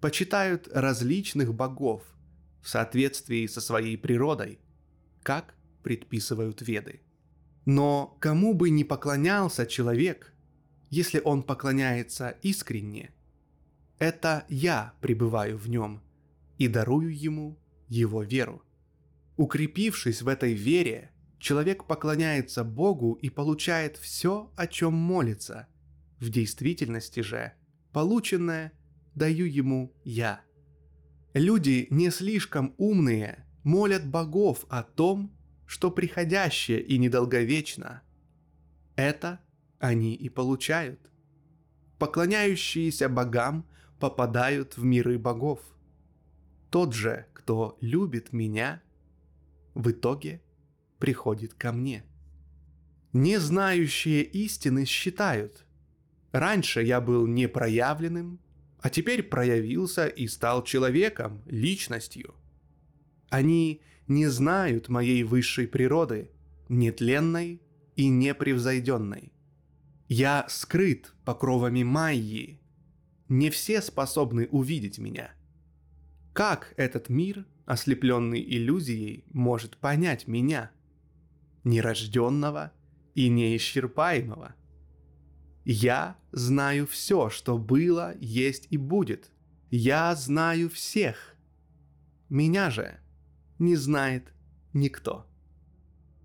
почитают различных богов в соответствии со своей природой, как предписывают веды. Но кому бы ни поклонялся человек, если он поклоняется искренне, это я пребываю в нем и дарую ему его веру. Укрепившись в этой вере, человек поклоняется Богу и получает все, о чем молится. В действительности же, полученное даю ему я. Люди не слишком умные молят богов о том, что приходящее и недолговечно. Это они и получают. Поклоняющиеся богам попадают в миры богов. Тот же, кто любит меня, в итоге приходит ко мне. Не знающие истины считают. Раньше я был непроявленным, а теперь проявился и стал человеком, личностью. Они не знают моей высшей природы, нетленной и непревзойденной. Я скрыт покровами Майи. Не все способны увидеть меня. Как этот мир, ослепленный иллюзией, может понять меня – нерожденного и неисчерпаемого. Я знаю все, что было, есть и будет. Я знаю всех. меня же не знает никто.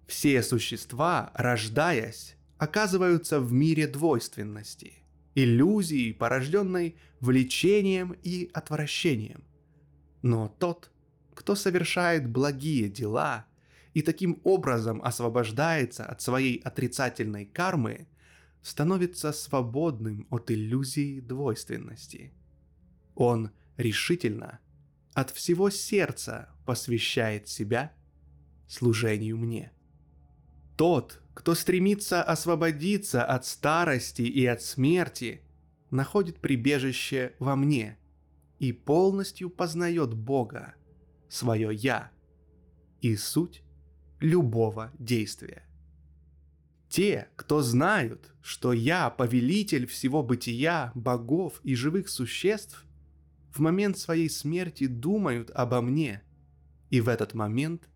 Все существа, рождаясь, оказываются в мире двойственности, иллюзии, порожденной влечением и отвращением. Но тот, кто совершает благие дела и таким образом освобождается от своей отрицательной кармы, становится свободным от иллюзии двойственности. Он решительно от всего сердца посвящает себя служению мне. Тот, кто стремится освободиться от старости и от смерти, находит прибежище во мне и полностью познает Бога, свое «Я» и суть любого действия. Те, кто знают, что я повелитель всего бытия, богов и живых существ, в момент своей смерти думают обо мне, и в этот момент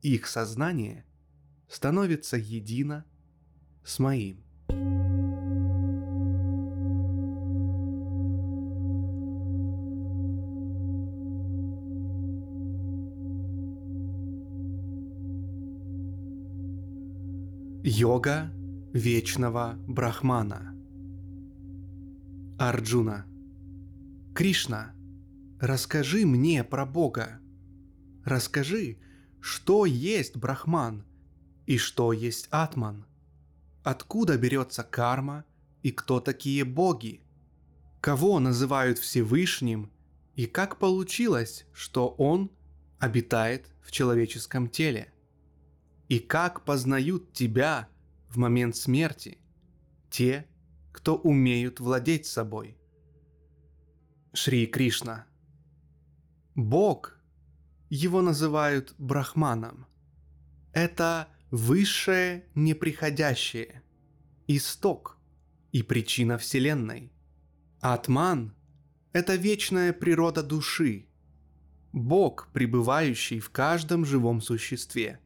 их сознание становится едино с моим. Йога вечного Брахмана Арджуна Кришна, расскажи мне про Бога. Расскажи, что есть Брахман и что есть Атман. Откуда берется карма и кто такие боги? Кого называют Всевышним и как получилось, что он обитает в человеческом теле? И как познают тебя в момент смерти те, кто умеют владеть собой? Шри Кришна. Бог, его называют Брахманом. Это высшее неприходящее, исток и причина Вселенной. Атман – это вечная природа души, Бог, пребывающий в каждом живом существе,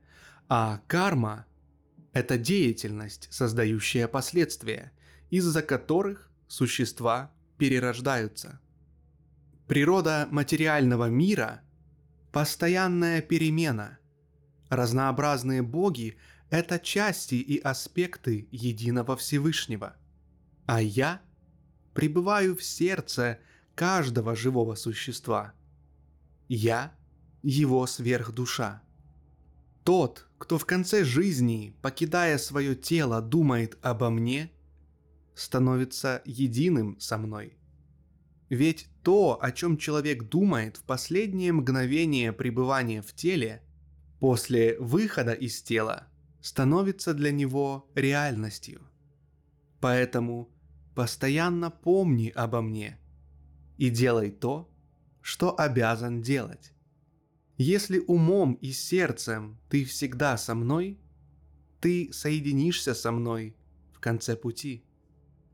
а карма – это деятельность, создающая последствия, из-за которых существа перерождаются. Природа материального мира – постоянная перемена – Разнообразные боги – это части и аспекты единого Всевышнего. А я пребываю в сердце каждого живого существа. Я – его сверхдуша. Тот, кто в конце жизни, покидая свое тело, думает обо мне, становится единым со мной. Ведь то, о чем человек думает в последнее мгновение пребывания в теле – после выхода из тела становится для него реальностью. Поэтому постоянно помни обо мне и делай то, что обязан делать. Если умом и сердцем ты всегда со мной, ты соединишься со мной в конце пути.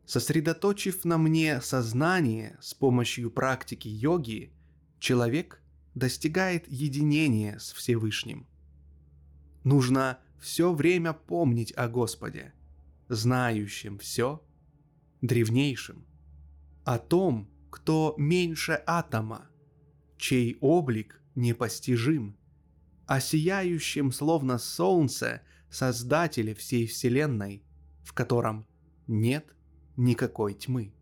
Сосредоточив на мне сознание с помощью практики йоги, человек достигает единения с Всевышним – Нужно все время помнить о Господе, знающем все, древнейшем, о том, кто меньше атома, чей облик непостижим, о сияющем словно солнце Создателе всей Вселенной, в котором нет никакой тьмы.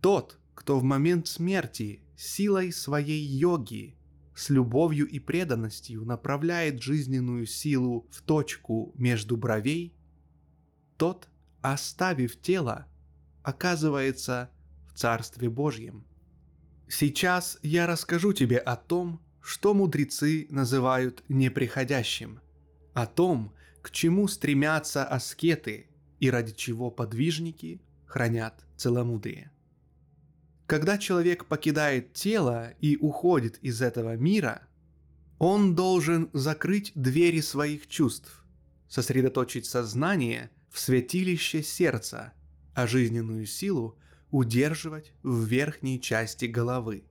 Тот, кто в момент смерти силой своей йоги с любовью и преданностью направляет жизненную силу в точку между бровей, тот, оставив тело, оказывается в Царстве Божьем. Сейчас я расскажу тебе о том, что мудрецы называют неприходящим, о том, к чему стремятся аскеты и ради чего подвижники хранят целомудрие. Когда человек покидает тело и уходит из этого мира, он должен закрыть двери своих чувств, сосредоточить сознание в святилище сердца, а жизненную силу удерживать в верхней части головы.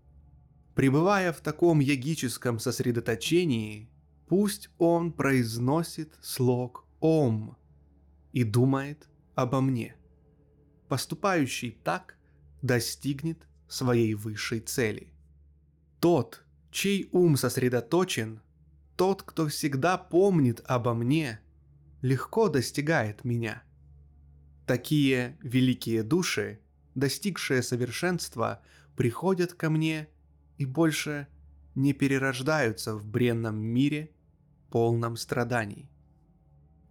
Пребывая в таком ягическом сосредоточении, пусть он произносит слог «Ом» и думает обо мне. Поступающий так достигнет своей высшей цели. Тот, чей ум сосредоточен, тот, кто всегда помнит обо мне, легко достигает меня. Такие великие души, достигшие совершенства, приходят ко мне и больше не перерождаются в бренном мире, полном страданий.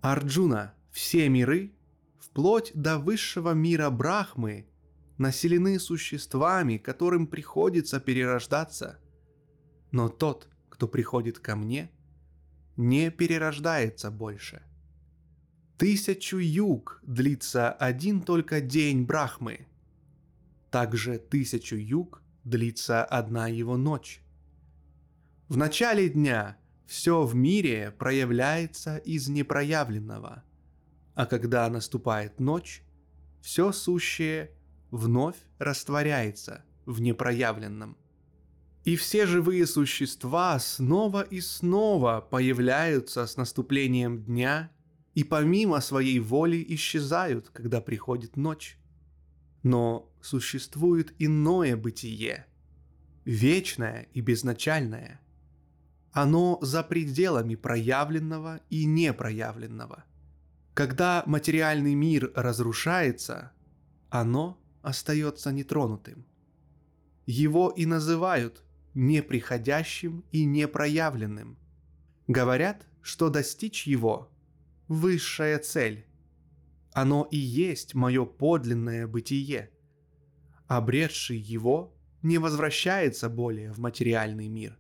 Арджуна, все миры, вплоть до высшего мира Брахмы, населены существами, которым приходится перерождаться. Но тот, кто приходит ко мне, не перерождается больше. Тысячу юг длится один только день Брахмы. Также тысячу юг длится одна его ночь. В начале дня все в мире проявляется из непроявленного, а когда наступает ночь, все сущее вновь растворяется в непроявленном. И все живые существа снова и снова появляются с наступлением дня и помимо своей воли исчезают, когда приходит ночь. Но существует иное бытие, вечное и безначальное. Оно за пределами проявленного и непроявленного. Когда материальный мир разрушается, оно остается нетронутым. Его и называют неприходящим и непроявленным. Говорят, что достичь его – высшая цель. Оно и есть мое подлинное бытие. Обретший его не возвращается более в материальный мир.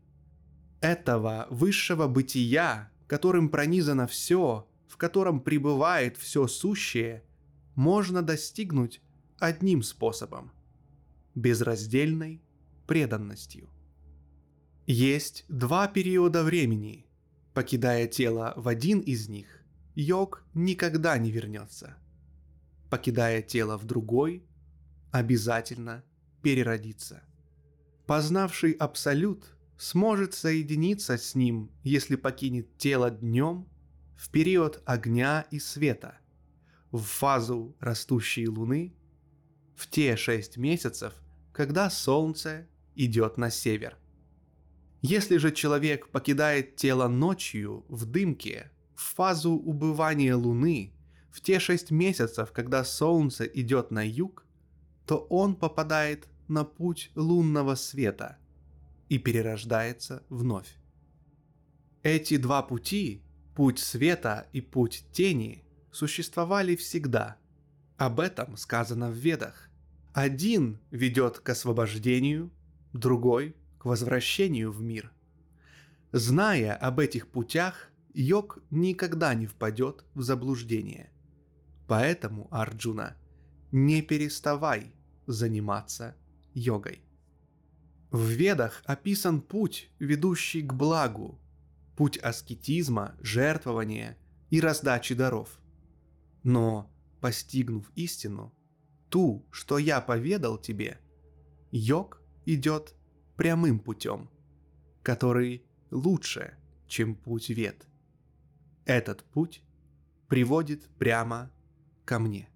Этого высшего бытия, которым пронизано все, в котором пребывает все сущее, можно достигнуть одним способом – безраздельной преданностью. Есть два периода времени. Покидая тело в один из них, йог никогда не вернется. Покидая тело в другой, обязательно переродится. Познавший Абсолют сможет соединиться с ним, если покинет тело днем в период огня и света, в фазу растущей луны – в те шесть месяцев, когда Солнце идет на север. Если же человек покидает тело ночью в дымке, в фазу убывания Луны, в те шесть месяцев, когда Солнце идет на юг, то он попадает на путь лунного света и перерождается вновь. Эти два пути, путь света и путь тени, существовали всегда. Об этом сказано в Ведах. Один ведет к освобождению, другой – к возвращению в мир. Зная об этих путях, йог никогда не впадет в заблуждение. Поэтому, Арджуна, не переставай заниматься йогой. В Ведах описан путь, ведущий к благу, путь аскетизма, жертвования и раздачи даров. Но, постигнув истину, ту, что я поведал тебе, йог идет прямым путем, который лучше, чем путь вет. Этот путь приводит прямо ко мне.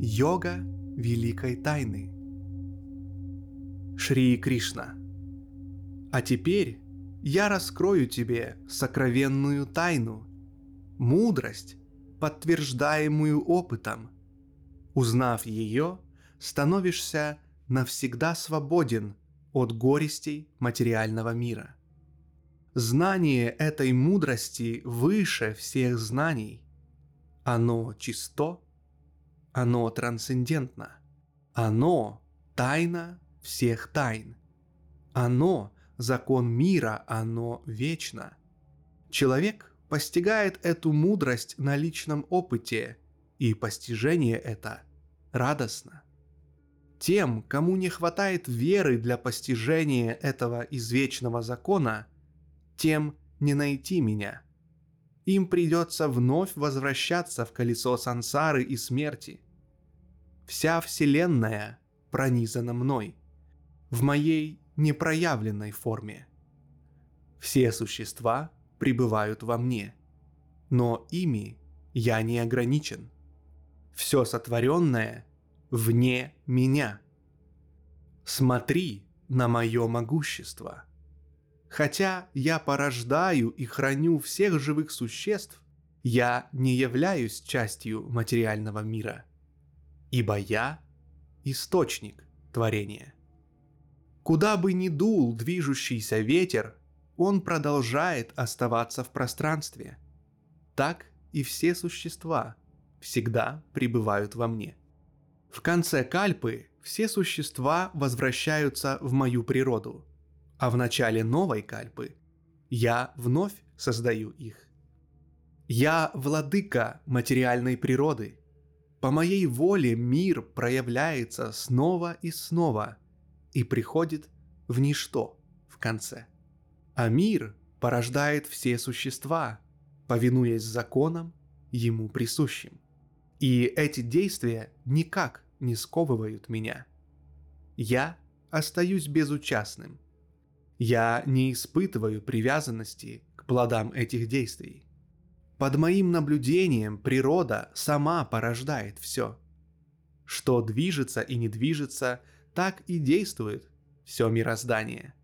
Йога великой тайны. Шри Кришна – а теперь я раскрою тебе сокровенную тайну, мудрость, подтверждаемую опытом. Узнав ее, становишься навсегда свободен от горестей материального мира. Знание этой мудрости выше всех знаний. Оно чисто, оно трансцендентно, оно тайна всех тайн. Оно закон мира, оно вечно. Человек постигает эту мудрость на личном опыте, и постижение это радостно. Тем, кому не хватает веры для постижения этого извечного закона, тем не найти меня. Им придется вновь возвращаться в колесо сансары и смерти. Вся Вселенная пронизана мной. В моей непроявленной форме. Все существа пребывают во мне, но ими я не ограничен. Все сотворенное вне меня. Смотри на мое могущество. Хотя я порождаю и храню всех живых существ, я не являюсь частью материального мира, ибо я – источник творения. Куда бы ни дул движущийся ветер, он продолжает оставаться в пространстве. Так и все существа всегда пребывают во мне. В конце кальпы все существа возвращаются в мою природу, а в начале новой кальпы я вновь создаю их. Я владыка материальной природы. По моей воле мир проявляется снова и снова и приходит в ничто в конце. А мир порождает все существа, повинуясь законам, ему присущим. И эти действия никак не сковывают меня. Я остаюсь безучастным. Я не испытываю привязанности к плодам этих действий. Под моим наблюдением природа сама порождает все. Что движется и не движется, так и действует все мироздание.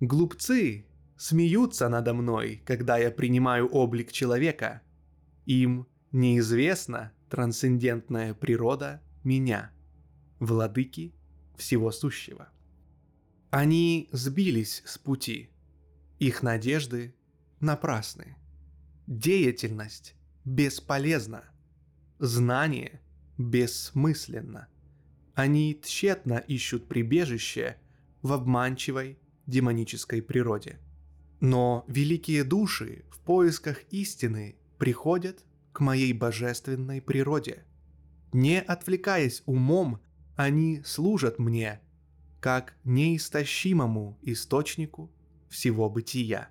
Глупцы смеются надо мной, когда я принимаю облик человека. Им неизвестна трансцендентная природа меня, владыки всего сущего. Они сбились с пути. Их надежды напрасны. Деятельность бесполезна. Знание бессмысленно. Они тщетно ищут прибежище в обманчивой демонической природе. Но великие души в поисках истины приходят к моей божественной природе. Не отвлекаясь умом, они служат мне, как неистощимому источнику всего бытия.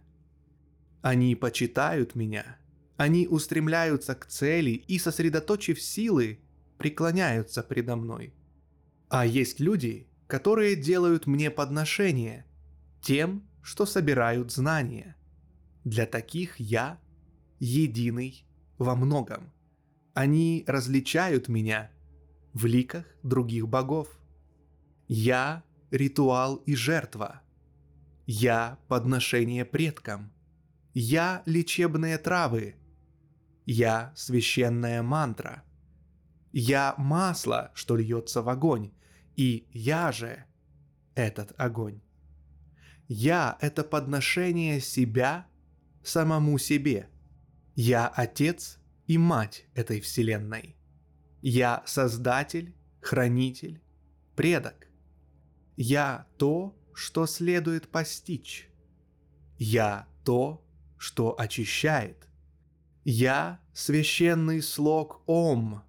Они почитают меня. Они устремляются к цели и, сосредоточив силы, преклоняются предо мной. А есть люди, которые делают мне подношение тем, что собирают знания. Для таких я единый во многом. Они различают меня в ликах других богов. Я – ритуал и жертва. Я – подношение предкам. Я – лечебные травы. Я – священная мантра. Я – масло, что льется в огонь. И я же – этот огонь. Я – это подношение себя самому себе. Я – отец и мать этой вселенной. Я – создатель, хранитель, предок. Я – то, что следует постичь. Я – то, что очищает. Я — священный слог Ом.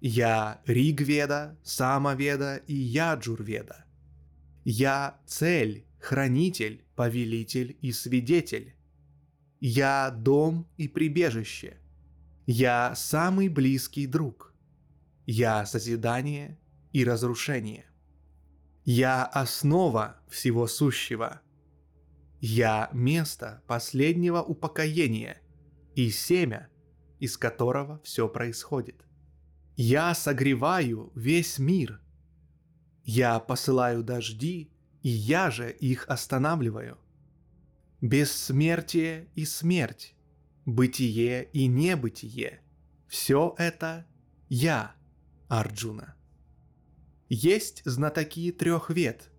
Я — Ригведа, Самоведа и Яджурведа. Я — цель, хранитель, повелитель и свидетель. Я — дом и прибежище. Я — самый близкий друг. Я — созидание и разрушение. Я — основа всего сущего — я место последнего упокоения и семя, из которого все происходит. Я согреваю весь мир. Я посылаю дожди, и я же их останавливаю. Бессмертие и смерть, бытие и небытие – все это я, Арджуна. Есть знатоки трех вет.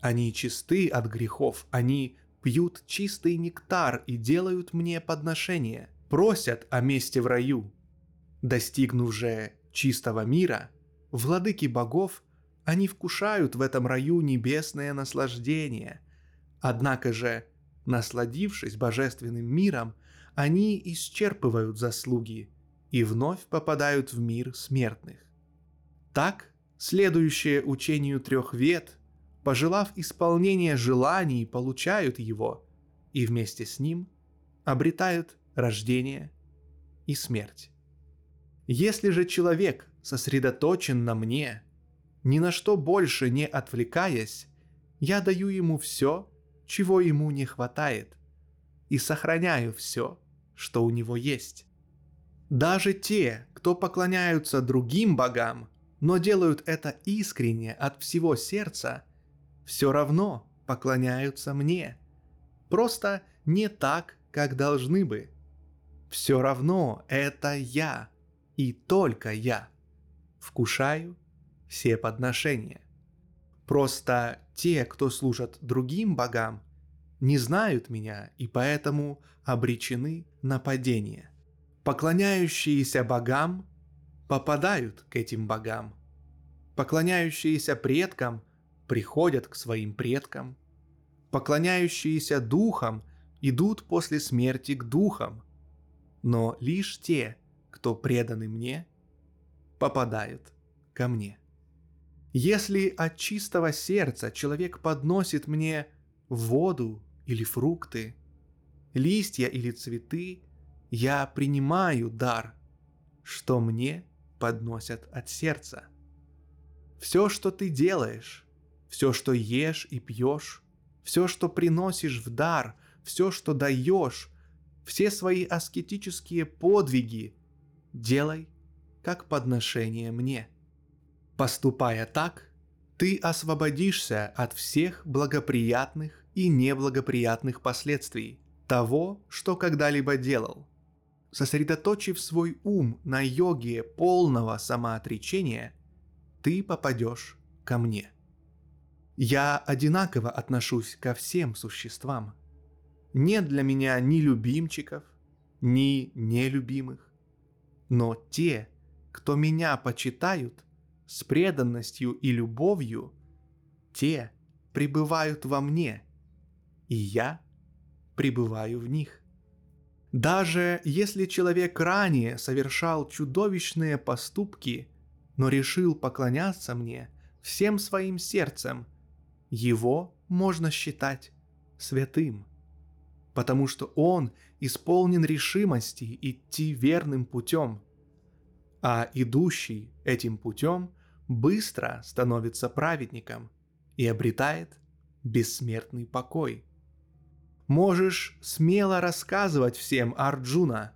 Они чисты от грехов, они пьют чистый нектар и делают мне подношения, просят о месте в раю. Достигнув же чистого мира, владыки богов, они вкушают в этом раю небесное наслаждение. Однако же, насладившись божественным миром, они исчерпывают заслуги и вновь попадают в мир смертных. Так, следующее учению трех вет – пожелав исполнения желаний, получают его и вместе с ним обретают рождение и смерть. Если же человек сосредоточен на мне, ни на что больше не отвлекаясь, я даю ему все, чего ему не хватает, и сохраняю все, что у него есть. Даже те, кто поклоняются другим богам, но делают это искренне от всего сердца, все равно поклоняются мне. Просто не так, как должны бы. Все равно это я и только я вкушаю все подношения. Просто те, кто служат другим богам, не знают меня и поэтому обречены на падение. Поклоняющиеся богам попадают к этим богам. Поклоняющиеся предкам приходят к своим предкам. Поклоняющиеся духам идут после смерти к духам. Но лишь те, кто преданы мне, попадают ко мне. Если от чистого сердца человек подносит мне воду или фрукты, листья или цветы, я принимаю дар, что мне подносят от сердца. Все, что ты делаешь, все, что ешь и пьешь, все, что приносишь в дар, все, что даешь, все свои аскетические подвиги делай как подношение мне. Поступая так, ты освободишься от всех благоприятных и неблагоприятных последствий того, что когда-либо делал. Сосредоточив свой ум на йоге полного самоотречения, ты попадешь ко мне. Я одинаково отношусь ко всем существам. Нет для меня ни любимчиков, ни нелюбимых. Но те, кто меня почитают с преданностью и любовью, те пребывают во мне, и я пребываю в них. Даже если человек ранее совершал чудовищные поступки, но решил поклоняться мне всем своим сердцем, его можно считать святым, потому что он исполнен решимости идти верным путем, а идущий этим путем быстро становится праведником и обретает бессмертный покой. Можешь смело рассказывать всем Арджуна.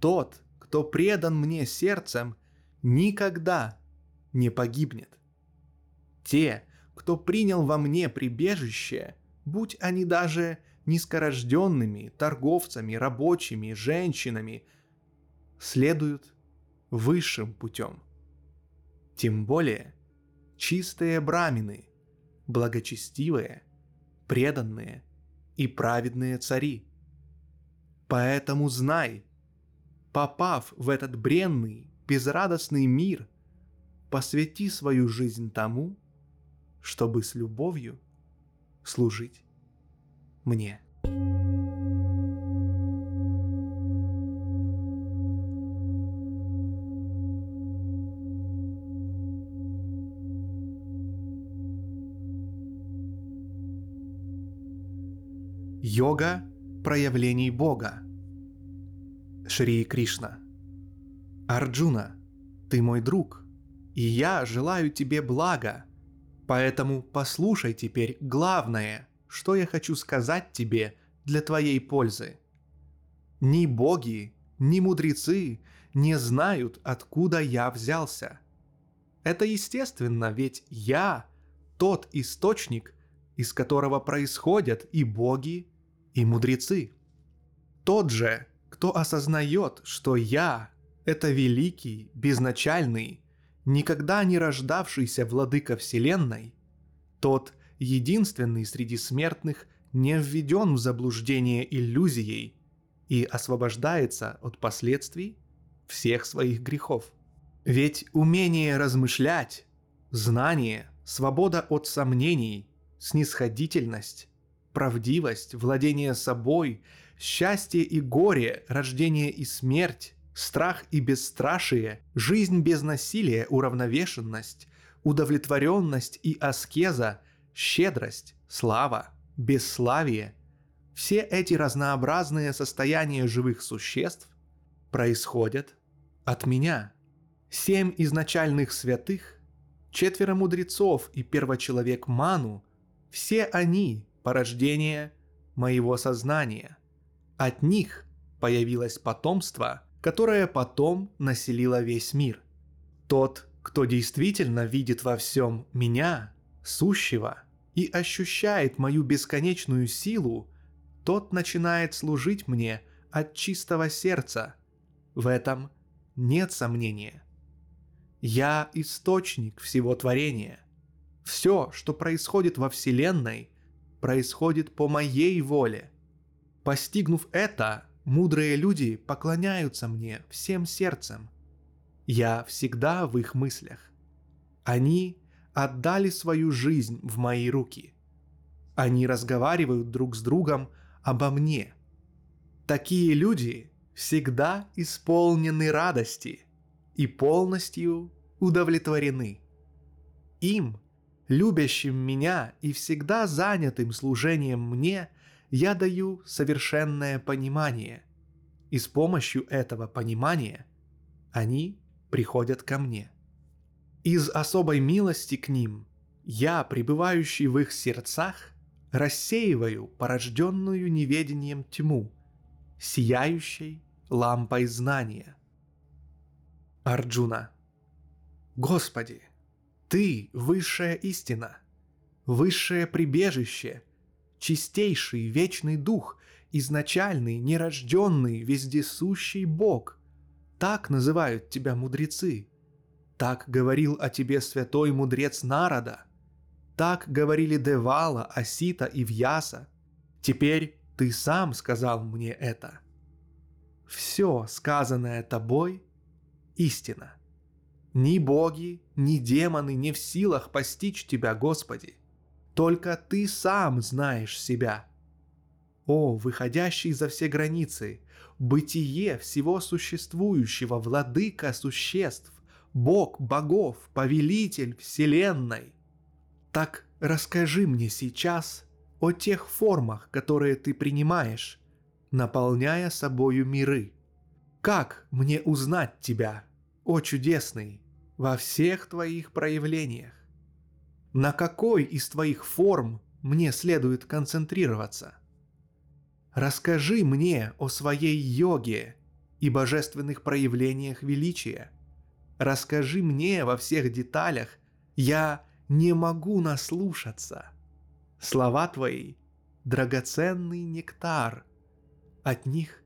Тот, кто предан мне сердцем, никогда не погибнет. Те, кто принял во мне прибежище, будь они даже низкорожденными, торговцами, рабочими, женщинами, следуют высшим путем. Тем более чистые брамины, благочестивые, преданные и праведные цари. Поэтому знай, попав в этот бренный, безрадостный мир, посвяти свою жизнь тому, чтобы с любовью служить мне. Йога проявлений Бога. Шри Кришна. Арджуна, ты мой друг, и я желаю тебе блага, поэтому послушай теперь главное, что я хочу сказать тебе для твоей пользы. Ни боги, ни мудрецы не знают, откуда я взялся. Это естественно, ведь я тот источник, из которого происходят и боги, и мудрецы. Тот же, кто осознает, что я – это великий, безначальный, никогда не рождавшийся владыка Вселенной, тот единственный среди смертных не введен в заблуждение иллюзией и освобождается от последствий всех своих грехов. Ведь умение размышлять, знание, свобода от сомнений, снисходительность правдивость, владение собой, счастье и горе, рождение и смерть, страх и бесстрашие, жизнь без насилия, уравновешенность, удовлетворенность и аскеза, щедрость, слава, бесславие – все эти разнообразные состояния живых существ происходят от меня. Семь изначальных святых, четверо мудрецов и первочеловек Ману – все они порождение моего сознания. От них появилось потомство которая потом населила весь мир. Тот, кто действительно видит во всем меня, сущего, и ощущает мою бесконечную силу, тот начинает служить мне от чистого сердца. В этом нет сомнения. Я источник всего творения. Все, что происходит во Вселенной, происходит по моей воле. Постигнув это, мудрые люди поклоняются мне всем сердцем. Я всегда в их мыслях. Они отдали свою жизнь в мои руки. Они разговаривают друг с другом обо мне. Такие люди всегда исполнены радости и полностью удовлетворены. Им, любящим меня и всегда занятым служением мне, я даю совершенное понимание, и с помощью этого понимания они приходят ко мне. Из особой милости к ним я, пребывающий в их сердцах, рассеиваю порожденную неведением тьму, сияющей лампой знания. Арджуна. Господи, Ты – высшая истина, высшее прибежище, чистейший вечный дух, изначальный, нерожденный, вездесущий Бог. Так называют Тебя мудрецы. Так говорил о Тебе святой мудрец народа. Так говорили Девала, Асита и Вьяса. Теперь Ты сам сказал мне это. Все сказанное Тобой – истина. Ни боги, ни демоны не в силах постичь Тебя, Господи. Только Ты сам знаешь себя. О, выходящий за все границы, бытие всего существующего, владыка существ, Бог богов, повелитель вселенной. Так расскажи мне сейчас о тех формах, которые ты принимаешь, наполняя собою миры. Как мне узнать тебя, о чудесный, во всех твоих проявлениях? На какой из твоих форм мне следует концентрироваться? Расскажи мне о своей йоге и божественных проявлениях величия. Расскажи мне во всех деталях, я не могу наслушаться. Слова твои – драгоценный нектар. От них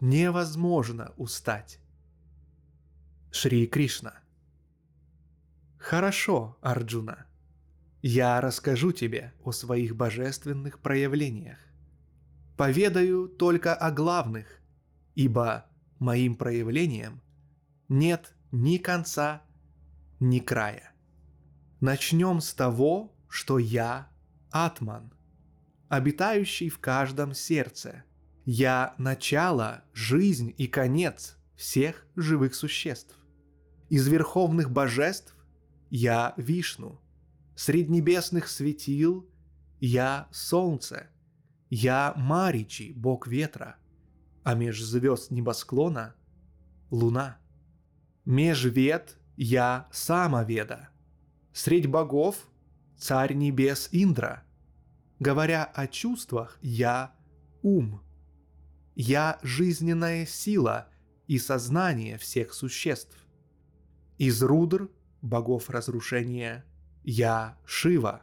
невозможно устать. Шри Кришна. Хорошо, Арджуна. Я расскажу тебе о своих божественных проявлениях. Поведаю только о главных, ибо моим проявлениям нет ни конца, ни края. Начнем с того, что я Атман, обитающий в каждом сердце. Я начало, жизнь и конец всех живых существ. Из верховных божеств я Вишну – Средь небесных светил я солнце, я Маричи, бог ветра, а меж звезд небосклона — луна. Меж вет я Самоведа, средь богов — царь небес Индра. Говоря о чувствах, я ум. Я жизненная сила и сознание всех существ. Из рудр богов разрушения — я Шива.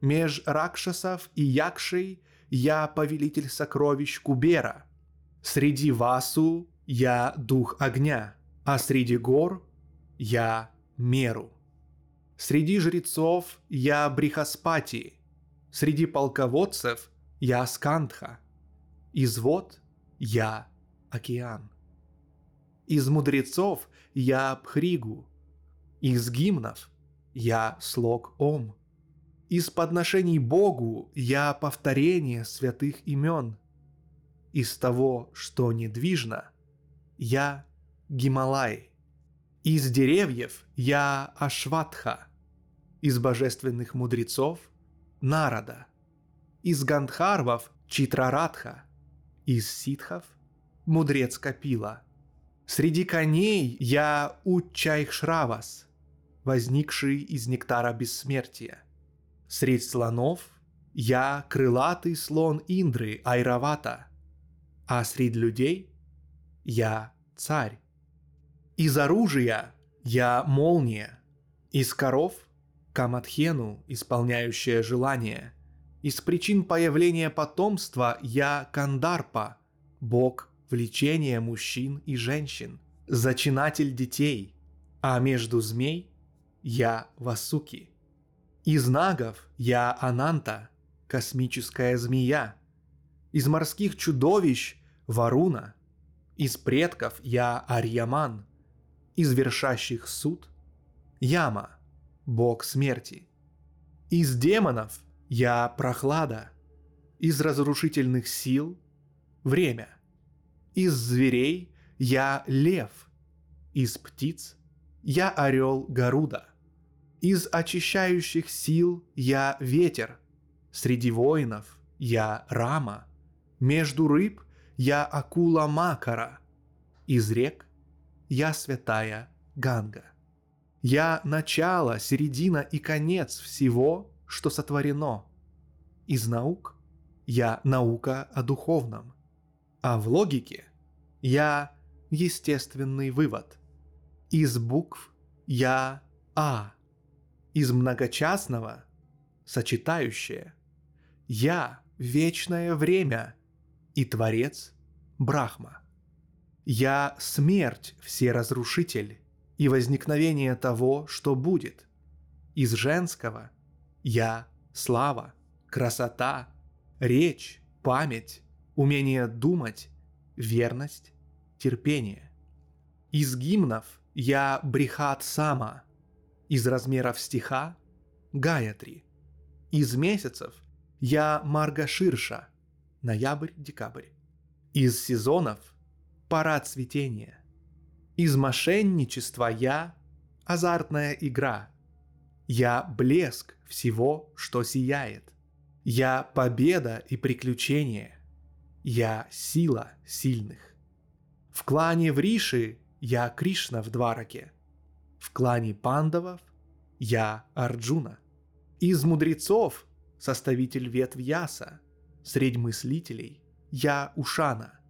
Меж Ракшасов и Якшей я повелитель сокровищ Кубера. Среди Васу я дух огня, а среди гор я Меру. Среди жрецов я Брихаспати, среди полководцев я Скандха, из вод я Океан. Из мудрецов я Пхригу, из гимнов я слог Ом. Из подношений Богу я повторение святых имен. Из того, что недвижно, я Гималай. Из деревьев я Ашватха. Из божественных мудрецов – Нарада. Из гандхарвов – Читрарадха. Из ситхов – мудрец Капила. Среди коней я Уччайхшравас – возникший из нектара бессмертия. Средь слонов я крылатый слон Индры Айравата, а среди людей я царь. Из оружия я молния, из коров – каматхену, исполняющая желание. Из причин появления потомства я кандарпа, бог влечения мужчин и женщин, зачинатель детей, а между змей я Васуки. Из нагов я Ананта, космическая змея. Из морских чудовищ – Варуна. Из предков я Арьяман. Из вершащих суд – Яма, бог смерти. Из демонов я Прохлада. Из разрушительных сил – Время. Из зверей я Лев. Из птиц я Орел Гаруда. Из очищающих сил я ветер, среди воинов я рама, между рыб я акула Макара, из рек я святая Ганга. Я начало, середина и конец всего, что сотворено. Из наук я наука о духовном, а в логике я естественный вывод. Из букв я А, из многочастного – сочетающее. Я – вечное время и Творец – Брахма. Я – смерть, всеразрушитель и возникновение того, что будет. Из женского – я – слава, красота, речь, память, умение думать, верность, терпение. Из гимнов я – брихат сама – из размеров стиха – Гаятри. Из месяцев я Марга Ширша, ноябрь-декабрь. Из сезонов – пора цветения. Из мошенничества я – азартная игра. Я блеск всего, что сияет. Я победа и приключение. Я сила сильных. В клане Вриши я Кришна в Двараке – в клане пандавов я Арджуна. Из мудрецов составитель ветвь Яса. Среди мыслителей я Ушана.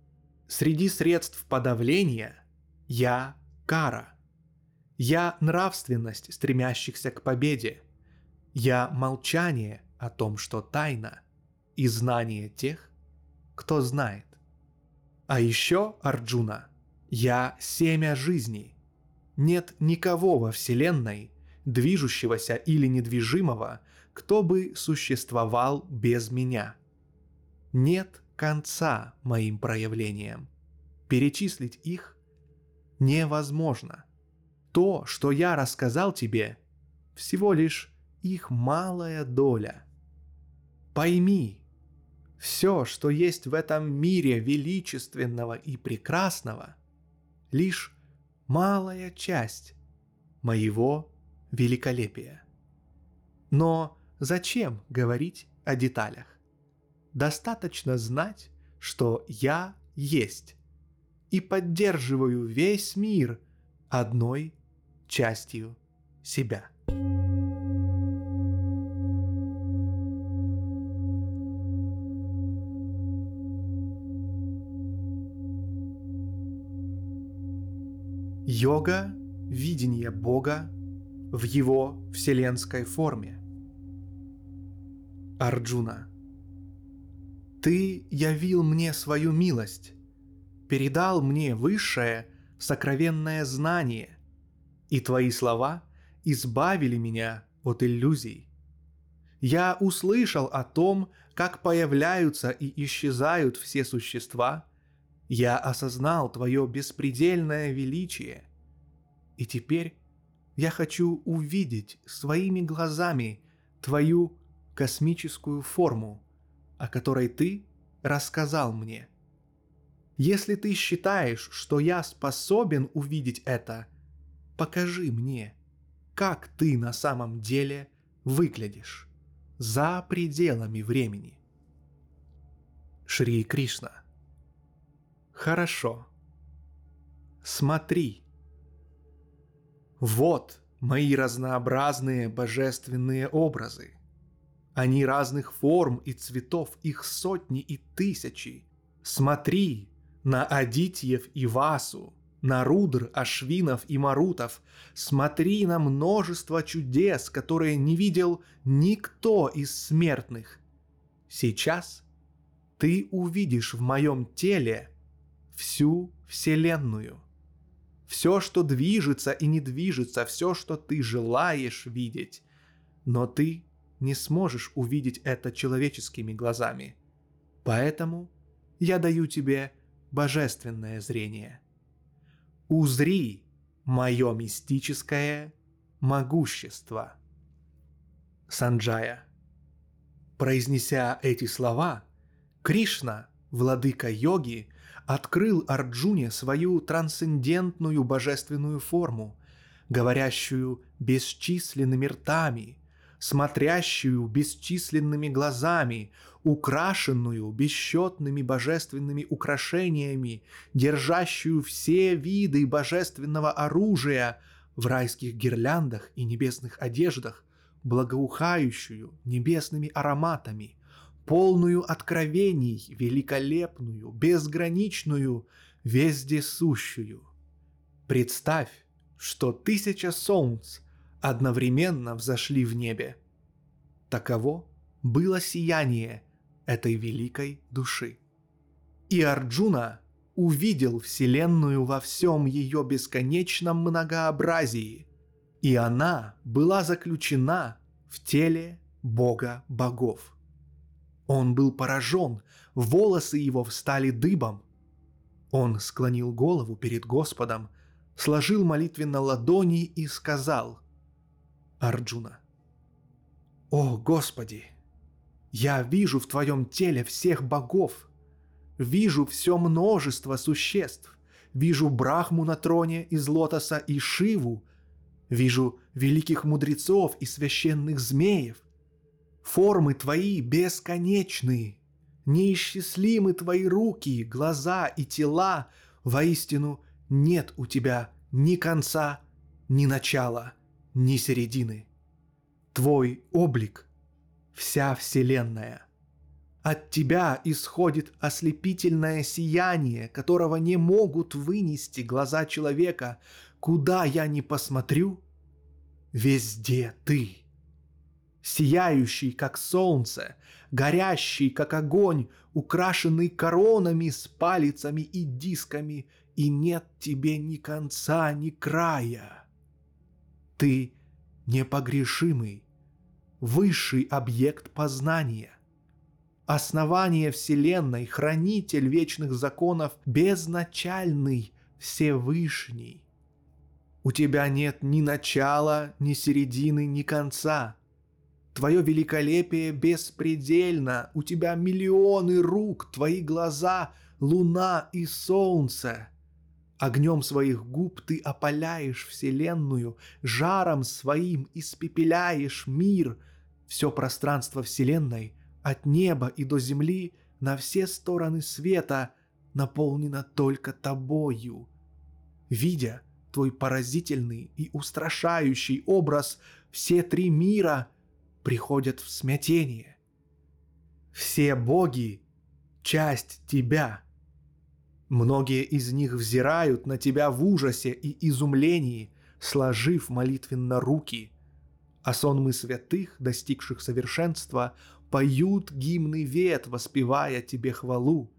Среди средств подавления я Кара. Я нравственность стремящихся к победе. Я молчание о том, что тайна, и знание тех, кто знает. А еще, Арджуна, я семя жизни, нет никого во Вселенной, движущегося или недвижимого, кто бы существовал без меня. Нет конца моим проявлениям. Перечислить их невозможно. То, что я рассказал тебе, всего лишь их малая доля. Пойми, все, что есть в этом мире величественного и прекрасного, лишь малая часть моего великолепия. Но зачем говорить о деталях? Достаточно знать, что я есть и поддерживаю весь мир одной частью себя. Йога – видение Бога в его вселенской форме. Арджуна. Ты явил мне свою милость, передал мне высшее сокровенное знание, и твои слова избавили меня от иллюзий. Я услышал о том, как появляются и исчезают все существа – я осознал твое беспредельное величие. И теперь я хочу увидеть своими глазами твою космическую форму, о которой ты рассказал мне. Если ты считаешь, что я способен увидеть это, покажи мне, как ты на самом деле выглядишь за пределами времени. Шри Кришна Хорошо. Смотри. Вот мои разнообразные божественные образы. Они разных форм и цветов, их сотни и тысячи. Смотри на Адитьев и Васу, на Рудр, Ашвинов и Марутов, смотри на множество чудес, которые не видел никто из смертных. Сейчас ты увидишь в моем теле всю Вселенную. Все, что движется и не движется, все, что ты желаешь видеть. Но ты не сможешь увидеть это человеческими глазами. Поэтому я даю тебе божественное зрение. Узри мое мистическое могущество. Санджая. Произнеся эти слова, Кришна, владыка йоги, открыл Арджуне свою трансцендентную божественную форму, говорящую бесчисленными ртами, смотрящую бесчисленными глазами, украшенную бесчетными божественными украшениями, держащую все виды божественного оружия в райских гирляндах и небесных одеждах, благоухающую небесными ароматами, полную откровений, великолепную, безграничную, вездесущую. Представь, что тысяча солнц одновременно взошли в небе. Таково было сияние этой великой души. И Арджуна увидел Вселенную во всем ее бесконечном многообразии, и она была заключена в теле Бога богов. Он был поражен, волосы его встали дыбом. Он склонил голову перед Господом, сложил молитвенно ладони и сказал Арджуна, «О, Господи, я вижу в Твоем теле всех богов, вижу все множество существ, вижу Брахму на троне из лотоса и Шиву, вижу великих мудрецов и священных змеев, Формы твои бесконечны, неисчислимы твои руки, глаза и тела, воистину нет у тебя ни конца, ни начала, ни середины. Твой облик — вся Вселенная. От тебя исходит ослепительное сияние, которого не могут вынести глаза человека. Куда я ни посмотрю, везде ты — сияющий, как солнце, горящий, как огонь, украшенный коронами с палицами и дисками, и нет тебе ни конца, ни края. Ты непогрешимый, высший объект познания, основание Вселенной, хранитель вечных законов, безначальный, Всевышний. У тебя нет ни начала, ни середины, ни конца – Твое великолепие беспредельно, у тебя миллионы рук, твои глаза — луна и солнце. Огнем своих губ ты опаляешь вселенную, жаром своим испепеляешь мир. Все пространство вселенной, от неба и до земли, на все стороны света, наполнено только тобою. Видя твой поразительный и устрашающий образ, все три мира — приходят в смятение. Все боги — часть тебя. Многие из них взирают на тебя в ужасе и изумлении, сложив молитвенно руки, а сонмы святых, достигших совершенства, поют гимны вет, воспевая тебе хвалу.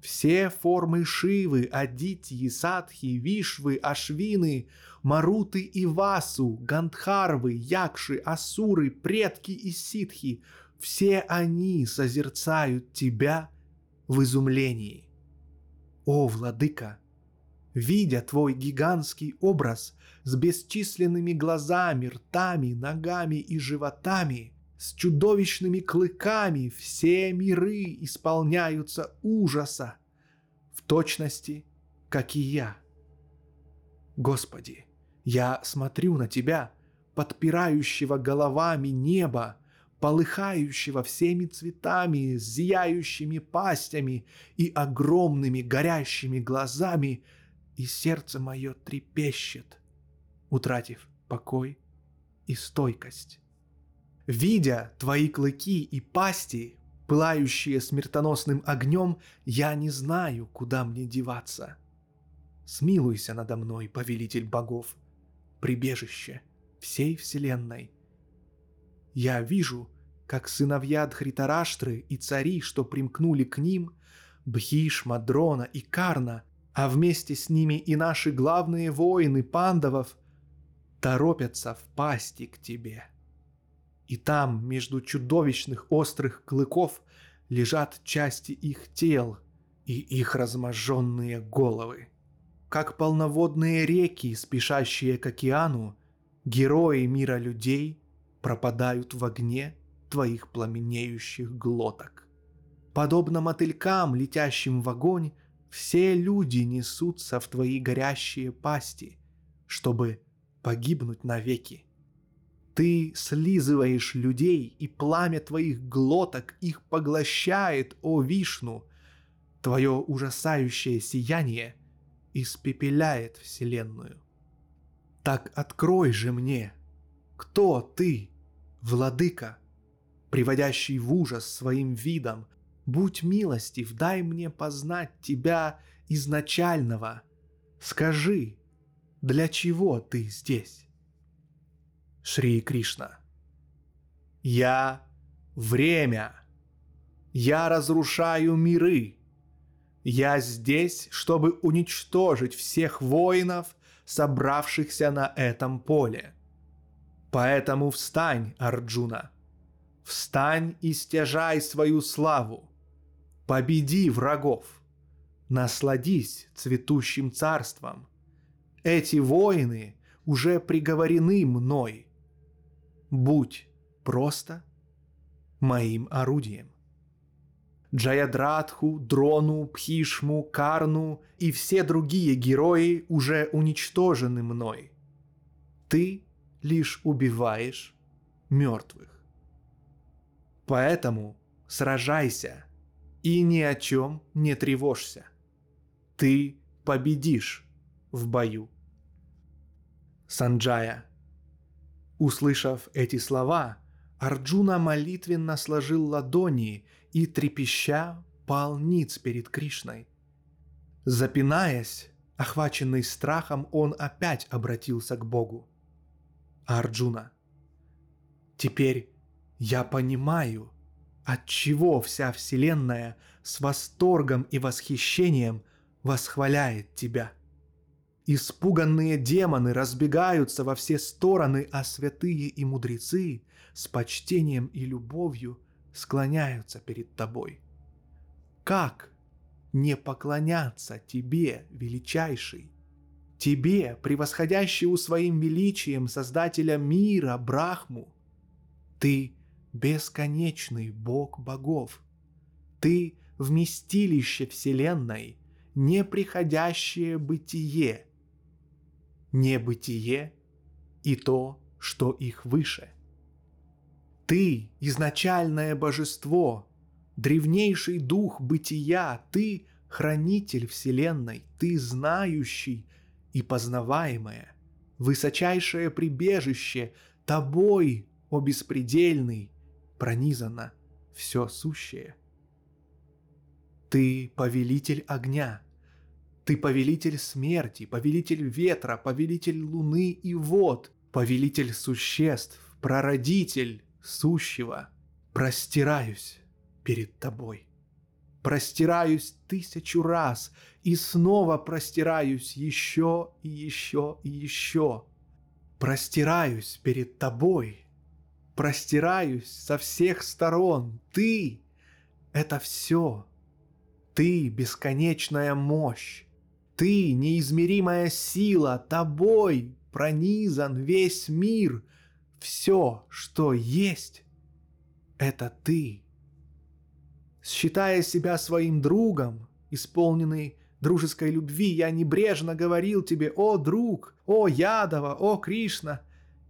Все формы Шивы, Адитьи, Садхи, Вишвы, Ашвины, Маруты и Васу, Гандхарвы, Якши, Асуры, предки и ситхи — все они созерцают тебя в изумлении. О, владыка! Видя твой гигантский образ с бесчисленными глазами, ртами, ногами и животами — с чудовищными клыками все миры исполняются ужаса, в точности, как и я. Господи, я смотрю на Тебя, подпирающего головами небо, полыхающего всеми цветами, зияющими пастями и огромными горящими глазами, и сердце мое трепещет, утратив покой и стойкость. Видя твои клыки и пасти, пылающие смертоносным огнем, я не знаю, куда мне деваться. смилуйся надо мной, повелитель богов, прибежище всей вселенной. Я вижу, как сыновья Дхритараштры и цари, что примкнули к ним, Бхиш, Мадрона и Карна, а вместе с ними и наши главные воины пандавов, торопятся в пасти к тебе. И там, между чудовищных острых клыков, лежат части их тел и их разможженные головы. Как полноводные реки, спешащие к океану, герои мира людей пропадают в огне твоих пламенеющих глоток. Подобно мотылькам, летящим в огонь, все люди несутся в твои горящие пасти, чтобы погибнуть навеки. Ты слизываешь людей, и пламя твоих глоток их поглощает, о Вишну. Твое ужасающее сияние испепеляет Вселенную. Так открой же мне, кто ты, владыка, приводящий в ужас своим видом, будь милостив, дай мне познать тебя изначального. Скажи, для чего ты здесь? Шри Кришна. Я — время. Я разрушаю миры. Я здесь, чтобы уничтожить всех воинов, собравшихся на этом поле. Поэтому встань, Арджуна. Встань и стяжай свою славу. Победи врагов. Насладись цветущим царством. Эти воины уже приговорены мной — будь просто моим орудием. Джаядратху, Дрону, Пхишму, Карну и все другие герои уже уничтожены мной. Ты лишь убиваешь мертвых. Поэтому сражайся и ни о чем не тревожься. Ты победишь в бою. Санджая – Услышав эти слова, Арджуна молитвенно сложил ладони и, трепеща, пал ниц перед Кришной. Запинаясь, охваченный страхом, он опять обратился к Богу. Арджуна, теперь я понимаю, от чего вся Вселенная с восторгом и восхищением восхваляет тебя – Испуганные демоны разбегаются во все стороны, а святые и мудрецы с почтением и любовью склоняются перед тобой. Как не поклоняться тебе, величайший, тебе, превосходящему своим величием Создателя мира, Брахму? Ты бесконечный Бог богов. Ты вместилище Вселенной, неприходящее бытие – небытие и то, что их выше. Ты – изначальное божество, древнейший дух бытия, ты – хранитель Вселенной, ты – знающий и познаваемое, высочайшее прибежище, тобой, о беспредельный, пронизано все сущее. Ты – повелитель огня – ты повелитель смерти, повелитель ветра, повелитель луны и вод, повелитель существ, прародитель сущего. Простираюсь перед тобой. Простираюсь тысячу раз и снова простираюсь еще и еще и еще. Простираюсь перед тобой. Простираюсь со всех сторон. Ты — это все. Ты — бесконечная мощь. Ты, неизмеримая сила, тобой пронизан весь мир. Все, что есть, это ты. Считая себя своим другом, исполненный дружеской любви, я небрежно говорил тебе, о, друг, о, Ядова, о, Кришна,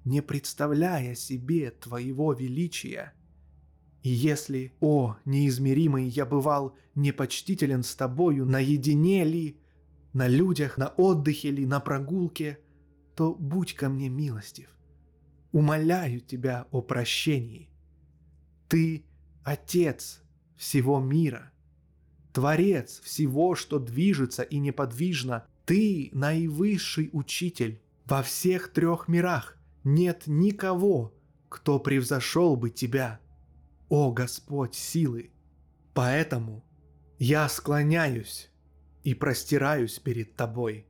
не представляя себе твоего величия. И если, о, неизмеримый, я бывал непочтителен с тобою, наедине ли, на людях, на отдыхе или на прогулке, то будь ко мне милостив. Умоляю тебя о прощении. Ты – Отец всего мира, Творец всего, что движется и неподвижно, Ты наивысший учитель во всех трех мирах. Нет никого, кто превзошел бы тебя, о Господь силы. Поэтому я склоняюсь и простираюсь перед тобой.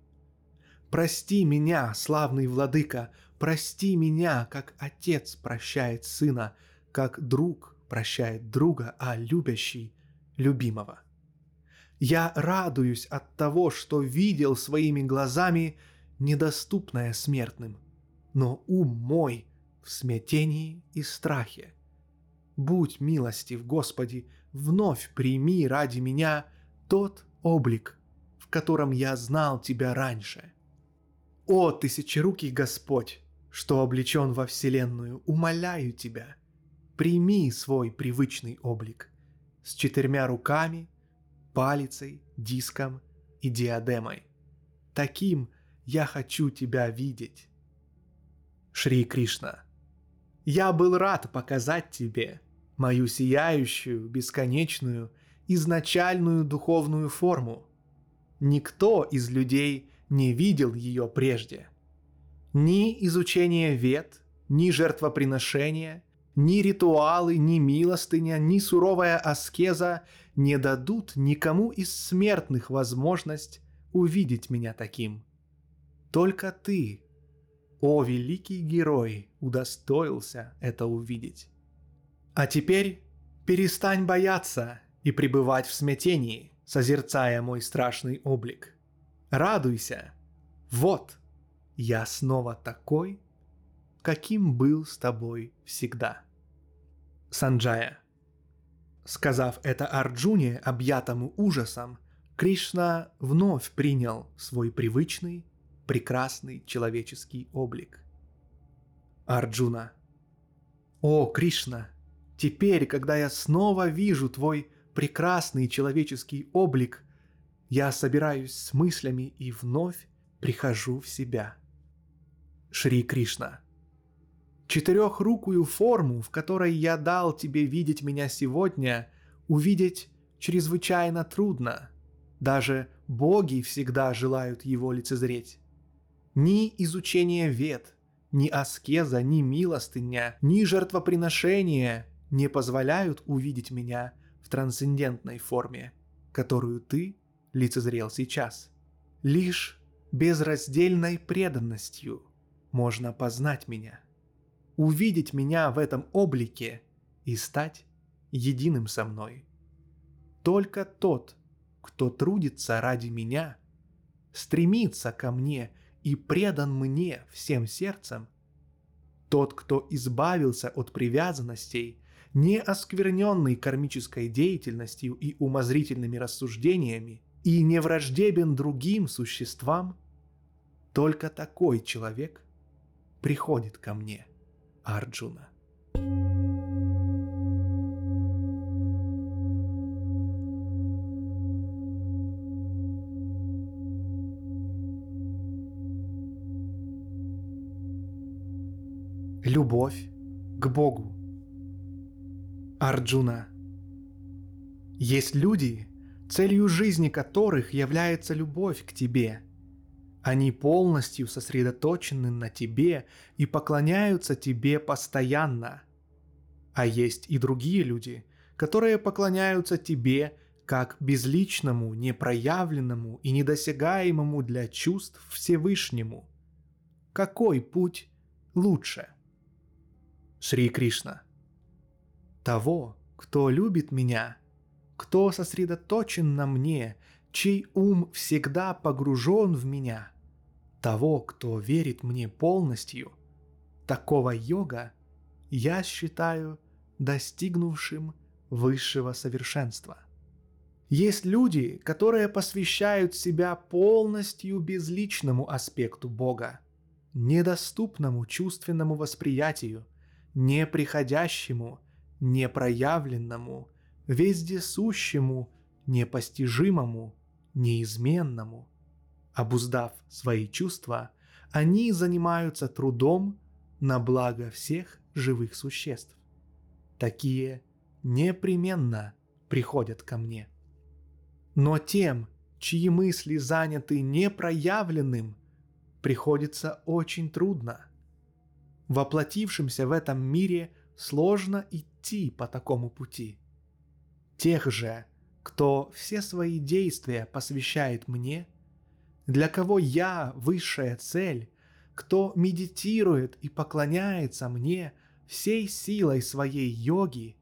Прости меня, славный владыка, прости меня, как отец прощает сына, как друг прощает друга, а любящий – любимого. Я радуюсь от того, что видел своими глазами недоступное смертным, но ум мой в смятении и страхе. Будь милостив, Господи, вновь прими ради меня тот облик, в котором я знал Тебя раньше. О, тысячерукий Господь, что облечен во Вселенную, умоляю Тебя, прими свой привычный облик с четырьмя руками, палицей, диском и диадемой. Таким я хочу Тебя видеть. Шри Кришна, я был рад показать Тебе мою сияющую, бесконечную, изначальную духовную форму. Никто из людей не видел ее прежде. Ни изучение вет, ни жертвоприношения, ни ритуалы, ни милостыня, ни суровая аскеза не дадут никому из смертных возможность увидеть меня таким. Только ты, о великий герой, удостоился это увидеть. А теперь перестань бояться и пребывать в смятении, созерцая мой страшный облик. Радуйся. Вот, я снова такой, каким был с тобой всегда. Санджая. Сказав это Арджуне, объятому ужасом, Кришна вновь принял свой привычный, прекрасный человеческий облик. Арджуна. О, Кришна, теперь, когда я снова вижу твой прекрасный человеческий облик, я собираюсь с мыслями и вновь прихожу в себя. Шри Кришна. Четырехрукую форму, в которой я дал тебе видеть меня сегодня, увидеть чрезвычайно трудно. Даже боги всегда желают его лицезреть. Ни изучение вет, ни аскеза, ни милостыня, ни жертвоприношение не позволяют увидеть меня трансцендентной форме, которую ты лицезрел сейчас. Лишь безраздельной преданностью можно познать меня, увидеть меня в этом облике и стать единым со мной. Только тот, кто трудится ради меня, стремится ко мне и предан мне всем сердцем, тот, кто избавился от привязанностей, не оскверненный кармической деятельностью и умозрительными рассуждениями, и не враждебен другим существам, только такой человек приходит ко мне, Арджуна. Любовь к Богу. Арджуна. Есть люди, целью жизни которых является любовь к тебе. Они полностью сосредоточены на тебе и поклоняются тебе постоянно. А есть и другие люди, которые поклоняются тебе как безличному, непроявленному и недосягаемому для чувств Всевышнему. Какой путь лучше? Шри Кришна. Того, кто любит меня – кто сосредоточен на мне, чей ум всегда погружен в меня, того, кто верит мне полностью, такого йога я считаю достигнувшим высшего совершенства. Есть люди, которые посвящают себя полностью безличному аспекту Бога, недоступному чувственному восприятию, неприходящему, непроявленному, вездесущему, непостижимому, неизменному. Обуздав свои чувства, они занимаются трудом на благо всех живых существ. Такие непременно приходят ко мне. Но тем, чьи мысли заняты непроявленным, приходится очень трудно. Воплотившимся в этом мире сложно идти по такому пути. Тех же, кто все свои действия посвящает мне, для кого я высшая цель, кто медитирует и поклоняется мне всей силой своей йоги,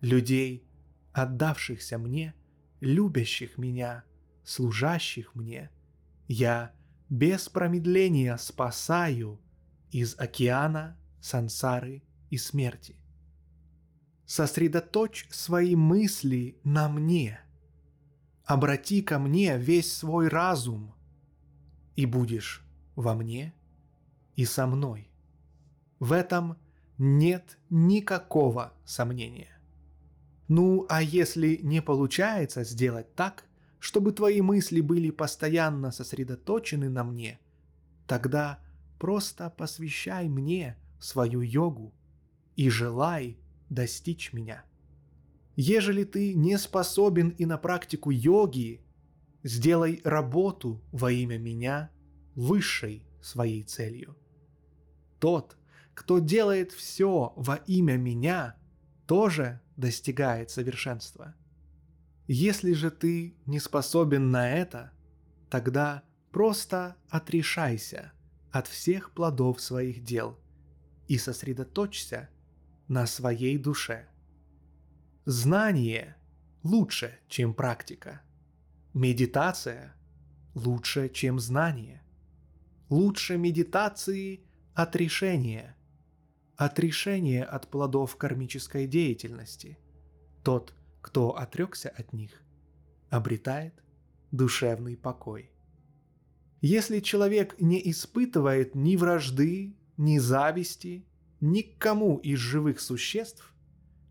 людей, отдавшихся мне, любящих меня, служащих мне, я без промедления спасаю из океана сансары и смерти. Сосредоточь свои мысли на мне. Обрати ко мне весь свой разум, и будешь во мне и со мной. В этом нет никакого сомнения. Ну, а если не получается сделать так, чтобы твои мысли были постоянно сосредоточены на мне, тогда просто посвящай мне свою йогу и желай достичь меня. Ежели ты не способен и на практику йоги, сделай работу во имя меня высшей своей целью. Тот, кто делает все во имя меня, тоже достигает совершенства. Если же ты не способен на это, тогда просто отрешайся от всех плодов своих дел и сосредоточься на своей душе. Знание лучше, чем практика. Медитация лучше, чем знание. Лучше медитации отрешение. Отрешение от плодов кармической деятельности. Тот, кто отрекся от них, обретает душевный покой. Если человек не испытывает ни вражды, ни зависти, ни к кому из живых существ,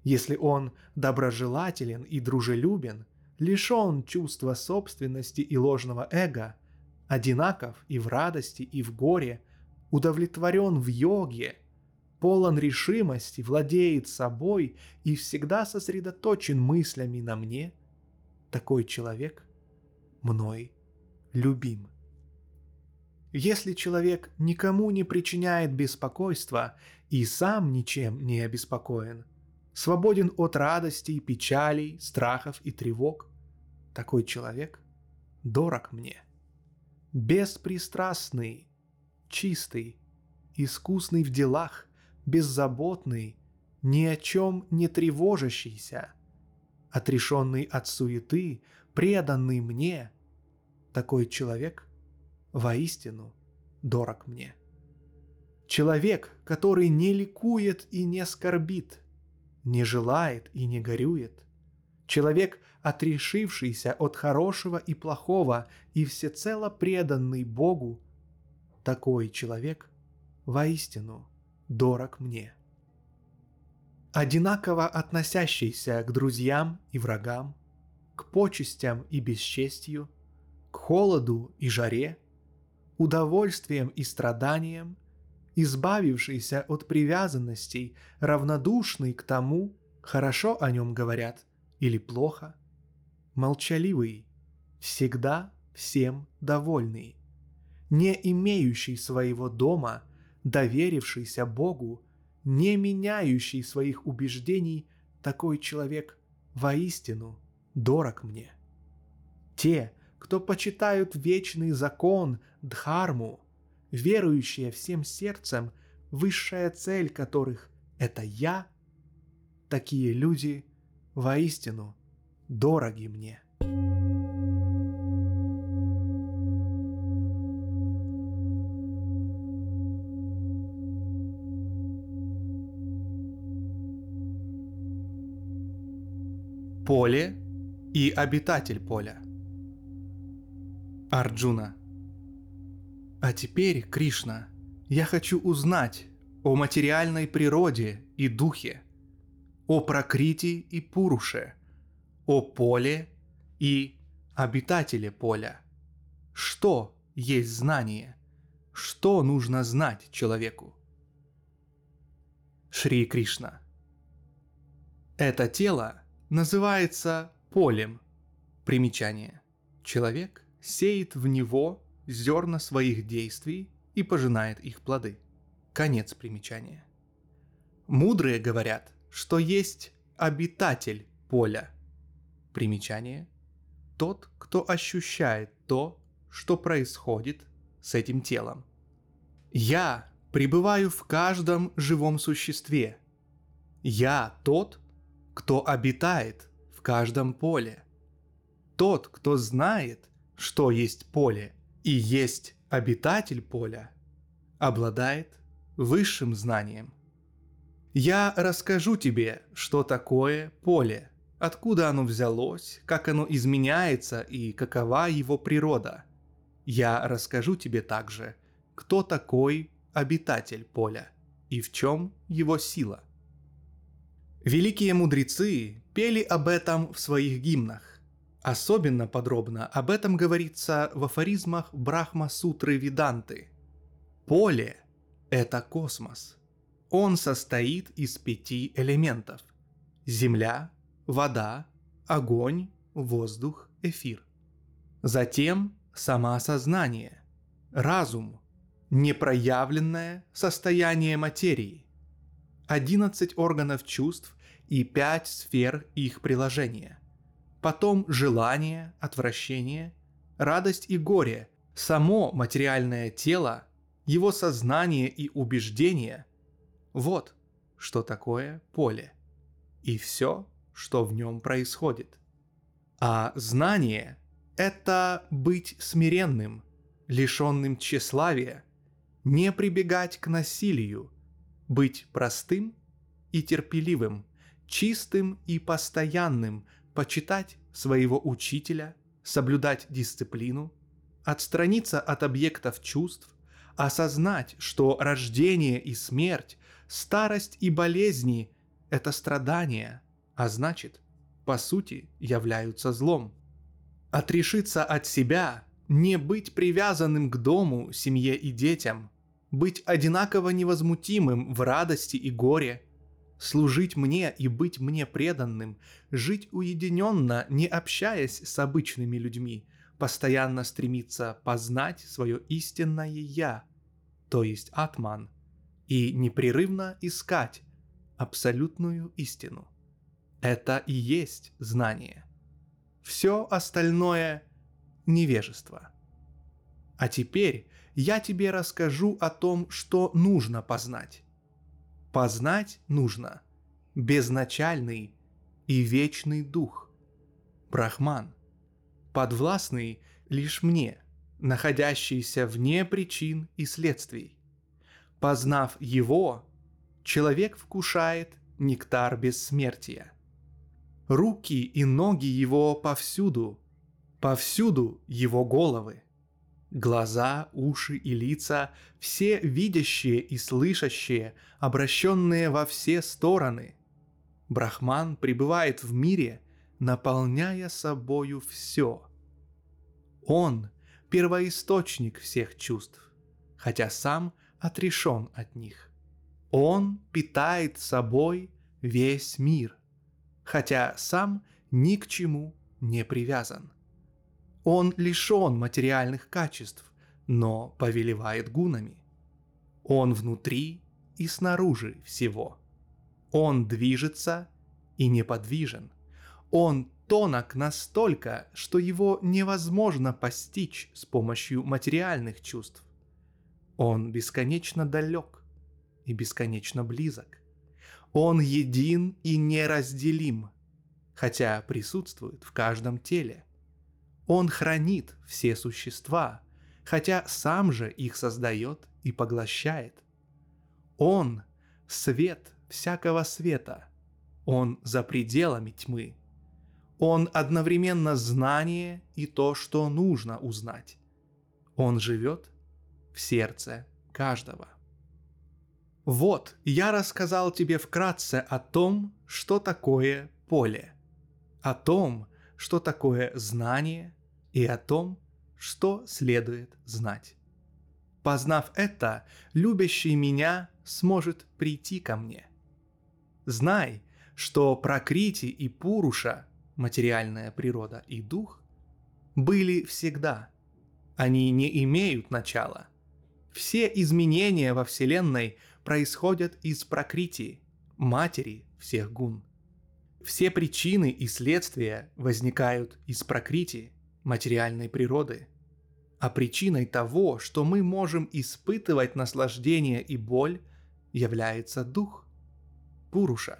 если он доброжелателен и дружелюбен, лишен чувства собственности и ложного эго, одинаков и в радости, и в горе, удовлетворен в йоге, полон решимости, владеет собой и всегда сосредоточен мыслями на мне, такой человек мной любим. Если человек никому не причиняет беспокойства и сам ничем не обеспокоен, свободен от радостей, печалей, страхов и тревог, такой человек дорог мне. Беспристрастный, чистый, искусный в делах, беззаботный, ни о чем не тревожащийся, отрешенный от суеты, преданный мне, такой человек воистину дорог мне. Человек, который не ликует и не скорбит, не желает и не горюет. Человек, отрешившийся от хорошего и плохого и всецело преданный Богу, такой человек воистину дорог мне. Одинаково относящийся к друзьям и врагам, к почестям и бесчестью, к холоду и жаре, удовольствием и страданиям, избавившийся от привязанностей, равнодушный к тому, хорошо о нем говорят или плохо, молчаливый, всегда всем довольный, не имеющий своего дома, доверившийся Богу, не меняющий своих убеждений, такой человек воистину дорог мне. Те, кто почитают вечный закон, дхарму, верующие всем сердцем, высшая цель которых – это я, такие люди воистину дороги мне. Поле и обитатель поля. Арджуна. А теперь, Кришна, я хочу узнать о материальной природе и духе, о прокрите и пуруше, о поле и обитателе поля. Что есть знание? Что нужно знать человеку? Шри Кришна. Это тело называется полем. Примечание. Человек сеет в него зерна своих действий и пожинает их плоды. Конец примечания. Мудрые говорят, что есть обитатель поля. Примечание. Тот, кто ощущает то, что происходит с этим телом. Я пребываю в каждом живом существе. Я тот, кто обитает в каждом поле. Тот, кто знает, что есть поле и есть обитатель поля, обладает высшим знанием. Я расскажу тебе, что такое поле, откуда оно взялось, как оно изменяется и какова его природа. Я расскажу тебе также, кто такой обитатель поля и в чем его сила. Великие мудрецы пели об этом в своих гимнах. Особенно подробно об этом говорится в афоризмах Брахма-сутры Виданты. Поле – это космос. Он состоит из пяти элементов – земля, вода, огонь, воздух, эфир. Затем самоосознание, разум, непроявленное состояние материи, 11 органов чувств и 5 сфер их приложения потом желание, отвращение, радость и горе, само материальное тело, его сознание и убеждение – вот что такое поле. И все, что в нем происходит. А знание – это быть смиренным, лишенным тщеславия, не прибегать к насилию, быть простым и терпеливым, чистым и постоянным – почитать своего учителя, соблюдать дисциплину, отстраниться от объектов чувств, осознать, что рождение и смерть, старость и болезни – это страдания, а значит, по сути, являются злом. Отрешиться от себя, не быть привязанным к дому, семье и детям, быть одинаково невозмутимым в радости и горе – служить мне и быть мне преданным, жить уединенно, не общаясь с обычными людьми, постоянно стремиться познать свое истинное «я», то есть атман, и непрерывно искать абсолютную истину. Это и есть знание. Все остальное – невежество. А теперь я тебе расскажу о том, что нужно познать. Познать нужно безначальный и вечный дух, Брахман, подвластный лишь мне, находящийся вне причин и следствий. Познав его, человек вкушает нектар бессмертия. Руки и ноги его повсюду, повсюду его головы. Глаза, уши и лица, все видящие и слышащие, обращенные во все стороны. Брахман пребывает в мире, наполняя собою все. Он – первоисточник всех чувств, хотя сам отрешен от них. Он питает собой весь мир, хотя сам ни к чему не привязан – он лишен материальных качеств, но повелевает гунами. Он внутри и снаружи всего. Он движется и неподвижен. Он тонок настолько, что его невозможно постичь с помощью материальных чувств. Он бесконечно далек и бесконечно близок. Он един и неразделим, хотя присутствует в каждом теле – он хранит все существа, хотя сам же их создает и поглощает. Он — свет всякого света. Он за пределами тьмы. Он одновременно знание и то, что нужно узнать. Он живет в сердце каждого. Вот, я рассказал тебе вкратце о том, что такое поле, о том, что такое знание и о том, что следует знать. Познав это, любящий меня сможет прийти ко мне. Знай, что прокрити и пуруша, материальная природа и дух, были всегда. Они не имеют начала. Все изменения во Вселенной происходят из прокрити, матери всех гун. Все причины и следствия возникают из прокрити, материальной природы. А причиной того, что мы можем испытывать наслаждение и боль, является дух, Пуруша.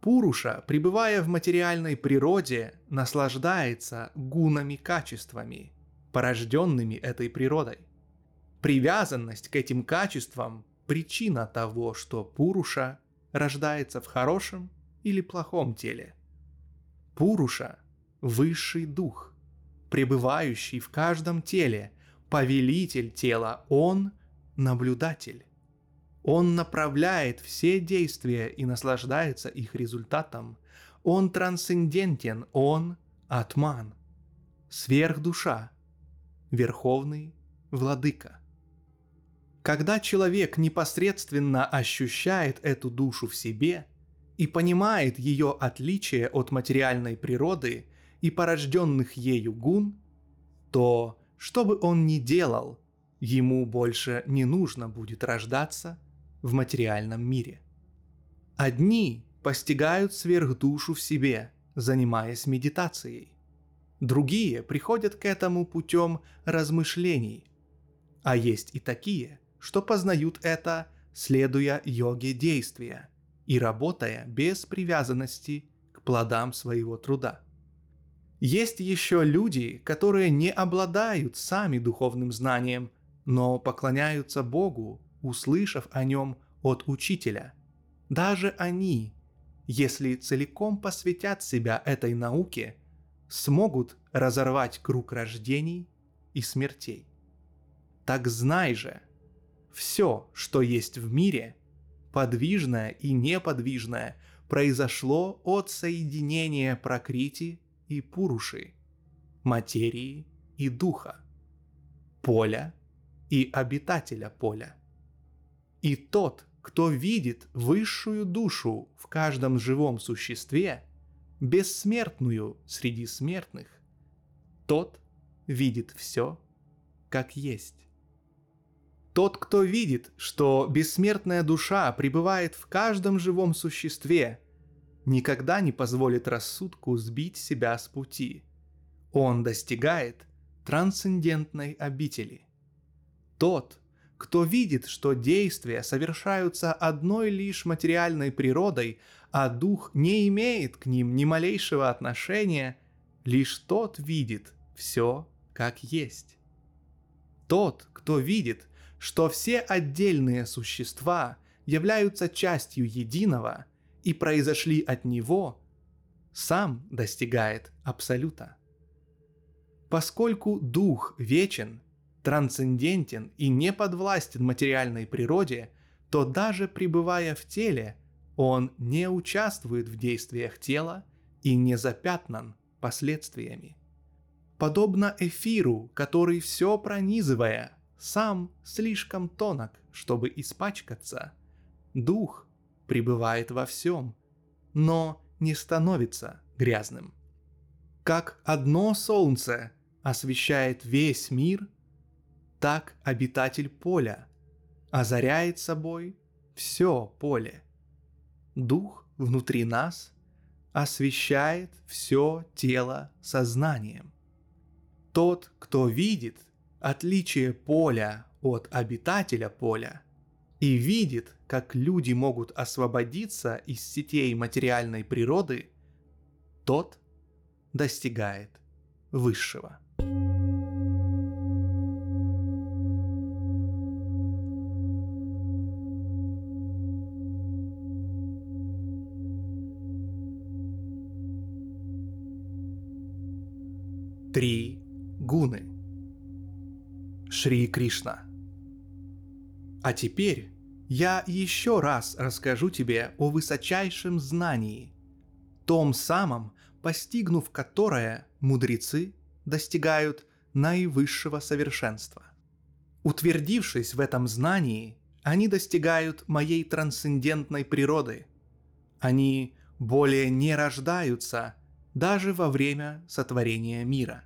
Пуруша, пребывая в материальной природе, наслаждается гунами-качествами, порожденными этой природой. Привязанность к этим качествам – причина того, что Пуруша рождается в хорошем или плохом теле. Пуруша – высший дух, пребывающий в каждом теле, повелитель тела, он – наблюдатель. Он направляет все действия и наслаждается их результатом. Он трансцендентен, он – атман, сверхдуша, верховный владыка. Когда человек непосредственно ощущает эту душу в себе и понимает ее отличие от материальной природы и порожденных ею гун, то, что бы он ни делал, ему больше не нужно будет рождаться – в материальном мире. Одни постигают сверхдушу в себе, занимаясь медитацией. Другие приходят к этому путем размышлений. А есть и такие, что познают это, следуя йоге действия и работая без привязанности к плодам своего труда. Есть еще люди, которые не обладают сами духовным знанием, но поклоняются Богу услышав о нем от учителя. Даже они, если целиком посвятят себя этой науке, смогут разорвать круг рождений и смертей. Так знай же, все, что есть в мире, подвижное и неподвижное, произошло от соединения прокрити и пуруши, материи и духа, поля и обитателя поля. И тот, кто видит высшую душу в каждом живом существе, бессмертную среди смертных, тот видит все, как есть. Тот, кто видит, что бессмертная душа пребывает в каждом живом существе, никогда не позволит рассудку сбить себя с пути. Он достигает трансцендентной обители. Тот, кто видит, что действия совершаются одной лишь материальной природой, а дух не имеет к ним ни малейшего отношения, лишь тот видит все как есть. Тот, кто видит, что все отдельные существа являются частью единого и произошли от него, сам достигает абсолюта. Поскольку дух вечен – трансцендентен и не подвластен материальной природе, то даже пребывая в теле, он не участвует в действиях тела и не запятнан последствиями. Подобно эфиру, который все пронизывая, сам слишком тонок, чтобы испачкаться, дух пребывает во всем, но не становится грязным. Как одно солнце освещает весь мир – так обитатель поля озаряет собой все поле. Дух внутри нас освещает все тело сознанием. Тот, кто видит отличие поля от обитателя поля и видит, как люди могут освободиться из сетей материальной природы, тот достигает высшего. Шри Кришна. А теперь я еще раз расскажу тебе о высочайшем знании, том самом, постигнув которое мудрецы достигают наивысшего совершенства. Утвердившись в этом знании, они достигают моей трансцендентной природы. Они более не рождаются даже во время сотворения мира.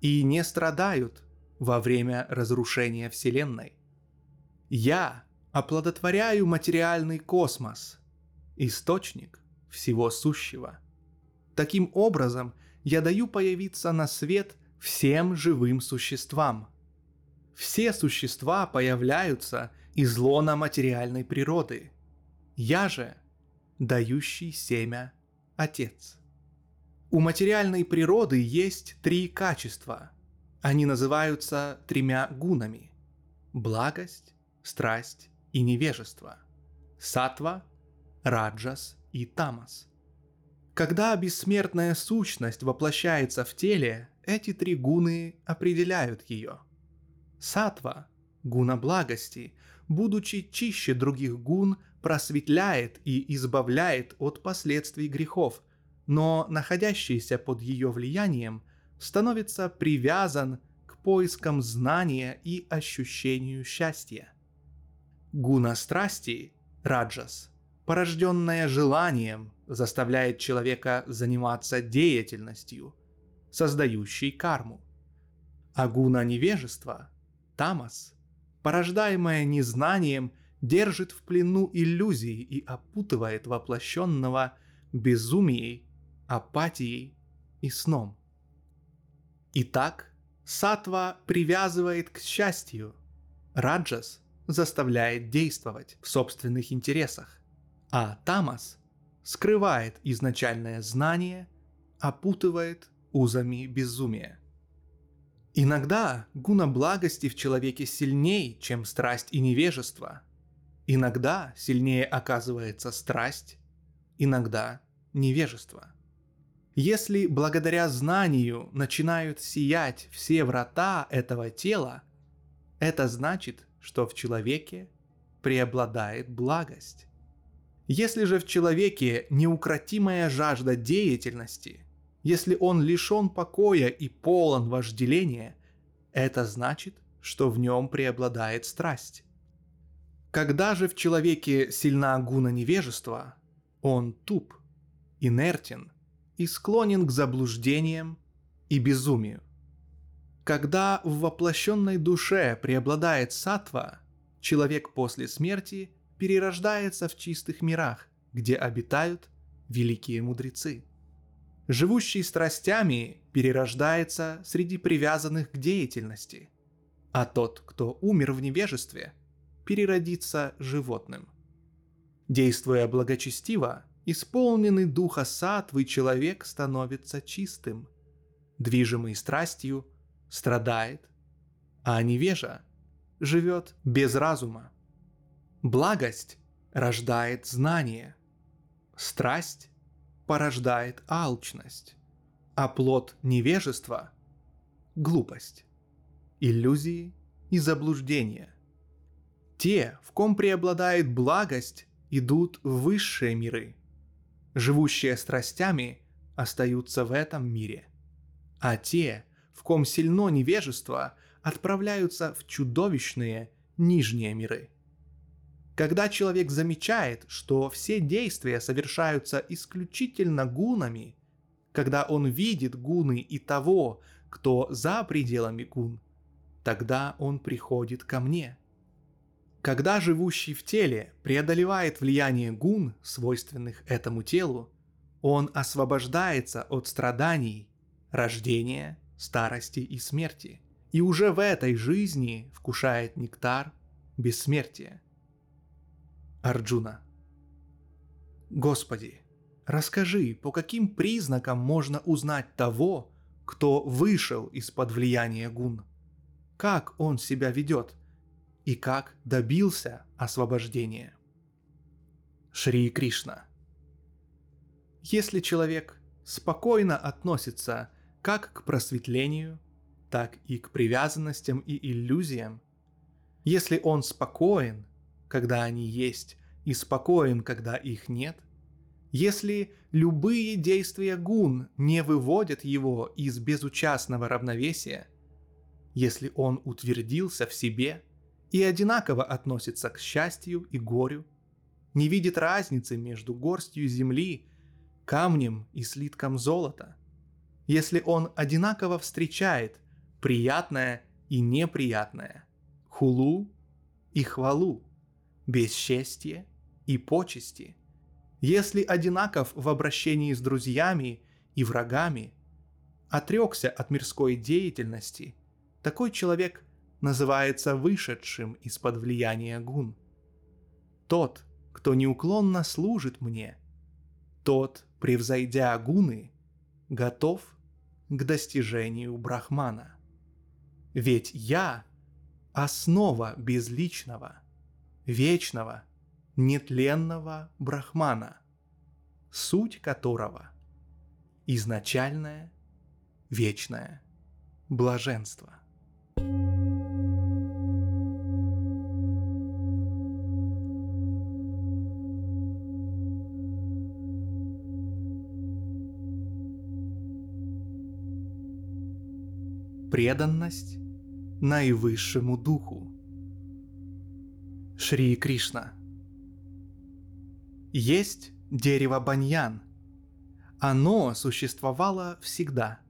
и не страдают во время разрушения Вселенной. Я оплодотворяю материальный космос, источник всего сущего. Таким образом, я даю появиться на свет всем живым существам. Все существа появляются из лона материальной природы. Я же дающий семя Отец. У материальной природы есть три качества. Они называются тремя гунами – благость, страсть и невежество. Сатва, раджас и тамас. Когда бессмертная сущность воплощается в теле, эти три гуны определяют ее. Сатва, гуна благости, будучи чище других гун, просветляет и избавляет от последствий грехов, но находящийся под ее влиянием становится привязан к поискам знания и ощущению счастья. Гуна страсти, раджас, порожденная желанием, заставляет человека заниматься деятельностью, создающей карму. А гуна невежества, тамас, порождаемая незнанием, держит в плену иллюзии и опутывает воплощенного безумией, апатией и сном. Итак, сатва привязывает к счастью, раджас заставляет действовать в собственных интересах, а тамас скрывает изначальное знание, опутывает узами безумия. Иногда гуна благости в человеке сильней, чем страсть и невежество. Иногда сильнее оказывается страсть, иногда невежество. Если благодаря знанию начинают сиять все врата этого тела, это значит, что в человеке преобладает благость. Если же в человеке неукротимая жажда деятельности, если он лишен покоя и полон вожделения, это значит, что в нем преобладает страсть. Когда же в человеке сильна гуна невежества, он туп, инертен и склонен к заблуждениям и безумию. Когда в воплощенной душе преобладает сатва, человек после смерти перерождается в чистых мирах, где обитают великие мудрецы. Живущий страстями перерождается среди привязанных к деятельности, а тот, кто умер в невежестве, переродится животным. Действуя благочестиво, исполненный духа сатвы человек становится чистым, движимый страстью страдает, а невежа живет без разума. Благость рождает знание, страсть порождает алчность, а плод невежества – глупость, иллюзии и заблуждения. Те, в ком преобладает благость, идут в высшие миры. Живущие страстями остаются в этом мире. А те, в ком сильно невежество, отправляются в чудовищные нижние миры. Когда человек замечает, что все действия совершаются исключительно гунами, когда он видит гуны и того, кто за пределами гун, тогда он приходит ко мне – когда живущий в теле преодолевает влияние гун, свойственных этому телу, он освобождается от страданий, рождения, старости и смерти, и уже в этой жизни вкушает нектар бессмертия. Арджуна. Господи, расскажи, по каким признакам можно узнать того, кто вышел из-под влияния гун? Как он себя ведет – и как добился освобождения. Шри Кришна. Если человек спокойно относится как к просветлению, так и к привязанностям и иллюзиям, если он спокоен, когда они есть, и спокоен, когда их нет, если любые действия гун не выводят его из безучастного равновесия, если он утвердился в себе – и одинаково относится к счастью и горю, не видит разницы между горстью земли, камнем и слитком золота. Если он одинаково встречает приятное и неприятное, хулу и хвалу, бесчестье и почести. Если одинаков в обращении с друзьями и врагами, отрекся от мирской деятельности, такой человек называется вышедшим из-под влияния гун. Тот, кто неуклонно служит мне, тот, превзойдя гуны, готов к достижению Брахмана. Ведь я — основа безличного, вечного, нетленного Брахмана, суть которого — изначальное, вечное блаженство. Преданность наивысшему духу. Шри Кришна. Есть дерево баньян. Оно существовало всегда.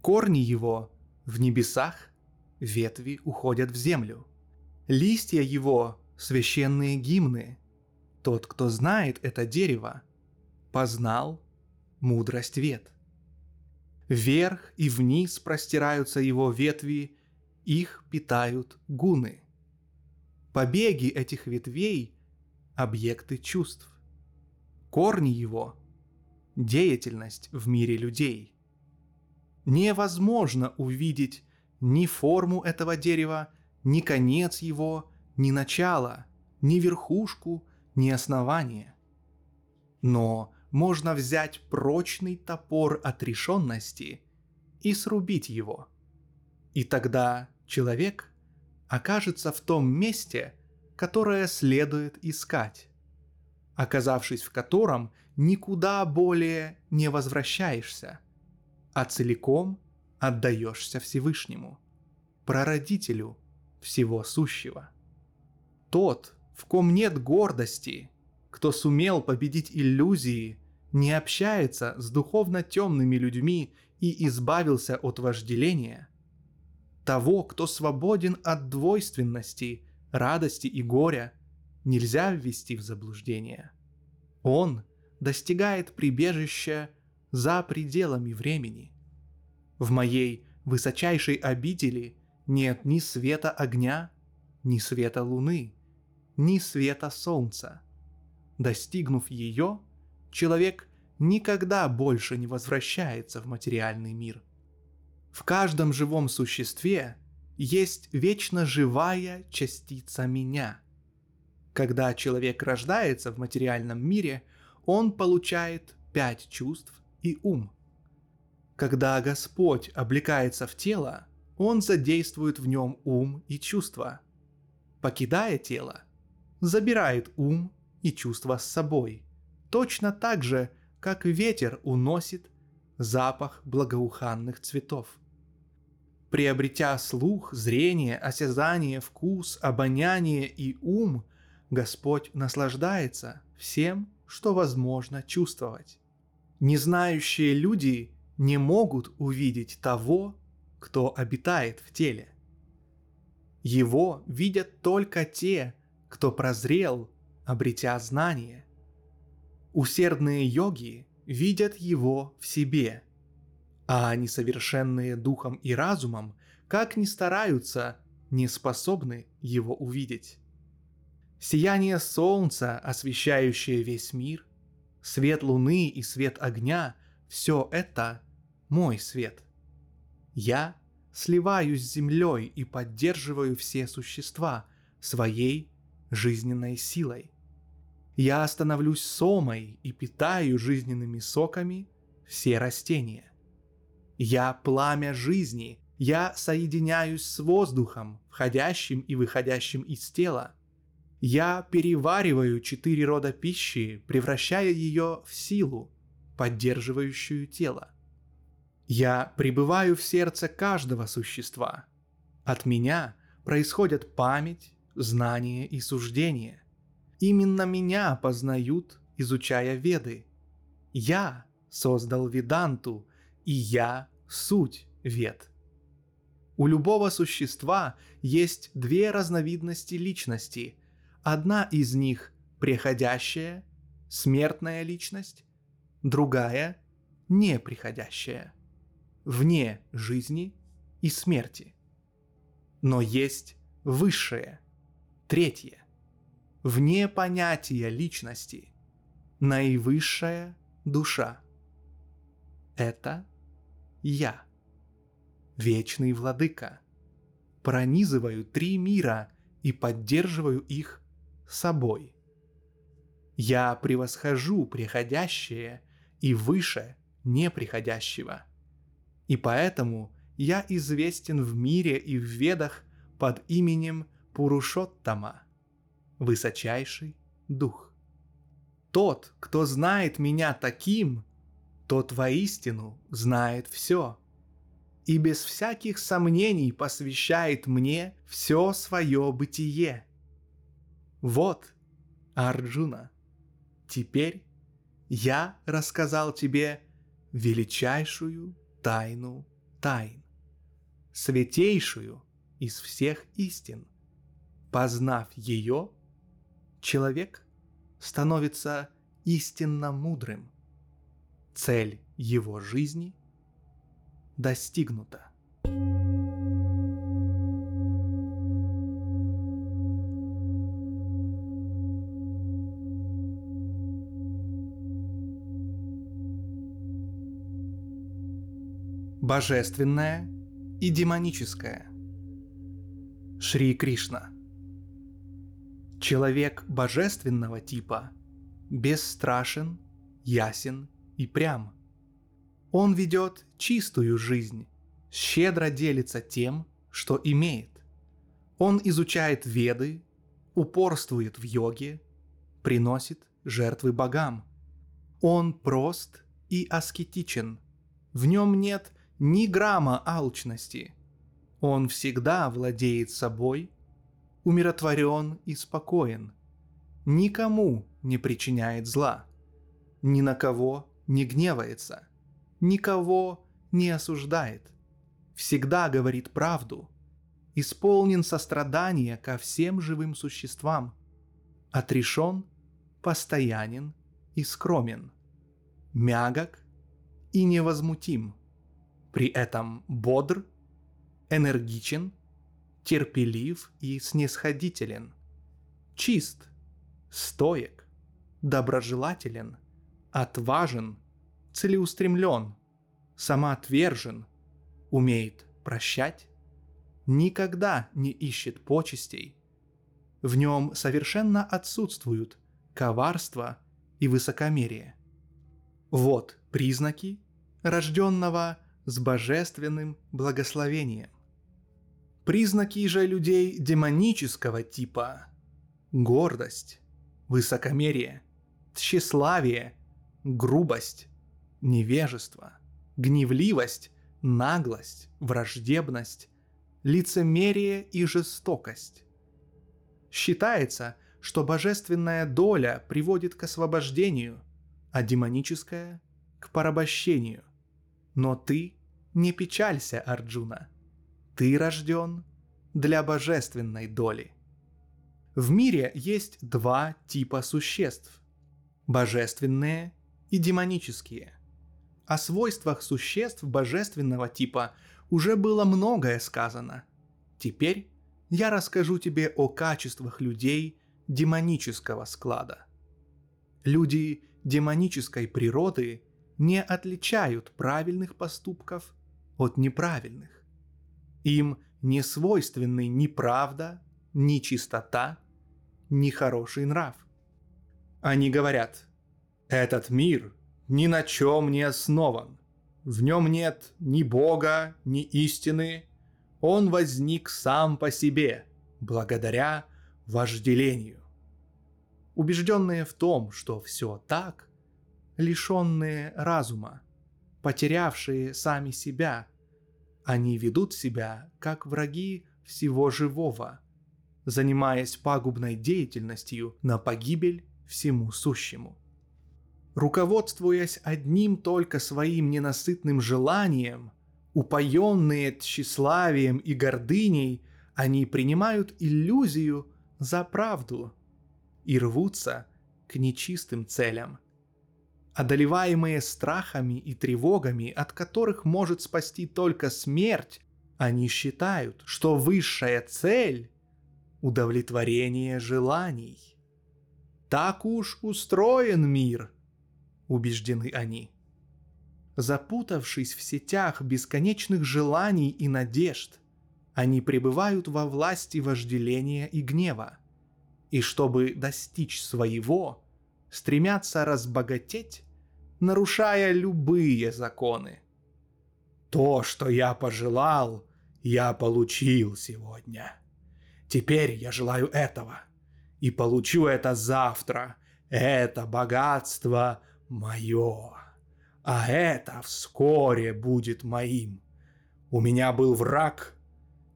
Корни его в небесах, ветви уходят в землю. Листья его — священные гимны. Тот, кто знает это дерево, познал мудрость вет. Вверх и вниз простираются его ветви, их питают гуны. Побеги этих ветвей — объекты чувств. Корни его — деятельность в мире людей. Невозможно увидеть ни форму этого дерева, ни конец его, ни начало, ни верхушку, ни основание. Но можно взять прочный топор отрешенности и срубить его. И тогда человек окажется в том месте, которое следует искать, оказавшись в котором никуда более не возвращаешься, а целиком отдаешься Всевышнему, прародителю всего сущего. Тот, в ком нет гордости кто сумел победить иллюзии, не общается с духовно темными людьми и избавился от вожделения, того, кто свободен от двойственности, радости и горя, нельзя ввести в заблуждение. Он достигает прибежища за пределами времени. В моей высочайшей обители нет ни света огня, ни света луны, ни света солнца – Достигнув ее, человек никогда больше не возвращается в материальный мир. В каждом живом существе есть вечно живая частица меня. Когда человек рождается в материальном мире, он получает пять чувств и ум. Когда Господь облекается в тело, он задействует в нем ум и чувства. Покидая тело, забирает ум и чувства с собой, точно так же, как ветер уносит запах благоуханных цветов. Приобретя слух, зрение, осязание, вкус, обоняние и ум, Господь наслаждается всем, что возможно чувствовать. Незнающие люди не могут увидеть того, кто обитает в теле. Его видят только те, кто прозрел обретя знание. Усердные йоги видят его в себе, а несовершенные духом и разумом, как ни стараются, не способны его увидеть. Сияние солнца, освещающее весь мир, свет луны и свет огня — все это мой свет. Я сливаюсь с землей и поддерживаю все существа своей жизненной силой. Я становлюсь сомой и питаю жизненными соками все растения. Я пламя жизни, я соединяюсь с воздухом, входящим и выходящим из тела. Я перевариваю четыре рода пищи, превращая ее в силу, поддерживающую тело. Я пребываю в сердце каждого существа. От меня происходят память, знание и суждение – Именно меня познают, изучая Веды. Я создал Веданту, и я суть Вед. У любого существа есть две разновидности личности. Одна из них – приходящая, смертная личность, другая – неприходящая, вне жизни и смерти. Но есть высшее, третье, вне понятия личности, наивысшая душа. Это я вечный владыка. Пронизываю три мира и поддерживаю их собой. Я превосхожу приходящее и выше неприходящего. И поэтому я известен в мире и в ведах под именем Пурушоттама, высочайший дух. Тот, кто знает меня таким, тот воистину знает все – и без всяких сомнений посвящает мне все свое бытие. Вот, Арджуна, теперь я рассказал тебе величайшую тайну тайн, святейшую из всех истин. Познав ее, человек становится истинно мудрым. Цель его жизни достигнуто. Божественное и демоническое. Шри Кришна. Человек божественного типа бесстрашен, ясен и прям – он ведет чистую жизнь, щедро делится тем, что имеет. Он изучает веды, упорствует в йоге, приносит жертвы богам. Он прост и аскетичен. В нем нет ни грамма алчности. Он всегда владеет собой, умиротворен и спокоен. Никому не причиняет зла, ни на кого не гневается. Никого не осуждает, всегда говорит правду, исполнен сострадания ко всем живым существам, отрешен, постоянен и скромен, мягок и невозмутим, при этом бодр, энергичен, терпелив и снисходителен, чист, стоек, доброжелателен, отважен – целеустремлен, самоотвержен, умеет прощать, никогда не ищет почестей. В нем совершенно отсутствуют коварство и высокомерие. Вот признаки рожденного с божественным благословением. Признаки же людей демонического типа – гордость, высокомерие, тщеславие, грубость, невежество, гневливость, наглость, враждебность, лицемерие и жестокость. Считается, что божественная доля приводит к освобождению, а демоническая – к порабощению. Но ты не печалься, Арджуна. Ты рожден для божественной доли. В мире есть два типа существ – божественные и демонические – о свойствах существ божественного типа уже было многое сказано. Теперь я расскажу тебе о качествах людей демонического склада. Люди демонической природы не отличают правильных поступков от неправильных. Им не свойственны ни правда, ни чистота, ни хороший нрав. Они говорят, этот мир ни на чем не основан. В нем нет ни Бога, ни истины. Он возник сам по себе, благодаря вожделению. Убежденные в том, что все так, лишенные разума, потерявшие сами себя, они ведут себя как враги всего живого, занимаясь пагубной деятельностью на погибель всему сущему руководствуясь одним только своим ненасытным желанием, Упоенные тщеславием и гордыней, они принимают иллюзию за правду и рвутся к нечистым целям. Одолеваемые страхами и тревогами, от которых может спасти только смерть, они считают, что высшая цель – удовлетворение желаний. Так уж устроен мир, убеждены они. Запутавшись в сетях бесконечных желаний и надежд, они пребывают во власти вожделения и гнева. И чтобы достичь своего, стремятся разбогатеть, нарушая любые законы. То, что я пожелал, я получил сегодня. Теперь я желаю этого. И получу это завтра. Это богатство мое. А это вскоре будет моим. У меня был враг.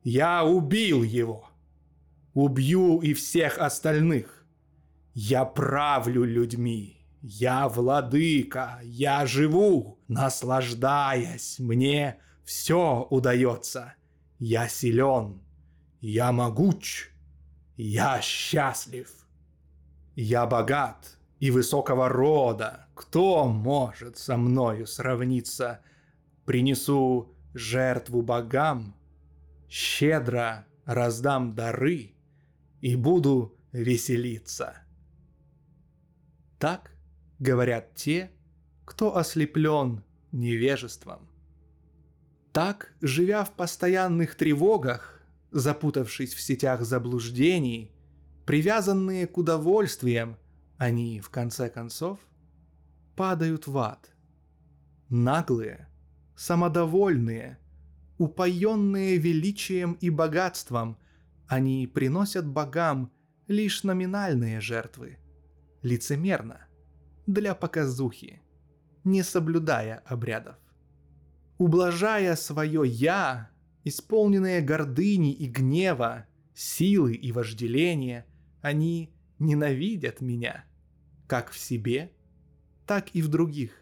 Я убил его. Убью и всех остальных. Я правлю людьми. Я владыка, я живу, наслаждаясь, мне все удается. Я силен, я могуч, я счастлив. Я богат и высокого рода. Кто может со мною сравниться? Принесу жертву богам, щедро раздам дары и буду веселиться. Так говорят те, кто ослеплен невежеством. Так, живя в постоянных тревогах, запутавшись в сетях заблуждений, привязанные к удовольствиям, они, в конце концов, падают в ад. Наглые, самодовольные, упоенные величием и богатством, они приносят богам лишь номинальные жертвы, лицемерно, для показухи, не соблюдая обрядов ублажая свое «я», исполненные гордыни и гнева, силы и вожделения, они ненавидят меня, как в себе, так и в других.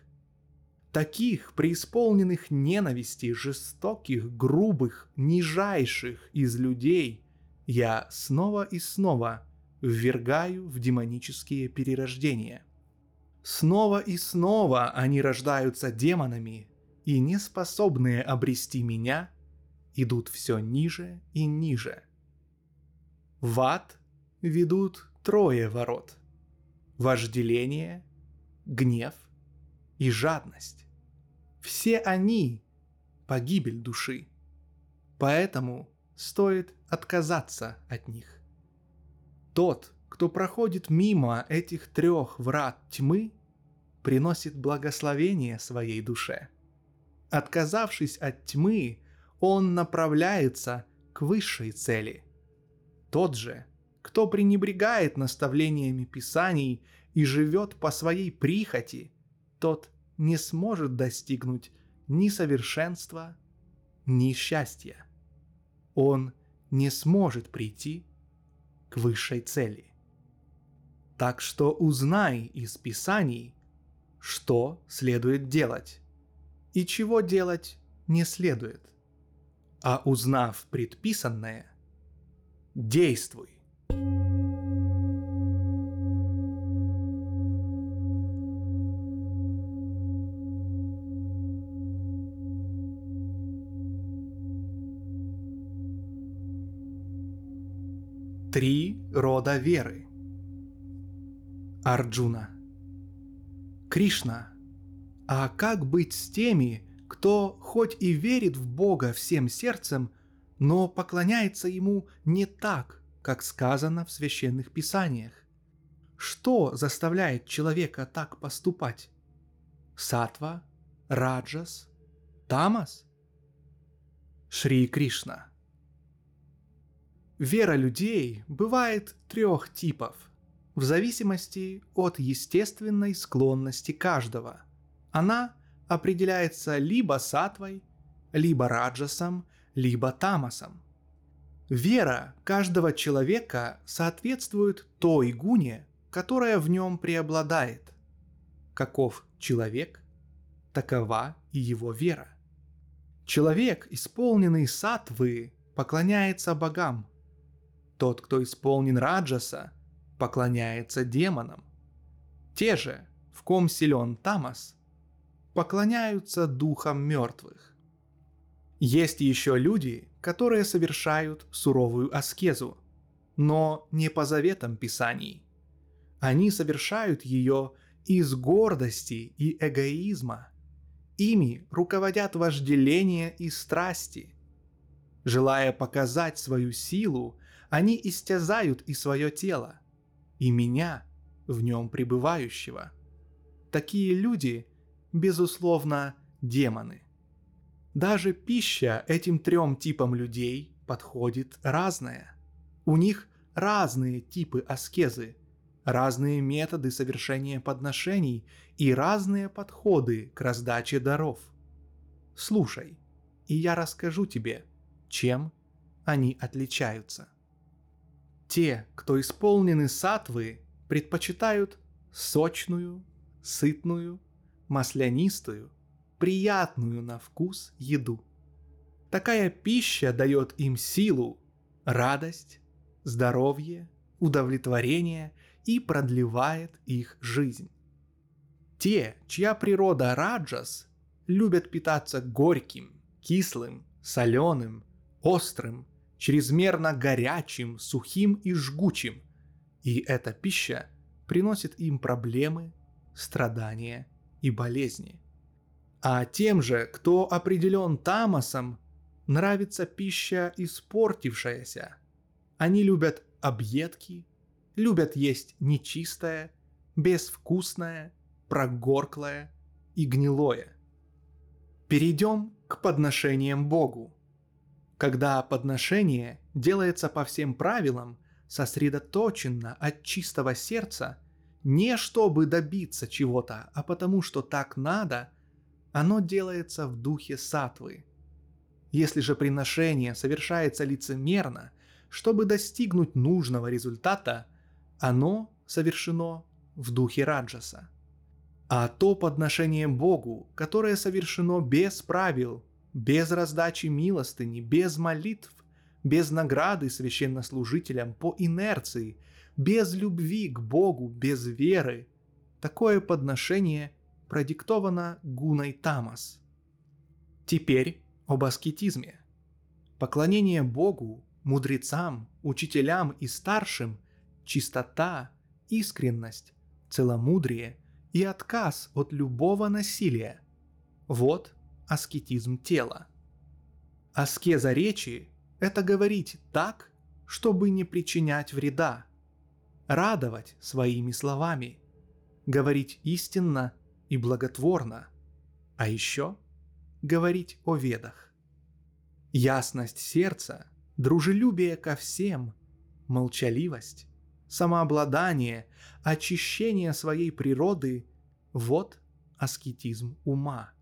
Таких, преисполненных ненависти, жестоких, грубых, нижайших из людей, я снова и снова ввергаю в демонические перерождения. Снова и снова они рождаются демонами, и неспособные обрести меня идут все ниже и ниже. В ад ведут трое ворот. Вожделение, гнев и жадность. Все они – погибель души. Поэтому стоит отказаться от них. Тот, кто проходит мимо этих трех врат тьмы, приносит благословение своей душе – Отказавшись от тьмы, он направляется к высшей цели. Тот же, кто пренебрегает наставлениями Писаний и живет по своей прихоти, тот не сможет достигнуть ни совершенства, ни счастья. Он не сможет прийти к высшей цели. Так что узнай из Писаний, что следует делать и чего делать не следует. А узнав предписанное, действуй. Три рода веры. Арджуна. Кришна а как быть с теми, кто хоть и верит в Бога всем сердцем, но поклоняется Ему не так, как сказано в священных писаниях? Что заставляет человека так поступать? Сатва, Раджас, Тамас? Шри Кришна. Вера людей бывает трех типов, в зависимости от естественной склонности каждого – она определяется либо сатвой, либо раджасом, либо тамасом. Вера каждого человека соответствует той гуне, которая в нем преобладает. Каков человек, такова и его вера. Человек, исполненный сатвы, поклоняется богам. Тот, кто исполнен раджаса, поклоняется демонам. Те же, в ком силен тамас, поклоняются духам мертвых. Есть еще люди, которые совершают суровую аскезу, но не по заветам Писаний. Они совершают ее из гордости и эгоизма. Ими руководят вожделение и страсти. Желая показать свою силу, они истязают и свое тело, и меня, в нем пребывающего. Такие люди, безусловно, демоны. Даже пища этим трем типам людей подходит разная. У них разные типы аскезы, разные методы совершения подношений и разные подходы к раздаче даров. Слушай, и я расскажу тебе, чем они отличаются. Те, кто исполнены сатвы, предпочитают сочную, сытную, маслянистую, приятную на вкус еду. Такая пища дает им силу, радость, здоровье, удовлетворение и продлевает их жизнь. Те, чья природа раджас, любят питаться горьким, кислым, соленым, острым, чрезмерно горячим, сухим и жгучим, и эта пища приносит им проблемы, страдания и болезни. А тем же, кто определен тамасом, нравится пища испортившаяся. Они любят объедки, любят есть нечистое, безвкусное, прогорклое и гнилое. Перейдем к подношениям Богу. Когда подношение делается по всем правилам, сосредоточенно от чистого сердца, не чтобы добиться чего-то, а потому что так надо, оно делается в духе сатвы. Если же приношение совершается лицемерно, чтобы достигнуть нужного результата, оно совершено в духе раджаса. А то подношение Богу, которое совершено без правил, без раздачи милостыни, без молитв, без награды священнослужителям по инерции, без любви к Богу, без веры, такое подношение продиктовано гуной Тамас. Теперь об аскетизме. Поклонение Богу, мудрецам, учителям и старшим – чистота, искренность, целомудрие и отказ от любого насилия. Вот аскетизм тела. Аскеза речи – это говорить так, чтобы не причинять вреда, радовать своими словами, говорить истинно и благотворно, а еще говорить о ведах. Ясность сердца, дружелюбие ко всем, молчаливость, самообладание, очищение своей природы – вот аскетизм ума.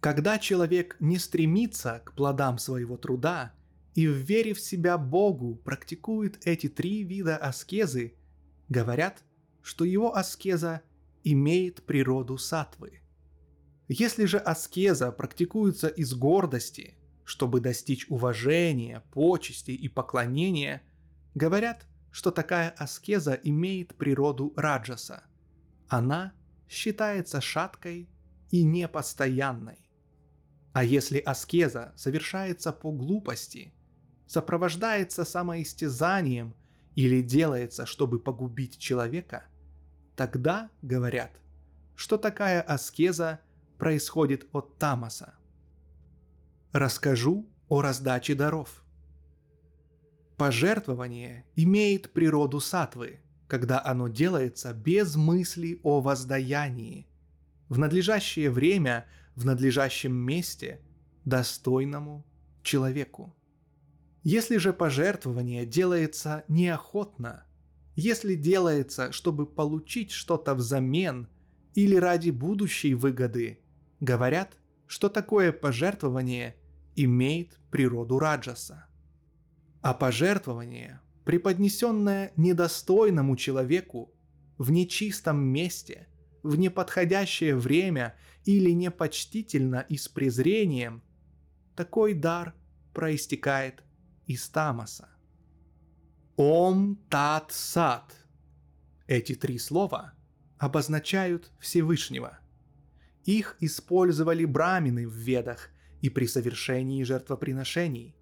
Когда человек не стремится к плодам своего труда и, вере в себя Богу, практикует эти три вида аскезы, говорят, что его аскеза имеет природу сатвы. Если же аскеза практикуется из гордости, чтобы достичь уважения, почести и поклонения, говорят, что такая аскеза имеет природу раджаса. Она считается шаткой и непостоянной. А если аскеза совершается по глупости, сопровождается самоистязанием или делается, чтобы погубить человека, тогда говорят, что такая аскеза происходит от тамаса. Расскажу о раздаче даров – Пожертвование имеет природу сатвы, когда оно делается без мысли о воздаянии, в надлежащее время, в надлежащем месте, достойному человеку. Если же пожертвование делается неохотно, если делается, чтобы получить что-то взамен или ради будущей выгоды, говорят, что такое пожертвование имеет природу раджаса а пожертвование, преподнесенное недостойному человеку в нечистом месте, в неподходящее время или непочтительно и с презрением, такой дар проистекает из тамаса. Ом Тат Сат. Эти три слова обозначают Всевышнего. Их использовали брамины в ведах и при совершении жертвоприношений.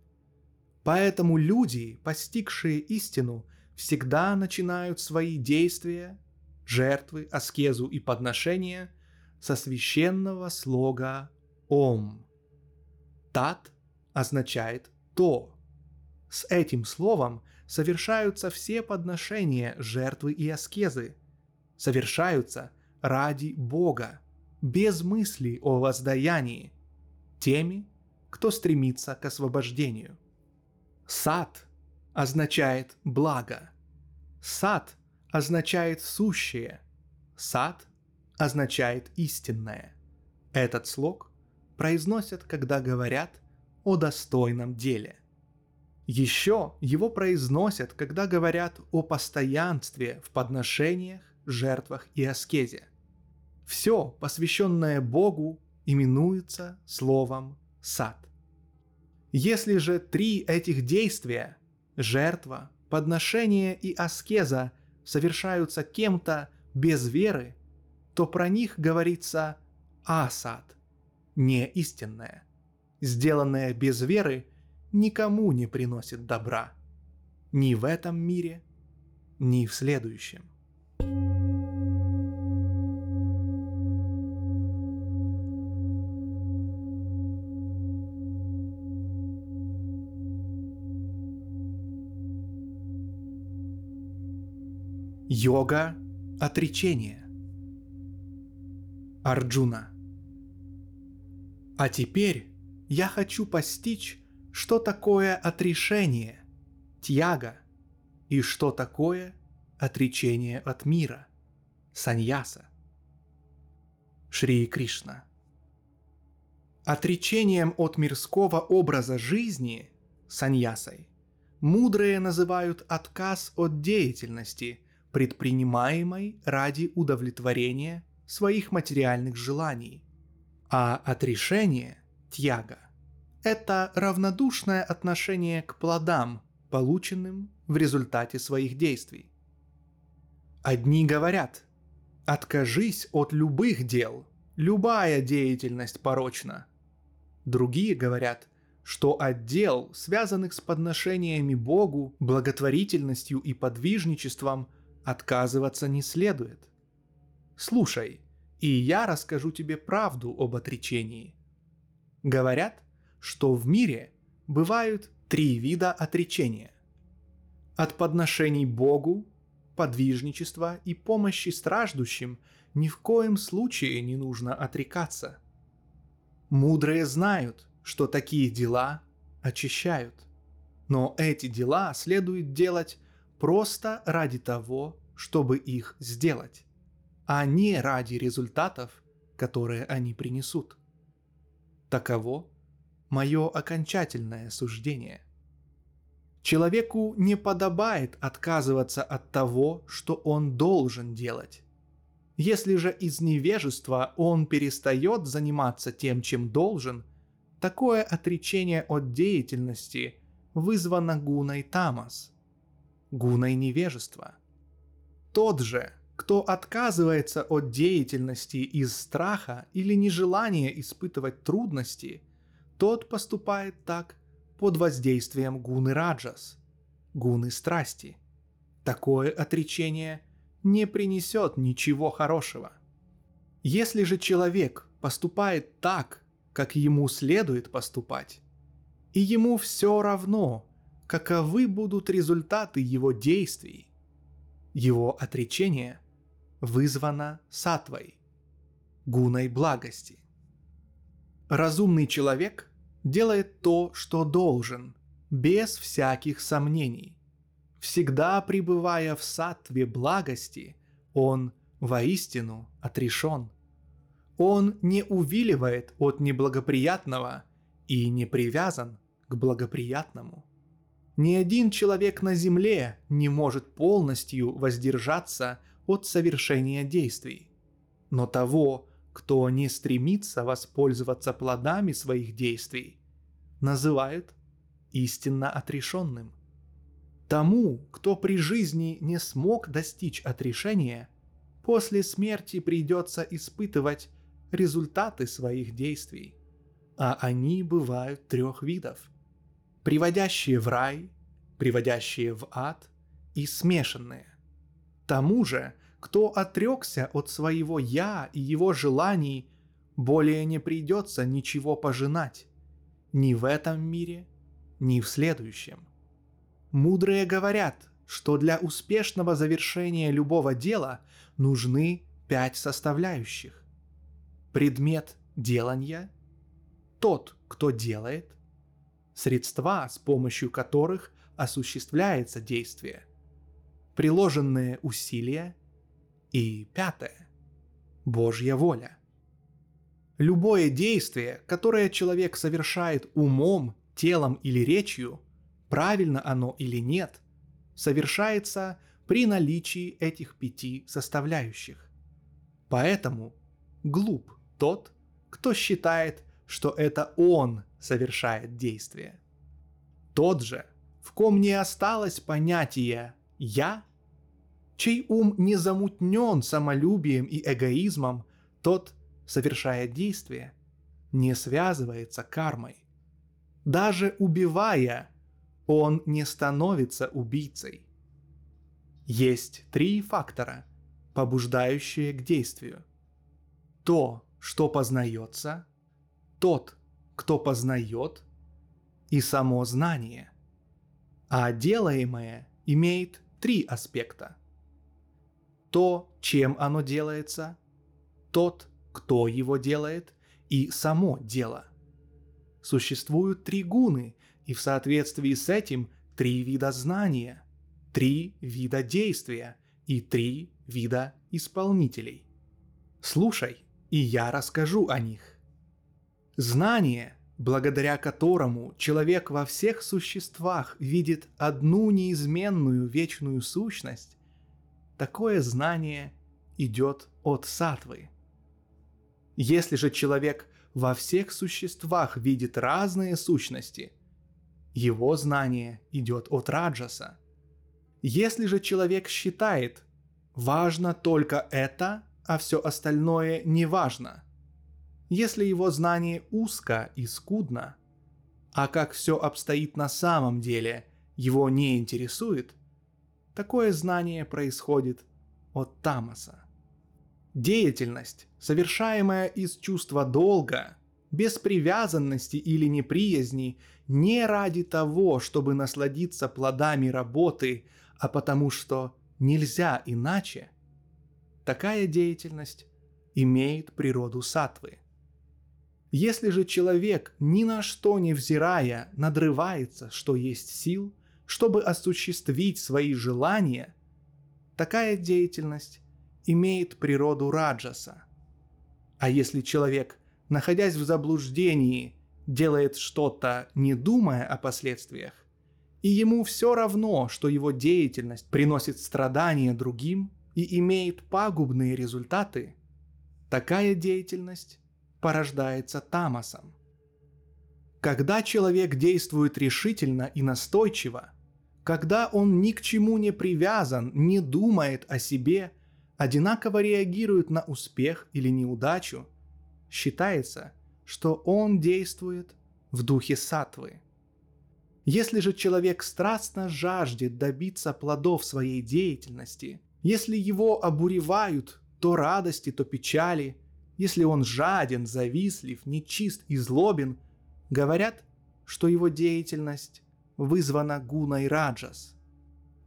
Поэтому люди, постигшие истину, всегда начинают свои действия, жертвы, аскезу и подношения со священного слога «Ом». «Тат» означает «то». С этим словом совершаются все подношения, жертвы и аскезы. Совершаются ради Бога, без мысли о воздаянии, теми, кто стремится к освобождению. Сад означает благо. Сад означает сущее. Сад означает истинное. Этот слог произносят, когда говорят о достойном деле. Еще его произносят, когда говорят о постоянстве в подношениях, жертвах и аскезе. Все, посвященное Богу, именуется словом «сад». Если же три этих действия – жертва, подношение и аскеза – совершаются кем-то без веры, то про них говорится «асад» – не истинное. Сделанное без веры никому не приносит добра. Ни в этом мире, ни в следующем. Йога отречения. Арджуна. А теперь я хочу постичь, что такое отрешение, тьяга, и что такое отречение от мира, саньяса. Шри Кришна. Отречением от мирского образа жизни, саньясой, мудрые называют отказ от деятельности – предпринимаемой ради удовлетворения своих материальных желаний. А отрешение, тьяга, это равнодушное отношение к плодам, полученным в результате своих действий. Одни говорят, откажись от любых дел, любая деятельность порочна. Другие говорят, что от дел, связанных с подношениями Богу, благотворительностью и подвижничеством – отказываться не следует. Слушай, и я расскажу тебе правду об отречении. Говорят, что в мире бывают три вида отречения. От подношений Богу, подвижничества и помощи страждущим ни в коем случае не нужно отрекаться. Мудрые знают, что такие дела очищают. Но эти дела следует делать просто ради того, чтобы их сделать, а не ради результатов, которые они принесут. Таково мое окончательное суждение. Человеку не подобает отказываться от того, что он должен делать. Если же из невежества он перестает заниматься тем, чем должен, такое отречение от деятельности вызвано гуной тамас – гуной невежества. Тот же, кто отказывается от деятельности из страха или нежелания испытывать трудности, тот поступает так под воздействием гуны раджас, гуны страсти. Такое отречение не принесет ничего хорошего. Если же человек поступает так, как ему следует поступать, и ему все равно, каковы будут результаты его действий. Его отречение вызвано сатвой, гуной благости. Разумный человек делает то, что должен, без всяких сомнений. Всегда пребывая в сатве благости, он воистину отрешен. Он не увиливает от неблагоприятного и не привязан к благоприятному. Ни один человек на Земле не может полностью воздержаться от совершения действий. Но того, кто не стремится воспользоваться плодами своих действий, называют истинно отрешенным. Тому, кто при жизни не смог достичь отрешения, после смерти придется испытывать результаты своих действий. А они бывают трех видов. Приводящие в рай, приводящие в ад и смешанные. Тому же, кто отрекся от своего «я» и его желаний, более не придется ничего пожинать. Ни в этом мире, ни в следующем. Мудрые говорят, что для успешного завершения любого дела нужны пять составляющих. Предмет делания, тот, кто делает, средства, с помощью которых осуществляется действие, приложенные усилия и пятое – Божья воля. Любое действие, которое человек совершает умом, телом или речью, правильно оно или нет, совершается при наличии этих пяти составляющих. Поэтому глуп тот, кто считает, что это он совершает действие. Тот же, в ком не осталось понятия «я», чей ум не замутнен самолюбием и эгоизмом, тот, совершая действие, не связывается кармой. Даже убивая, он не становится убийцей. Есть три фактора, побуждающие к действию. То, что познается, тот, кто познает, и само знание. А делаемое имеет три аспекта. То, чем оно делается, тот, кто его делает, и само дело. Существуют три гуны, и в соответствии с этим три вида знания, три вида действия и три вида исполнителей. Слушай, и я расскажу о них. Знание, благодаря которому человек во всех существах видит одну неизменную вечную сущность, такое знание идет от сатвы. Если же человек во всех существах видит разные сущности, его знание идет от Раджаса. Если же человек считает, важно только это, а все остальное не важно, если его знание узко и скудно, а как все обстоит на самом деле его не интересует, такое знание происходит от Тамаса. Деятельность, совершаемая из чувства долга, без привязанности или неприязни, не ради того, чтобы насладиться плодами работы, а потому что нельзя иначе, такая деятельность имеет природу сатвы. Если же человек, ни на что не взирая, надрывается, что есть сил, чтобы осуществить свои желания, такая деятельность имеет природу раджаса. А если человек, находясь в заблуждении, делает что-то, не думая о последствиях, и ему все равно, что его деятельность приносит страдания другим и имеет пагубные результаты, такая деятельность порождается тамасом. Когда человек действует решительно и настойчиво, когда он ни к чему не привязан, не думает о себе, одинаково реагирует на успех или неудачу, считается, что он действует в духе сатвы. Если же человек страстно жаждет добиться плодов своей деятельности, если его обуревают то радости, то печали, если он жаден, завистлив, нечист и злобен, говорят, что его деятельность вызвана гуной раджас.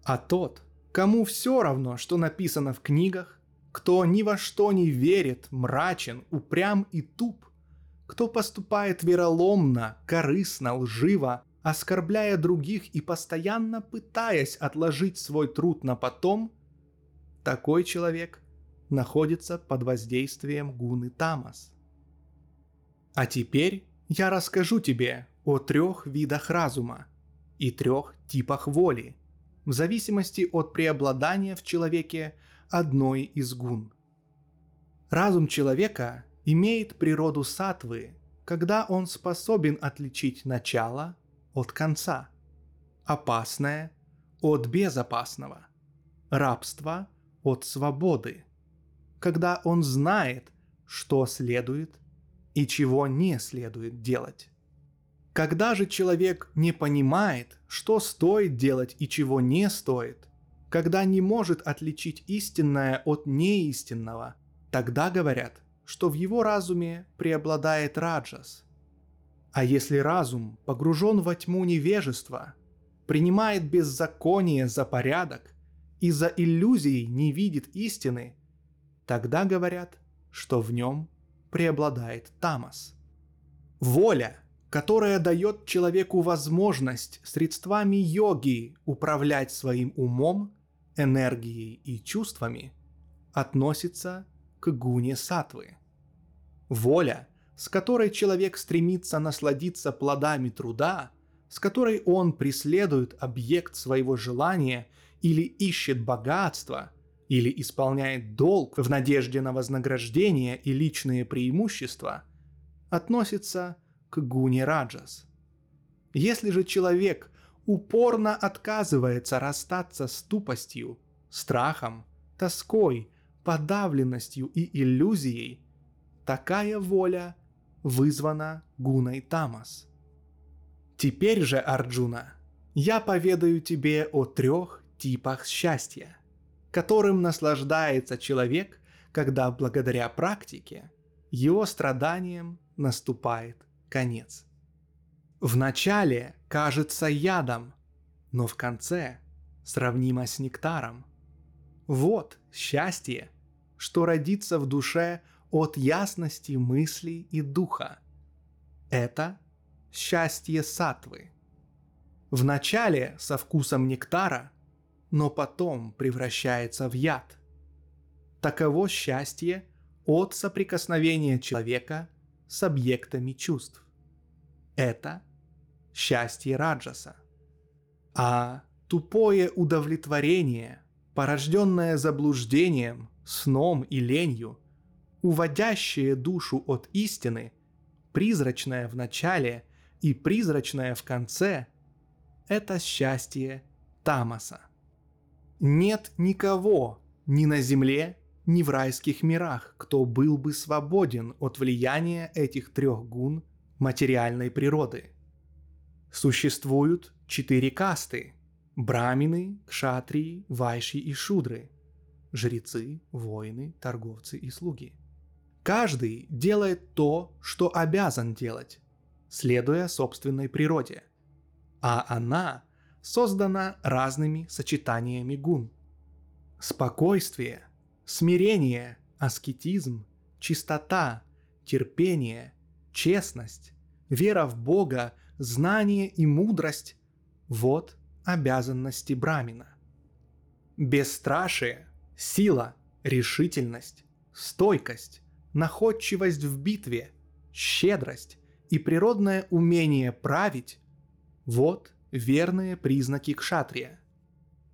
А тот, кому все равно, что написано в книгах, кто ни во что не верит, мрачен, упрям и туп, кто поступает вероломно, корыстно, лживо, оскорбляя других и постоянно пытаясь отложить свой труд на потом, такой человек находится под воздействием гуны Тамас. А теперь я расскажу тебе о трех видах разума и трех типах воли, в зависимости от преобладания в человеке одной из гун. Разум человека имеет природу сатвы, когда он способен отличить начало от конца, опасное от безопасного, рабство от свободы, когда он знает, что следует и чего не следует делать. Когда же человек не понимает, что стоит делать и чего не стоит, когда не может отличить истинное от неистинного, тогда говорят, что в его разуме преобладает раджас. А если разум погружен во тьму невежества, принимает беззаконие за порядок и за иллюзией не видит истины, тогда говорят, что в нем преобладает тамас. Воля, которая дает человеку возможность средствами йоги управлять своим умом, энергией и чувствами, относится к гуне сатвы. Воля, с которой человек стремится насладиться плодами труда, с которой он преследует объект своего желания или ищет богатство – или исполняет долг в надежде на вознаграждение и личные преимущества, относится к гуне раджас. Если же человек упорно отказывается расстаться с тупостью, страхом, тоской, подавленностью и иллюзией, такая воля вызвана гуной тамас. Теперь же, Арджуна, я поведаю тебе о трех типах счастья – которым наслаждается человек, когда благодаря практике его страданиям наступает конец. В начале кажется ядом, но в конце сравнимо с нектаром. Вот счастье, что родится в душе от ясности мысли и духа. Это счастье сатвы. В начале со вкусом нектара – но потом превращается в яд. Таково счастье от соприкосновения человека с объектами чувств. Это счастье Раджаса. А тупое удовлетворение, порожденное заблуждением, сном и ленью, уводящее душу от истины, призрачное в начале и призрачное в конце, это счастье Тамаса. Нет никого ни на земле, ни в райских мирах, кто был бы свободен от влияния этих трех гун материальной природы. Существуют четыре касты – брамины, кшатрии, вайши и шудры – жрецы, воины, торговцы и слуги. Каждый делает то, что обязан делать, следуя собственной природе. А она создана разными сочетаниями гун. Спокойствие, смирение, аскетизм, чистота, терпение, честность, вера в Бога, знание и мудрость – вот обязанности Брамина. Бесстрашие, сила, решительность, стойкость, находчивость в битве, щедрость и природное умение править – вот верные признаки кшатрия.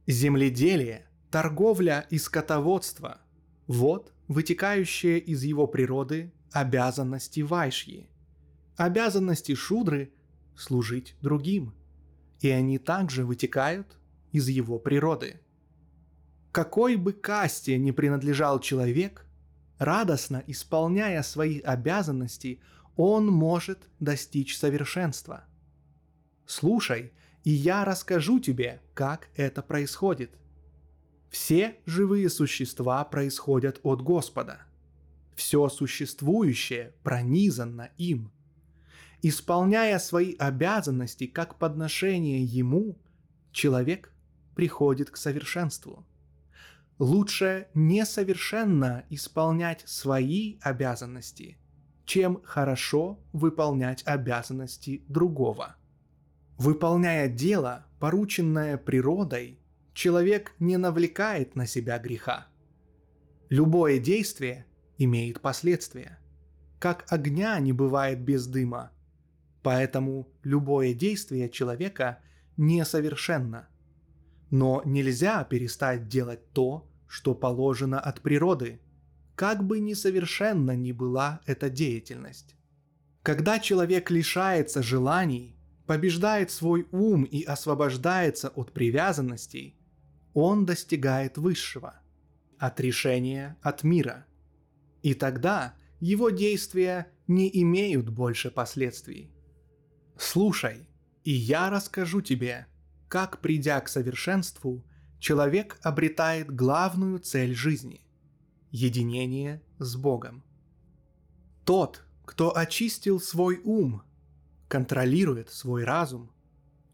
Земледелие, торговля и скотоводство – вот вытекающие из его природы обязанности вайшьи. Обязанности шудры – служить другим. И они также вытекают из его природы. Какой бы касте ни принадлежал человек, радостно исполняя свои обязанности, он может достичь совершенства. Слушай – и я расскажу тебе, как это происходит. Все живые существа происходят от Господа. Все существующее пронизано им. Исполняя свои обязанности как подношение Ему, человек приходит к совершенству. Лучше несовершенно исполнять свои обязанности, чем хорошо выполнять обязанности другого – Выполняя дело, порученное природой, человек не навлекает на себя греха. Любое действие имеет последствия. Как огня не бывает без дыма. Поэтому любое действие человека несовершенно. Но нельзя перестать делать то, что положено от природы, как бы несовершенна ни была эта деятельность. Когда человек лишается желаний, побеждает свой ум и освобождается от привязанностей, он достигает высшего – отрешения от мира. И тогда его действия не имеют больше последствий. Слушай, и я расскажу тебе, как, придя к совершенству, человек обретает главную цель жизни – единение с Богом. Тот, кто очистил свой ум, контролирует свой разум,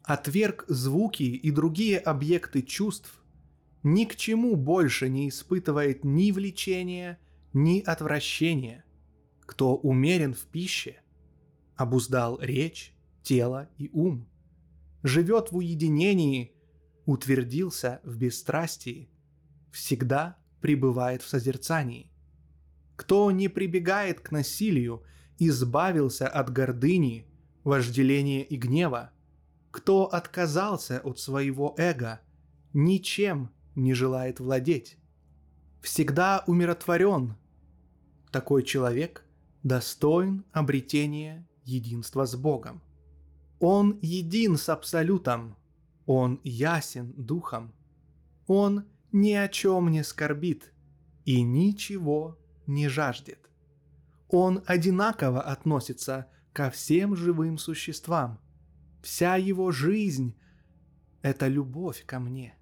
отверг звуки и другие объекты чувств, ни к чему больше не испытывает ни влечения, ни отвращения, кто умерен в пище, обуздал речь, тело и ум, живет в уединении, утвердился в бесстрастии, всегда пребывает в созерцании. Кто не прибегает к насилию, избавился от гордыни, вожделения и гнева, кто отказался от своего эго, ничем не желает владеть, всегда умиротворен. Такой человек достоин обретения единства с Богом. Он един с Абсолютом, он ясен духом, он ни о чем не скорбит и ничего не жаждет. Он одинаково относится ко всем живым существам. Вся его жизнь – это любовь ко мне.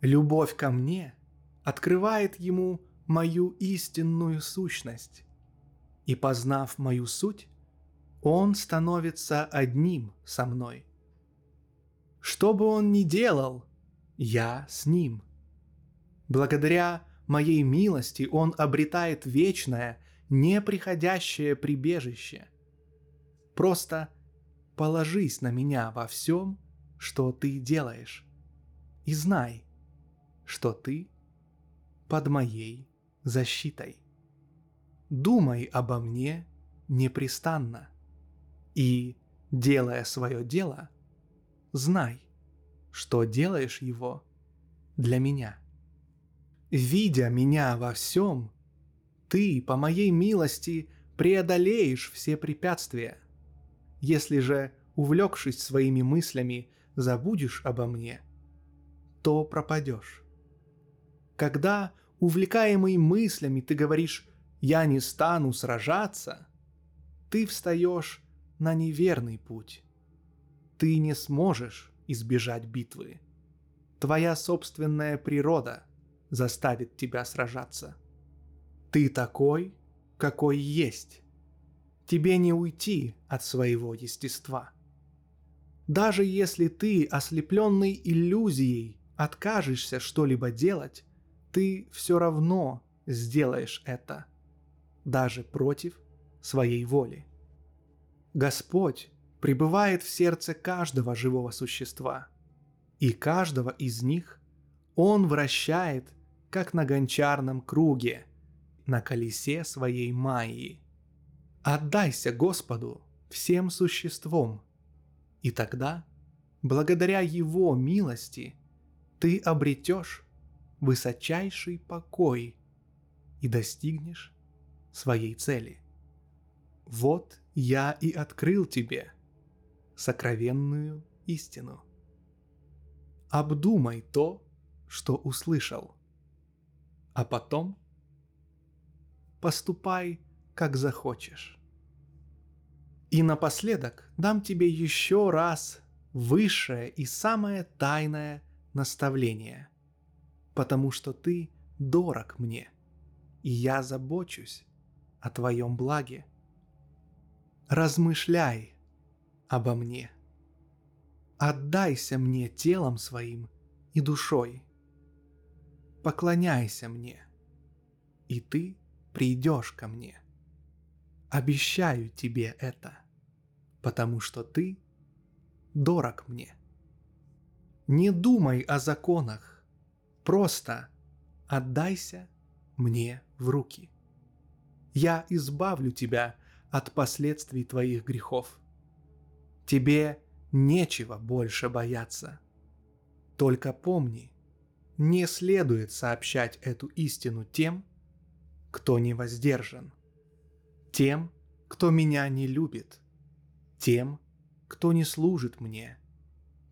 Любовь ко мне открывает ему мою истинную сущность. И познав мою суть, он становится одним со мной. Что бы он ни делал, я с ним. Благодаря моей милости он обретает вечное, неприходящее прибежище. Просто положись на меня во всем, что ты делаешь, и знай, что ты под моей защитой. Думай обо мне непрестанно, и, делая свое дело, знай, что делаешь его для меня. Видя меня во всем, ты, по моей милости, преодолеешь все препятствия. Если же, увлекшись своими мыслями, забудешь обо мне, то пропадешь. Когда, увлекаемый мыслями, ты говоришь «я не стану сражаться», ты встаешь на неверный путь. Ты не сможешь избежать битвы. Твоя собственная природа заставит тебя сражаться. Ты такой, какой есть. Тебе не уйти от своего естества. Даже если ты, ослепленный иллюзией, откажешься что-либо делать, ты все равно сделаешь это, даже против своей воли. Господь пребывает в сердце каждого живого существа, и каждого из них Он вращает, как на гончарном круге, на колесе своей Майи. Отдайся Господу всем существом, и тогда, благодаря Его милости, ты обретешь высочайший покой и достигнешь своей цели. Вот я и открыл тебе сокровенную истину. Обдумай то, что услышал, а потом поступай, как захочешь. И напоследок дам тебе еще раз высшее и самое тайное наставление, потому что ты дорог мне, и я забочусь о твоем благе – размышляй обо мне. Отдайся мне телом своим и душой. Поклоняйся мне, и ты придешь ко мне. Обещаю тебе это, потому что ты дорог мне. Не думай о законах, просто отдайся мне в руки. Я избавлю тебя от последствий твоих грехов. Тебе нечего больше бояться. Только помни, не следует сообщать эту истину тем, кто не воздержан, тем, кто меня не любит, тем, кто не служит мне,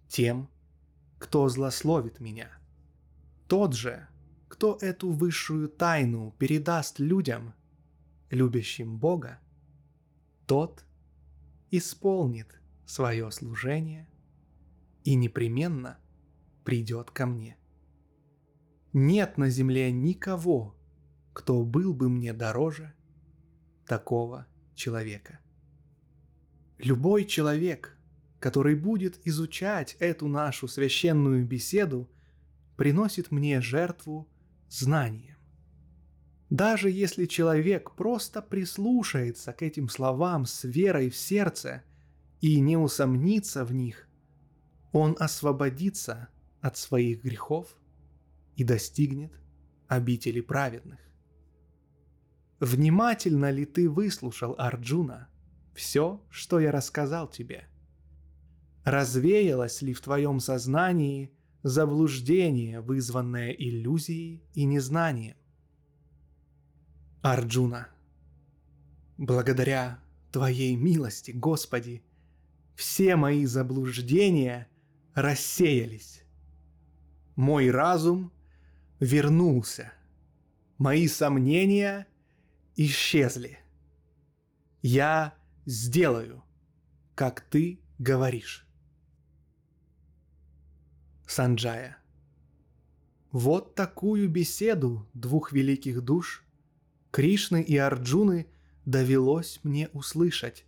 тем, кто злословит меня. Тот же, кто эту высшую тайну передаст людям, любящим Бога, тот исполнит свое служение и непременно придет ко мне. Нет на земле никого, кто был бы мне дороже такого человека. Любой человек, который будет изучать эту нашу священную беседу, приносит мне жертву знанием. Даже если человек просто прислушается к этим словам с верой в сердце и не усомнится в них, он освободится от своих грехов и достигнет обители праведных. Внимательно ли ты выслушал, Арджуна, все, что я рассказал тебе? Развеялось ли в твоем сознании заблуждение, вызванное иллюзией и незнанием? Арджуна, благодаря Твоей милости, Господи, все мои заблуждения рассеялись. Мой разум вернулся. Мои сомнения исчезли. Я сделаю, как ты говоришь. Санджая. Вот такую беседу двух великих душ, Кришны и Арджуны, довелось мне услышать,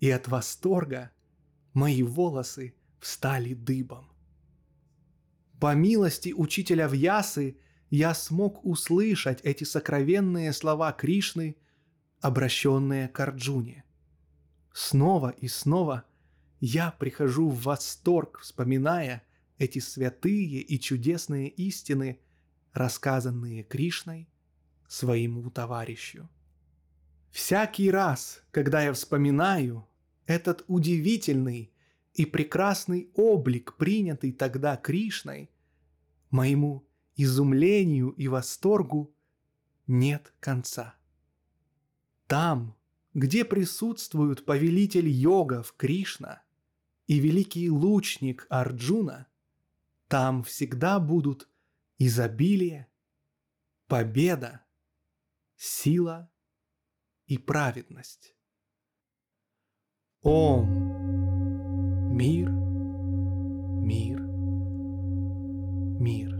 и от восторга мои волосы встали дыбом. По милости учителя Вьясы я смог услышать эти сокровенные слова Кришны, обращенные к Арджуне. Снова и снова я прихожу в восторг, вспоминая эти святые и чудесные истины, рассказанные Кришной своему товарищу. Всякий раз, когда я вспоминаю этот удивительный и прекрасный облик, принятый тогда Кришной, моему изумлению и восторгу нет конца. Там, где присутствуют повелитель йогов Кришна и великий лучник Арджуна, там всегда будут изобилие, победа, сила и праведность. Ом. Мир, мир, мир.